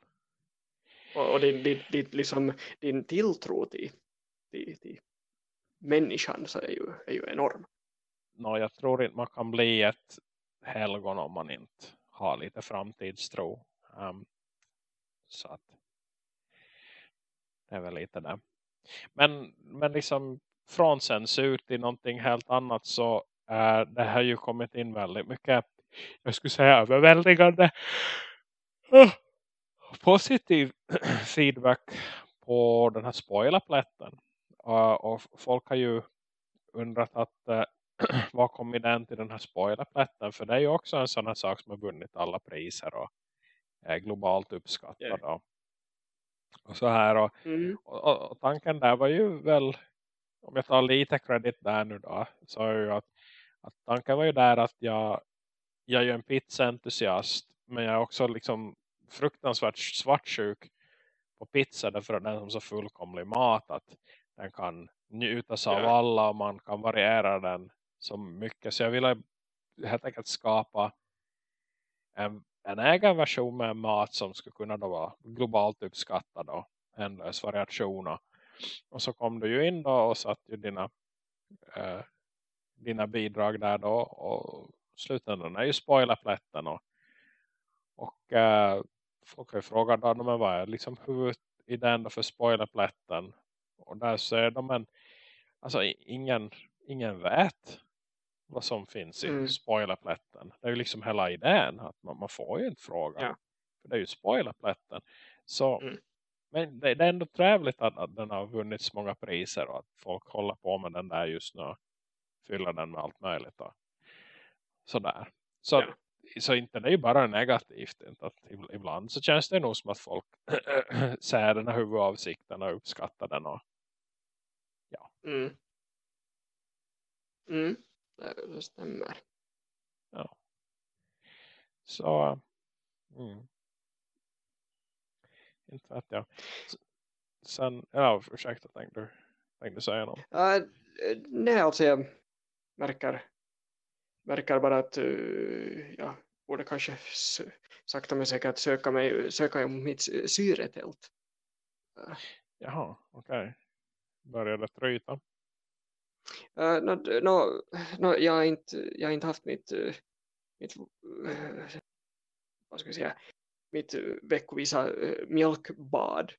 Och, och din, din, din, liksom, din tilltro till, till, till människan så är ju, är ju enorm. No, jag tror inte man kan bli ett helgon om man inte har lite framtidstro. Um, så att är väl lite det. Men, men liksom från censur till någonting helt annat så är det här ju kommit in väldigt mycket jag skulle säga överväldigande uh, positiv feedback på den här spoilerplätten. Uh, och folk har ju undrat att uh, vad kom den till den här spoilerplätten? För det är ju också en sån här sak som har vunnit alla priser och är globalt uppskattad. Yeah. Och, så här. Och, mm. och, och, tanken där var ju väl, om jag tar lite kredit där nu då, så är ju att, att tanken var ju där att jag, jag är ju en pizzaentusiast men jag är också liksom fruktansvärt svartsjuk på pizza därför att den är som så fullkomlig mat att den kan njutas av alla och man kan variera den så mycket. Så jag ville helt enkelt skapa en, en egen version med mat som skulle kunna då vara globalt uppskattad och ändlös variation. Och så kom du ju in då och satt ju dina, eh, dina bidrag där då. Och slutändan är ju spoilerplätten. Och, och eh, folk har ju frågat då, men vad är liksom huvudidén då för spoilerplätten? Och där ser de en, alltså ingen, ingen vet vad som finns i mm. spoilerplätten. Det är ju liksom hela idén att man, man får ju inte fråga. Ja. För det är ju spoilerplätten. Så, mm. Men det, det, är ändå trevligt att, att den har vunnit så många priser och att folk håller på med den där just nu fyller den med allt möjligt. Och sådär. Så, ja. så inte det är ju bara negativt. Inte att ibland så känns det nog som att folk ser den här huvudavsikten och uppskattar den. Och, ja. Mm. Mm det stämmer. Ja. Så, mm. Inte vet jag. Sen, ja, ursäkta, tänkte du, tänkte säga något? Uh, nej, alltså jag märker, märker bara att uh, jag borde kanske sakta men säkert söka mig, söka mot mitt syretält. Uh. Jaha, okej. Okay. Började tryta? Uh, no, no, no, jag, har inte, jag har inte haft mitt, uh, mitt uh, vad ska jag säga, mitt veckovisa mjölkbad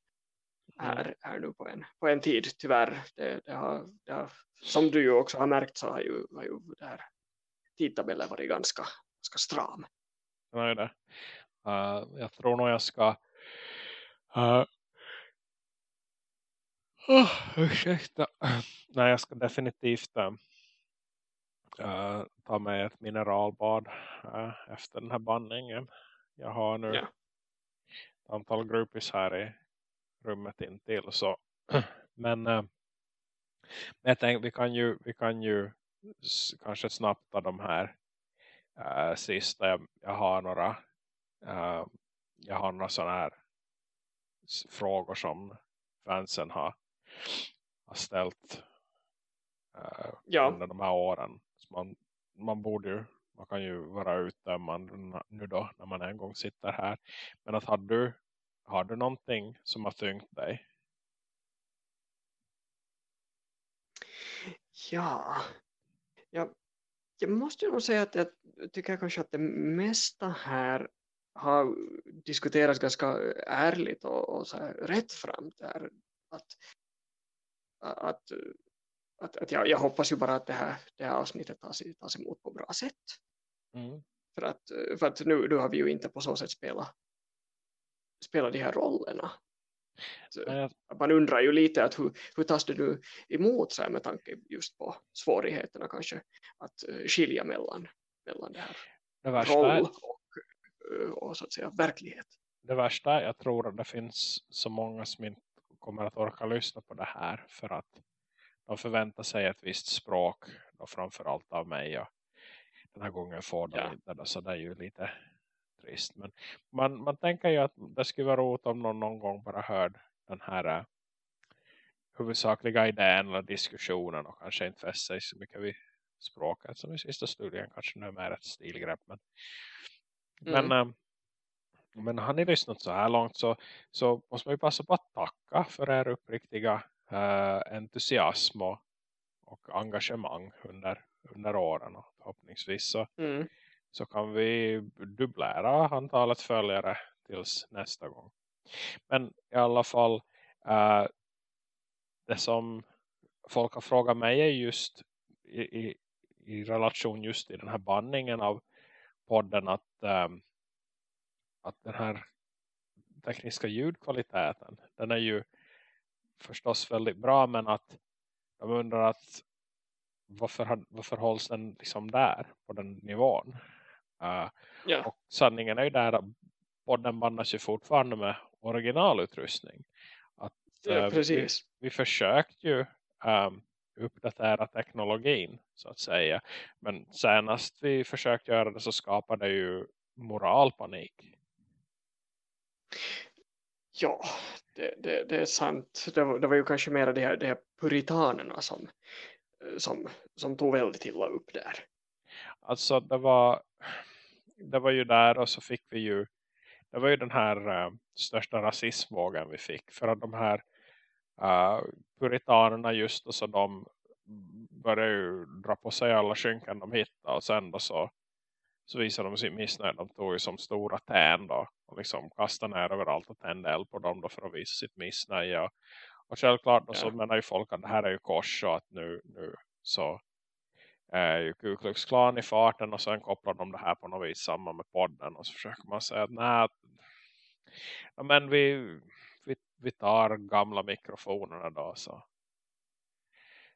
här, mm. här nu på en, på en tid tyvärr. Det, det, har, det har, som du ju också har märkt så har ju, har ju det här tidtabellen varit ganska, ganska stram. Nej, det. Uh, jag tror nog jag ska uh, Oh, ursäkta. Nej, jag ska definitivt äh, ta med ett mineralbad äh, efter den här bandningen. Jag har nu ja. ett antal gruppis här i rummet intill. Så. Men, äh, jag tänkte vi kan ju, vi kan ju kanske snabbt ta de här äh, sista. Jag, jag har några jag har några sådana här frågor som fansen har har ställt uh, ja. under de här åren. Så man, man borde ju, man kan ju vara utdömande nu då när man en gång sitter här. Men att har du, har du någonting som har tyngt dig? Ja, jag, jag måste nog säga att jag tycker kanske att det mesta här har diskuterats ganska ärligt och, och så här rättframt. Där. Att att, att, att jag, jag hoppas ju bara att det här, det här avsnittet tas, tas emot på bra sätt. Mm. För att, för att nu, nu har vi ju inte på så sätt spelat spela de här rollerna. Så, man undrar ju lite att hur, hur tas det nu emot sig med tanke just på svårigheterna kanske att uh, skilja mellan, mellan det här det roll och, uh, och så att säga verkliget. Det värsta jag tror att det finns så många som inte kommer att orka lyssna på det här för att de förväntar sig ett visst språk då framförallt av mig och den här gången får de ja. inte det, så det är ju lite trist men man, man tänker ju att det skulle vara roligt om någon någon gång bara hörde den här uh, huvudsakliga idén eller diskussionen och kanske inte fäst sig så mycket vid språket som i sista studien kanske nu är ett stilgrepp men, mm. men uh, men har ni lyssnat så här långt så, så måste man ju passa på att tacka för er uppriktiga uh, entusiasm och, och engagemang under, under åren. Och förhoppningsvis så, mm. så kan vi dubblera antalet följare tills nästa gång. Men i alla fall uh, det som folk har frågat mig är just i, i, i relation just i den här bandningen av podden att um, att den här tekniska ljudkvaliteten den är ju förstås väldigt bra men att de undrar att varför, varför hålls den liksom där på den nivån? Uh, ja. och sanningen är ju där att podden bandas ju fortfarande med originalutrustning. Att ja, uh, vi, vi försökte ju um, uppdatera teknologin så att säga. Men senast vi försökte göra det så skapade det ju moralpanik Ja, det, det, det är sant. Det var, det var ju kanske mer de här, de här puritanerna som, som, som tog väldigt illa upp där. Alltså det var, det var ju där och så fick vi ju det var ju den här äh, största rasismvågen vi fick. För att de här äh, puritanerna just och så de började ju dra på sig alla skynken de hittade och sen då så, så visade de sin missnöje. De tog ju som stora tän då och liksom kastade ner överallt och tände eld på dem då för att visa sitt missnöje. Och, och självklart ja. så menar ju folk att det här är ju kors och att nu, nu så är ju Ku Klux Klan i farten och sen kopplar de det här på något vis samman med podden och så försöker man säga att nej, ja, men vi, vi, vi tar gamla mikrofonerna då så,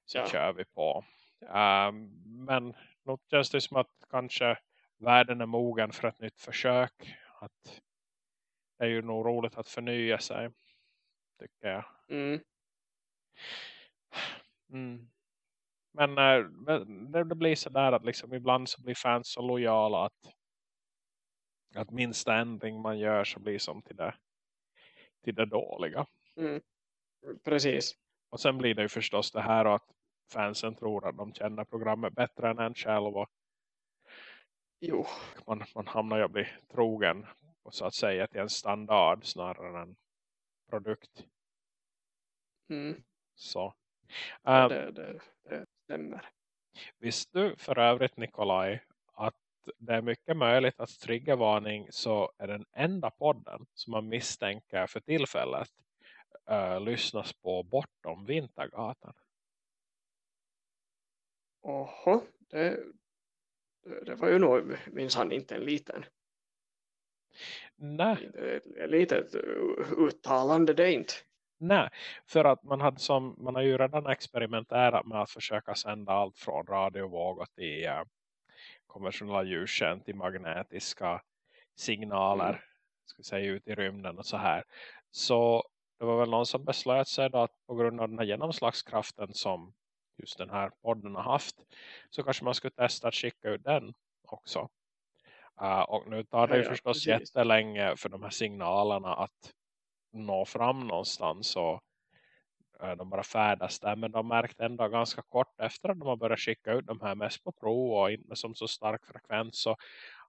så ja. kör vi på. Um, men nog känns det som att kanske världen är mogen för ett nytt försök. Att är ju nog roligt att förnya sig. Tycker jag. Mm. Mm. Men äh, det blir så där att liksom ibland så blir fans så lojala att, att minsta ändring man gör så blir som till det, till det dåliga. Mm. Precis. Och sen blir det ju förstås det här att fansen tror att de känner programmet bättre än en själv. Och jo. Man, man hamnar ju bli trogen och så att säga till en standard snarare än produkt. Mm. Så. Ja, det, det, det stämmer. Visst du för övrigt Nikolaj att det är mycket möjligt att triggervarning så är den enda podden som man misstänker för tillfället uh, lyssnas på bortom Vintergatan. Oho, det, det var ju nog minsann inte en liten. Nej. Lite uttalande det inte. Nej, för att man, hade som, man har ju redan experimenterat med att försöka sända allt från radiovågor till uh, konventionella ljuskänt till magnetiska signaler mm. ska säga ut i rymden och så här. Så det var väl någon som beslöt sig då att på grund av den här genomslagskraften som just den här podden har haft så kanske man skulle testa att skicka ut den också. Uh, och nu tar det ju ja, förstås precis. jättelänge för de här signalerna att nå fram någonstans och uh, de bara färdas där. Men de märkte ändå ganska kort efter att de har börjat skicka ut de här mest på prov och inte som så stark frekvens så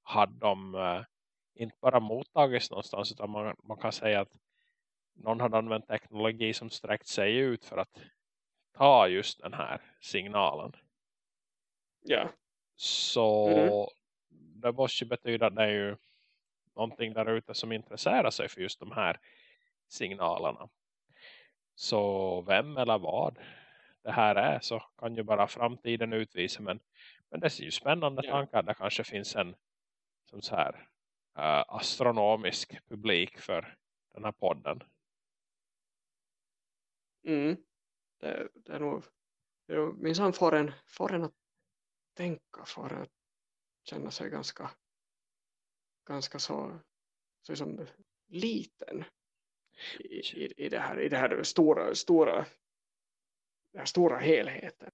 hade de uh, inte bara mottagits någonstans utan man, man kan säga att någon hade använt teknologi som sträckt sig ut för att ta just den här signalen. Ja. Så mm. Det måste ju betyda att det är ju någonting där ute som intresserar sig för just de här signalerna. Så vem eller vad det här är så kan ju bara framtiden utvisa. Men, men det är ju spännande ja. tankar. Det kanske finns en som så här uh, astronomisk publik för den här podden. Mm det, det är nog, är minsann får en, får en att tänka, får en att känna sig ganska ganska så, så liksom liten i, i, i, det här, i det här stora, stora den här stora helheten.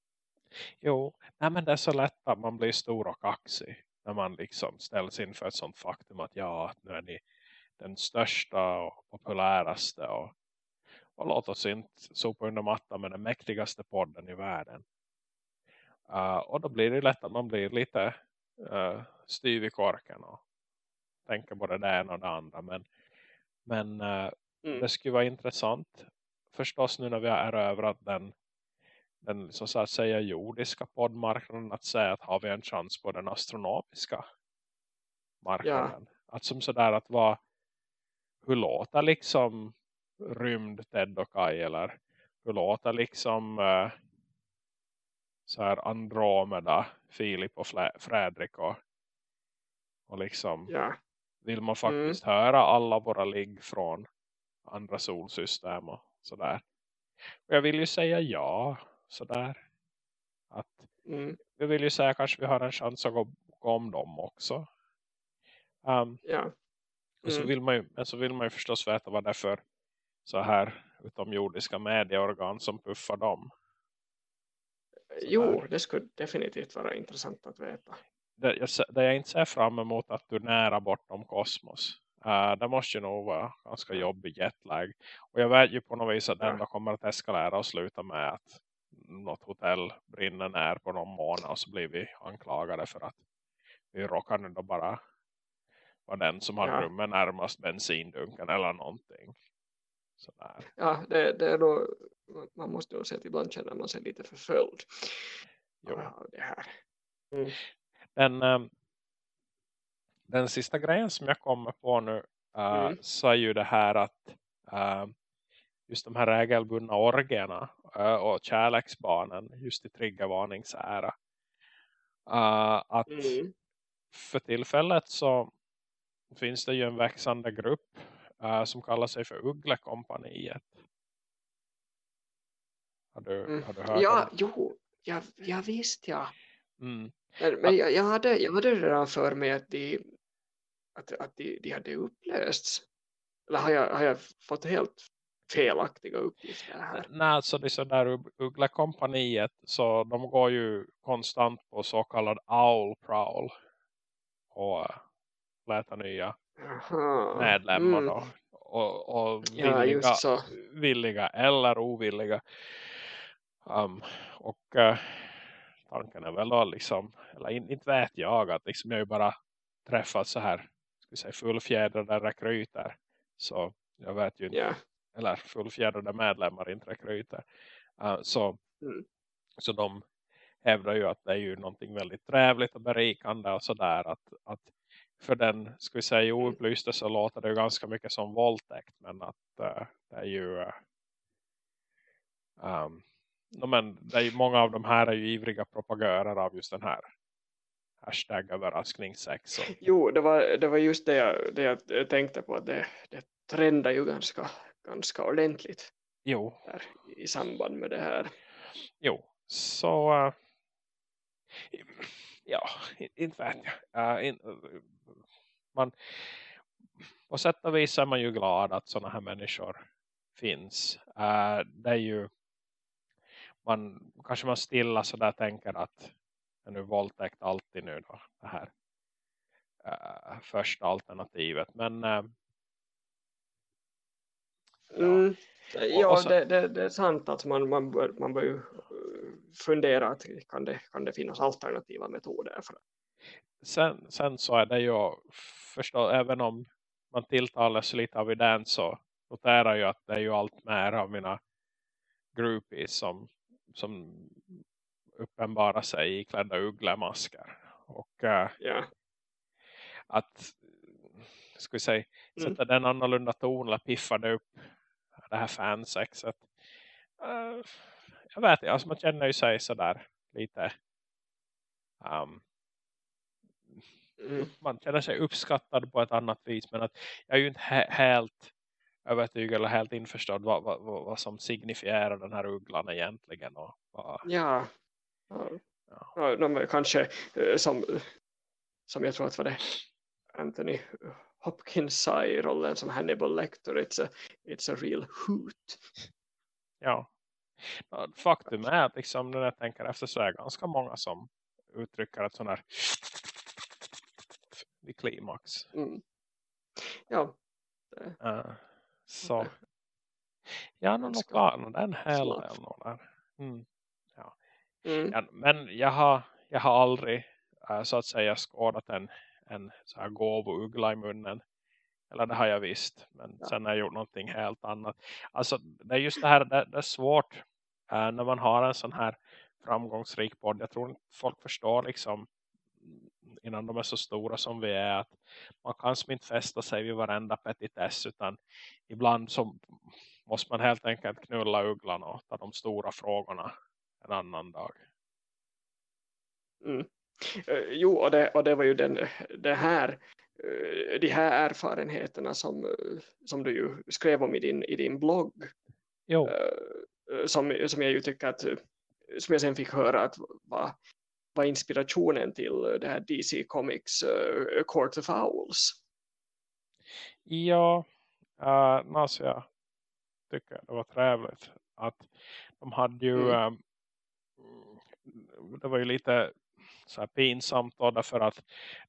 Jo, nej men det är så lätt att man blir stor och kaxig när man liksom ställs inför ett sånt faktum att ja, nu är ni den största och populäraste och och låt oss inte sopa under mattan med den mäktigaste podden i världen. Uh, och då blir det lätt att man blir lite uh, styv i korken och tänker både det ena och det andra. Men, men uh, mm. det skulle vara intressant förstås nu när vi har erövrat den, den så att säga jordiska poddmarknaden att säga att har vi en chans på den astronomiska marknaden. Ja. Att som sådär att vara hur låter liksom rymd Ted och Kai eller hur låter liksom uh, så här Andromeda Filip och Fredrik och, och liksom ja. vill man faktiskt mm. höra alla våra ligg från andra solsystem och sådär. Och jag vill ju säga ja sådär. Att mm. vi vill ju säga kanske vi har en chans att gå, gå om dem också. Um, ja. Mm. Men, så vill man ju, men så vill man ju förstås veta vad det är för så här utomjordiska medieorgan som puffar dem. Jo, det skulle definitivt vara intressant att veta. Det jag, det jag inte ser fram emot att du nära bortom kosmos. Uh, det måste ju nog vara ganska jobbig jetlag. Och jag vet ju på något vis att ja. den kommer att eskalera och sluta med att något hotell brinner ner på någon månad och så blir vi anklagade för att vi råkar nu då bara vara den som har ja. rummet närmast bensindunken eller någonting. Sådär. Ja, det, det är då, man måste nog säga att ibland känner man sig lite förföljd Jo. av det här. Mm. Den, ehm, den sista grejen som jag kommer på nu uh, Mm. så är ju det här att uh, just de här regelbundna orgerna uh, och kärleksbarnen just i triggervarningsära. Uh, att Mm. för tillfället så finns det ju en växande grupp uh, som kallar sig för Ugglekompaniet. Har du, Mm. har du hört Ja, om jo, ja, ja visst ja. mm. Men, men jag, jag, hade, jag hade redan för mig att de, att, att de, de hade upplösts. Eller har jag, har jag fått helt felaktiga uppgifter här? Nej, alltså det är så där Ugg- Ugglekompaniet så de går ju konstant på så kallad owl prowl och uh, letar nya Aha. medlemmar Mm. Och, och Ja, villiga, så. villiga eller ovilliga. Um, och uh, tanken är väl då liksom, eller in, inte vet jag att liksom jag ju bara träffat så här ska säga, fullfjädrade rekryter. Så jag vet ju inte Ja. eller fullfjädrade medlemmar, inte rekryter. Uh, så, Mm. så de hävdar ju att det är ju någonting väldigt trevligt och berikande och sådär. Att, att för den, ska vi säga oupplyste så låter det ju ganska mycket som våldtäkt. Men att uh, det är ju... Uh, um, no, men det är många av de här är ju ivriga propagörer av just den här hashtag överraskningssex. Och, Jo, det var, det var just det jag, det jag tänkte på. att Det, det trendar ju ganska, ganska ordentligt jo, där i samband med det här. Jo, så uh, ja, in- inte vet jag. Uh, in, man, på sätt och vis är man ju glad att sådana här människor finns. Uh, det är ju man, kanske man stilla så där tänker att nu våldtäkt alltid nu då, det här uh, första alternativet. Men uh, ja, Mm. Ja, så- det, det, det är sant att man, man, bör, man bör ju fundera att kan det, kan det finnas alternativa metoder för sen, sen så är det ju förstå, även om man tilltalas lite av idén så noterar jag att det är ju allt mer av mina groupies som, som uppenbarar sig i klädda ugglemasker och ja. att ska vi säga, Mm. sätta den annorlunda ton eller piffar det upp det här fansexet uh, jag vet inte, alltså man känner ju sig sådär lite um. Man känner sig uppskattad på ett annat vis. Men att jag är ju inte he helt övertygad eller helt införstådd vad, vad, vad, vad som signifierar den här ugglan egentligen. Och vad, Ja. Ja. Ja. Ja, de kanske eh, som, som jag tror att var det Anthony Hopkins sa i rollen som Hannibal Lecter it's a, it's a real hoot. ja. Ja, Faktum är att liksom, när jag tänker efter så är det ganska många som uttrycker ett sån här vid klimax. Mm. Ja, Uh, så ja, nog Ganska nog det är en hel snabbt. del nog där. Mm. mm. Ja, men jag har, jag har aldrig äh, så att säga skådat en, en så här gåvouggla i munnen. Eller det har jag visst. Men Ja. sen har jag gjort någonting helt annat. Alltså det är just det här, det, det är svårt äh, när man har en sån här framgångsrik podd. Jag tror folk förstår liksom innan de är så stora som vi är att man kan som inte fästa sig vid varenda petitess utan ibland så måste man helt enkelt knulla ugglan och ta de stora frågorna en annan dag. Mm. Eh, Jo, och det, och det var ju den, det här, eh, de här erfarenheterna som, som du ju skrev om i din, i din blogg. Jo. eh, som, som jag ju tycker att, som jag sen fick höra att var, var inspirationen till det här DC Comics uh, Court of Owls. Ja, uh, alltså jag tycker det var trevligt att de hade ju Mm. ehm, det var ju lite så här pinsamt då därför att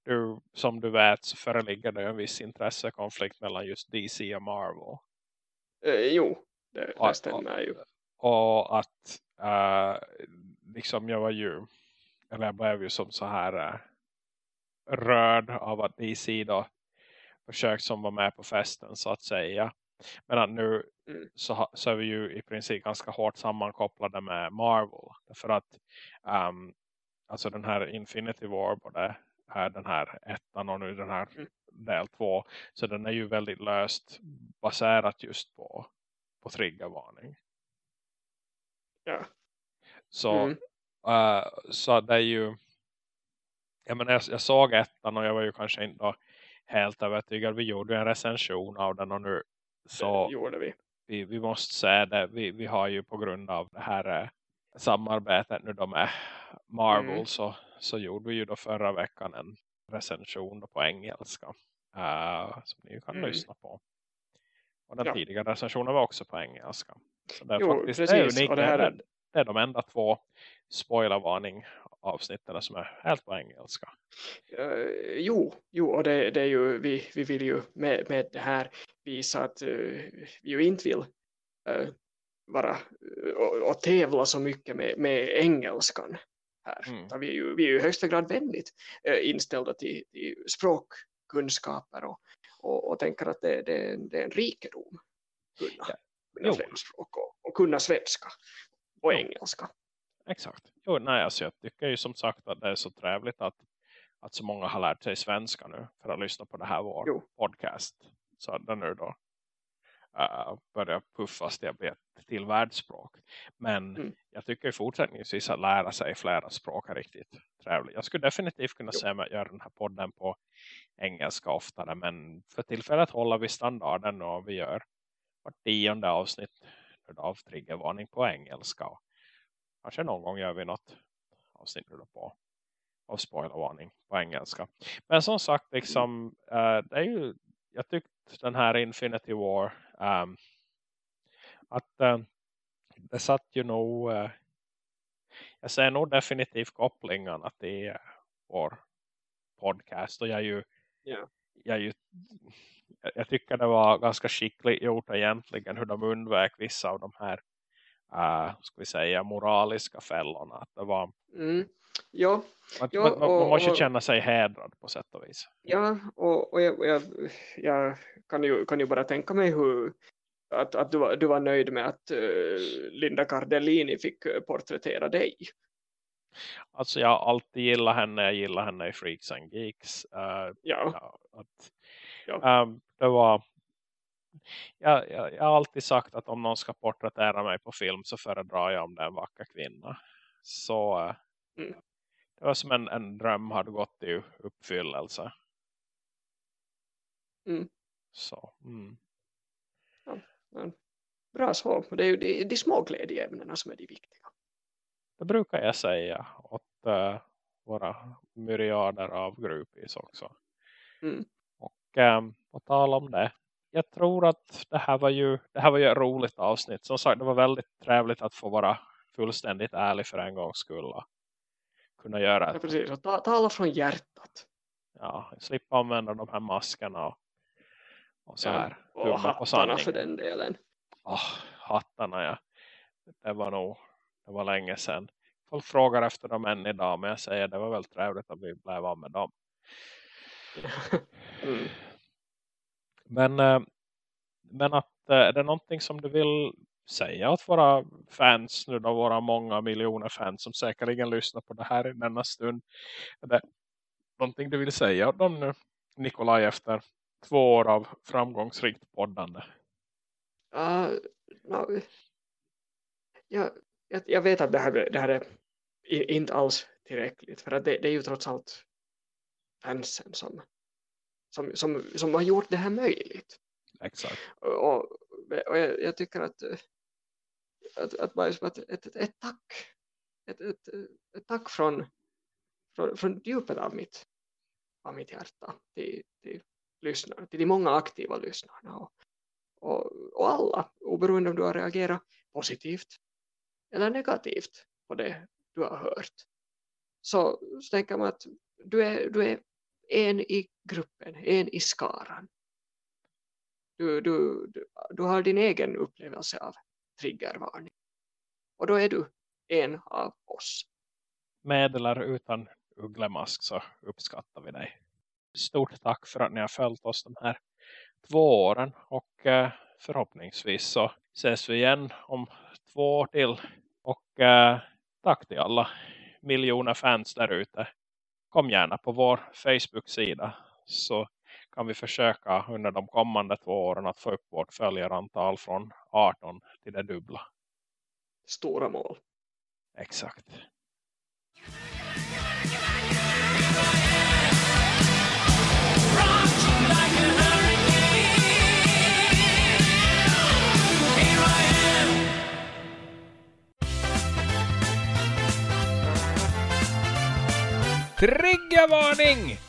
du, som du vet så föreligger det en viss intressekonflikt mellan just DC och Marvel. Eh, jo, det, det stämmer ju. Och att eh, liksom jag var ju eller jag blev ju som så här eh, rörd av att DC då försökt som var med på festen så att säga. Men nu Mm. så, så är vi ju i princip ganska hårt sammankopplade med Marvel. För att um, alltså den här Infinity War både är den här ettan och nu den här Mm. del två. Så den är ju väldigt löst baserat just på, på triggervarning. Ja. Så, Mm. Uh, så det är ju jag, menar, jag, jag såg ettan och jag var ju kanske inte helt övertygad. Vi gjorde en recension av den och nu så Det gjorde vi. vi, vi måste säga det. Vi, vi har ju på grund av det här eh, samarbetet nu då med Marvel Mm. så, så gjorde vi ju då förra veckan en recension på engelska. Uh, som ni kan Mm. lyssna på. Och den Ja. tidigare recensionen var också på engelska. Så det är Jo, faktiskt det är precis. unikt. Det här det, är- är, det är de enda två spoilervarning avsnitten som är helt på engelska. Eh, jo, jo, och det, det är ju, vi, vi vill ju med, med det här visa att eh, vi ju inte vill eh, vara eh, och, och tävla så mycket med, med engelskan här. Mm. Vi, är ju, vi är ju i högsta grad vänligt inställda till, till språkkunskaper och, och, och tänker att det, det, det är en rikedom kunna, Ja. kunna språk och, och kunna svenska och Jo. engelska. Exakt. Jo, nej, alltså jag tycker ju som sagt att det är så trevligt att, att så många har lärt sig svenska nu för att lyssna på det här vår Jo. podcast. Så den nu då uh, börjar puffas ett till världsspråk. Men Mm. jag tycker ju fortsättningsvis att lära sig flera språk är riktigt trevligt. Jag skulle definitivt kunna Jo. mig att göra den här podden på engelska oftare. Men för tillfället håller vi standarden och vi gör vart tionde avsnitt av triggervarning på engelska. Och Kanske någon gång gör vi något avsnitt på av spoilervarning på engelska. Men som sagt, liksom, eh, det är ju, jag tyckte den här Infinity War ehm, att eh, det satt ju nog eh, jag ser nog definitivt kopplingarna till vår podcast och jag ju, Ja. jag, ju jag tycker det var ganska skickligt gjort egentligen hur de undvek vissa av de här uh, ska vi säga moraliska fällorna. Att det var, Mm. Ja, man, Ja, man, man och- måste och- känna sig hedrad på sätt och vis. Ja, och, och jag, jag, jag kan, ju, kan ju bara tänka mig hur, att, att du, var, du var nöjd med att eh, Linda Cardellini fick eh, porträttera dig. Alltså jag har alltid gillat henne, jag gillar henne i Freaks and Geeks. Uh, Ja, ja, att, Ja. ehm, det var jag, jag, jag har alltid sagt att om någon ska porträttera mig på film så föredrar jag om det är en vacker kvinna. Så eh, Mm. det var som en, en dröm hade gått i uppfyllelse. Mm. Så, mm. bra så. Det är ju de, de små glädjeämnena som är de viktiga. Det brukar jag säga åt uh, våra myriader av groupies också. Mm. Och um, på tal om det. Jag tror att det här var ju det här var ju ett roligt avsnitt. Som sagt, det var väldigt trevligt att få vara fullständigt ärlig för en gångs skull. Kunna göra Ja, precis, och ta, tala från hjärtat. ja, slippa använda de här maskerna och, och så här. och hattarna för den delen. Åh, hattarna ja. Det var nog det var länge sedan. Folk frågar efter dem än idag men jag säger det var väl trevligt att vi blev av med dem. Mm. Men, eh, men att eh, är det någonting som du vill säga åt våra fans nu då, våra många miljoner fans som säkerligen lyssnar på det här i denna stund. Är det någonting du vill säga åt dem nu, Nikolaj, efter två år av framgångsrikt poddande? Uh, no, jag, jag, jag vet att det här, det här är inte alls tillräckligt för att det, det är ju trots allt fansen som, som, som, som har gjort det här möjligt. Exakt. Och, och jag, jag tycker att, att, att, bara som att ett, ett, ett tack ett, ett, ett tack från, från, från djupet av mitt, av mitt hjärta till, till lyssnare, till de många aktiva lyssnarna och, och, och alla, oberoende om du har reagerat positivt eller negativt på det du har hört. Så, så tänker man att du är, du är en i gruppen, en i skaran. Du, du, du, du har din egen upplevelse av triggervarning. Och då är du en av oss. Med eller utan ugglemask så uppskattar vi dig. Stort tack för att ni har följt oss de här två åren. Och eh, förhoppningsvis så ses vi igen om två år till. Och eh, tack till alla miljoner fans där ute. Kom gärna på vår Facebook-sida så kan vi försöka under de kommande två åren att få upp vårt följarantal från 18 till det dubbla. Stora mål. Exakt. Triggervarning!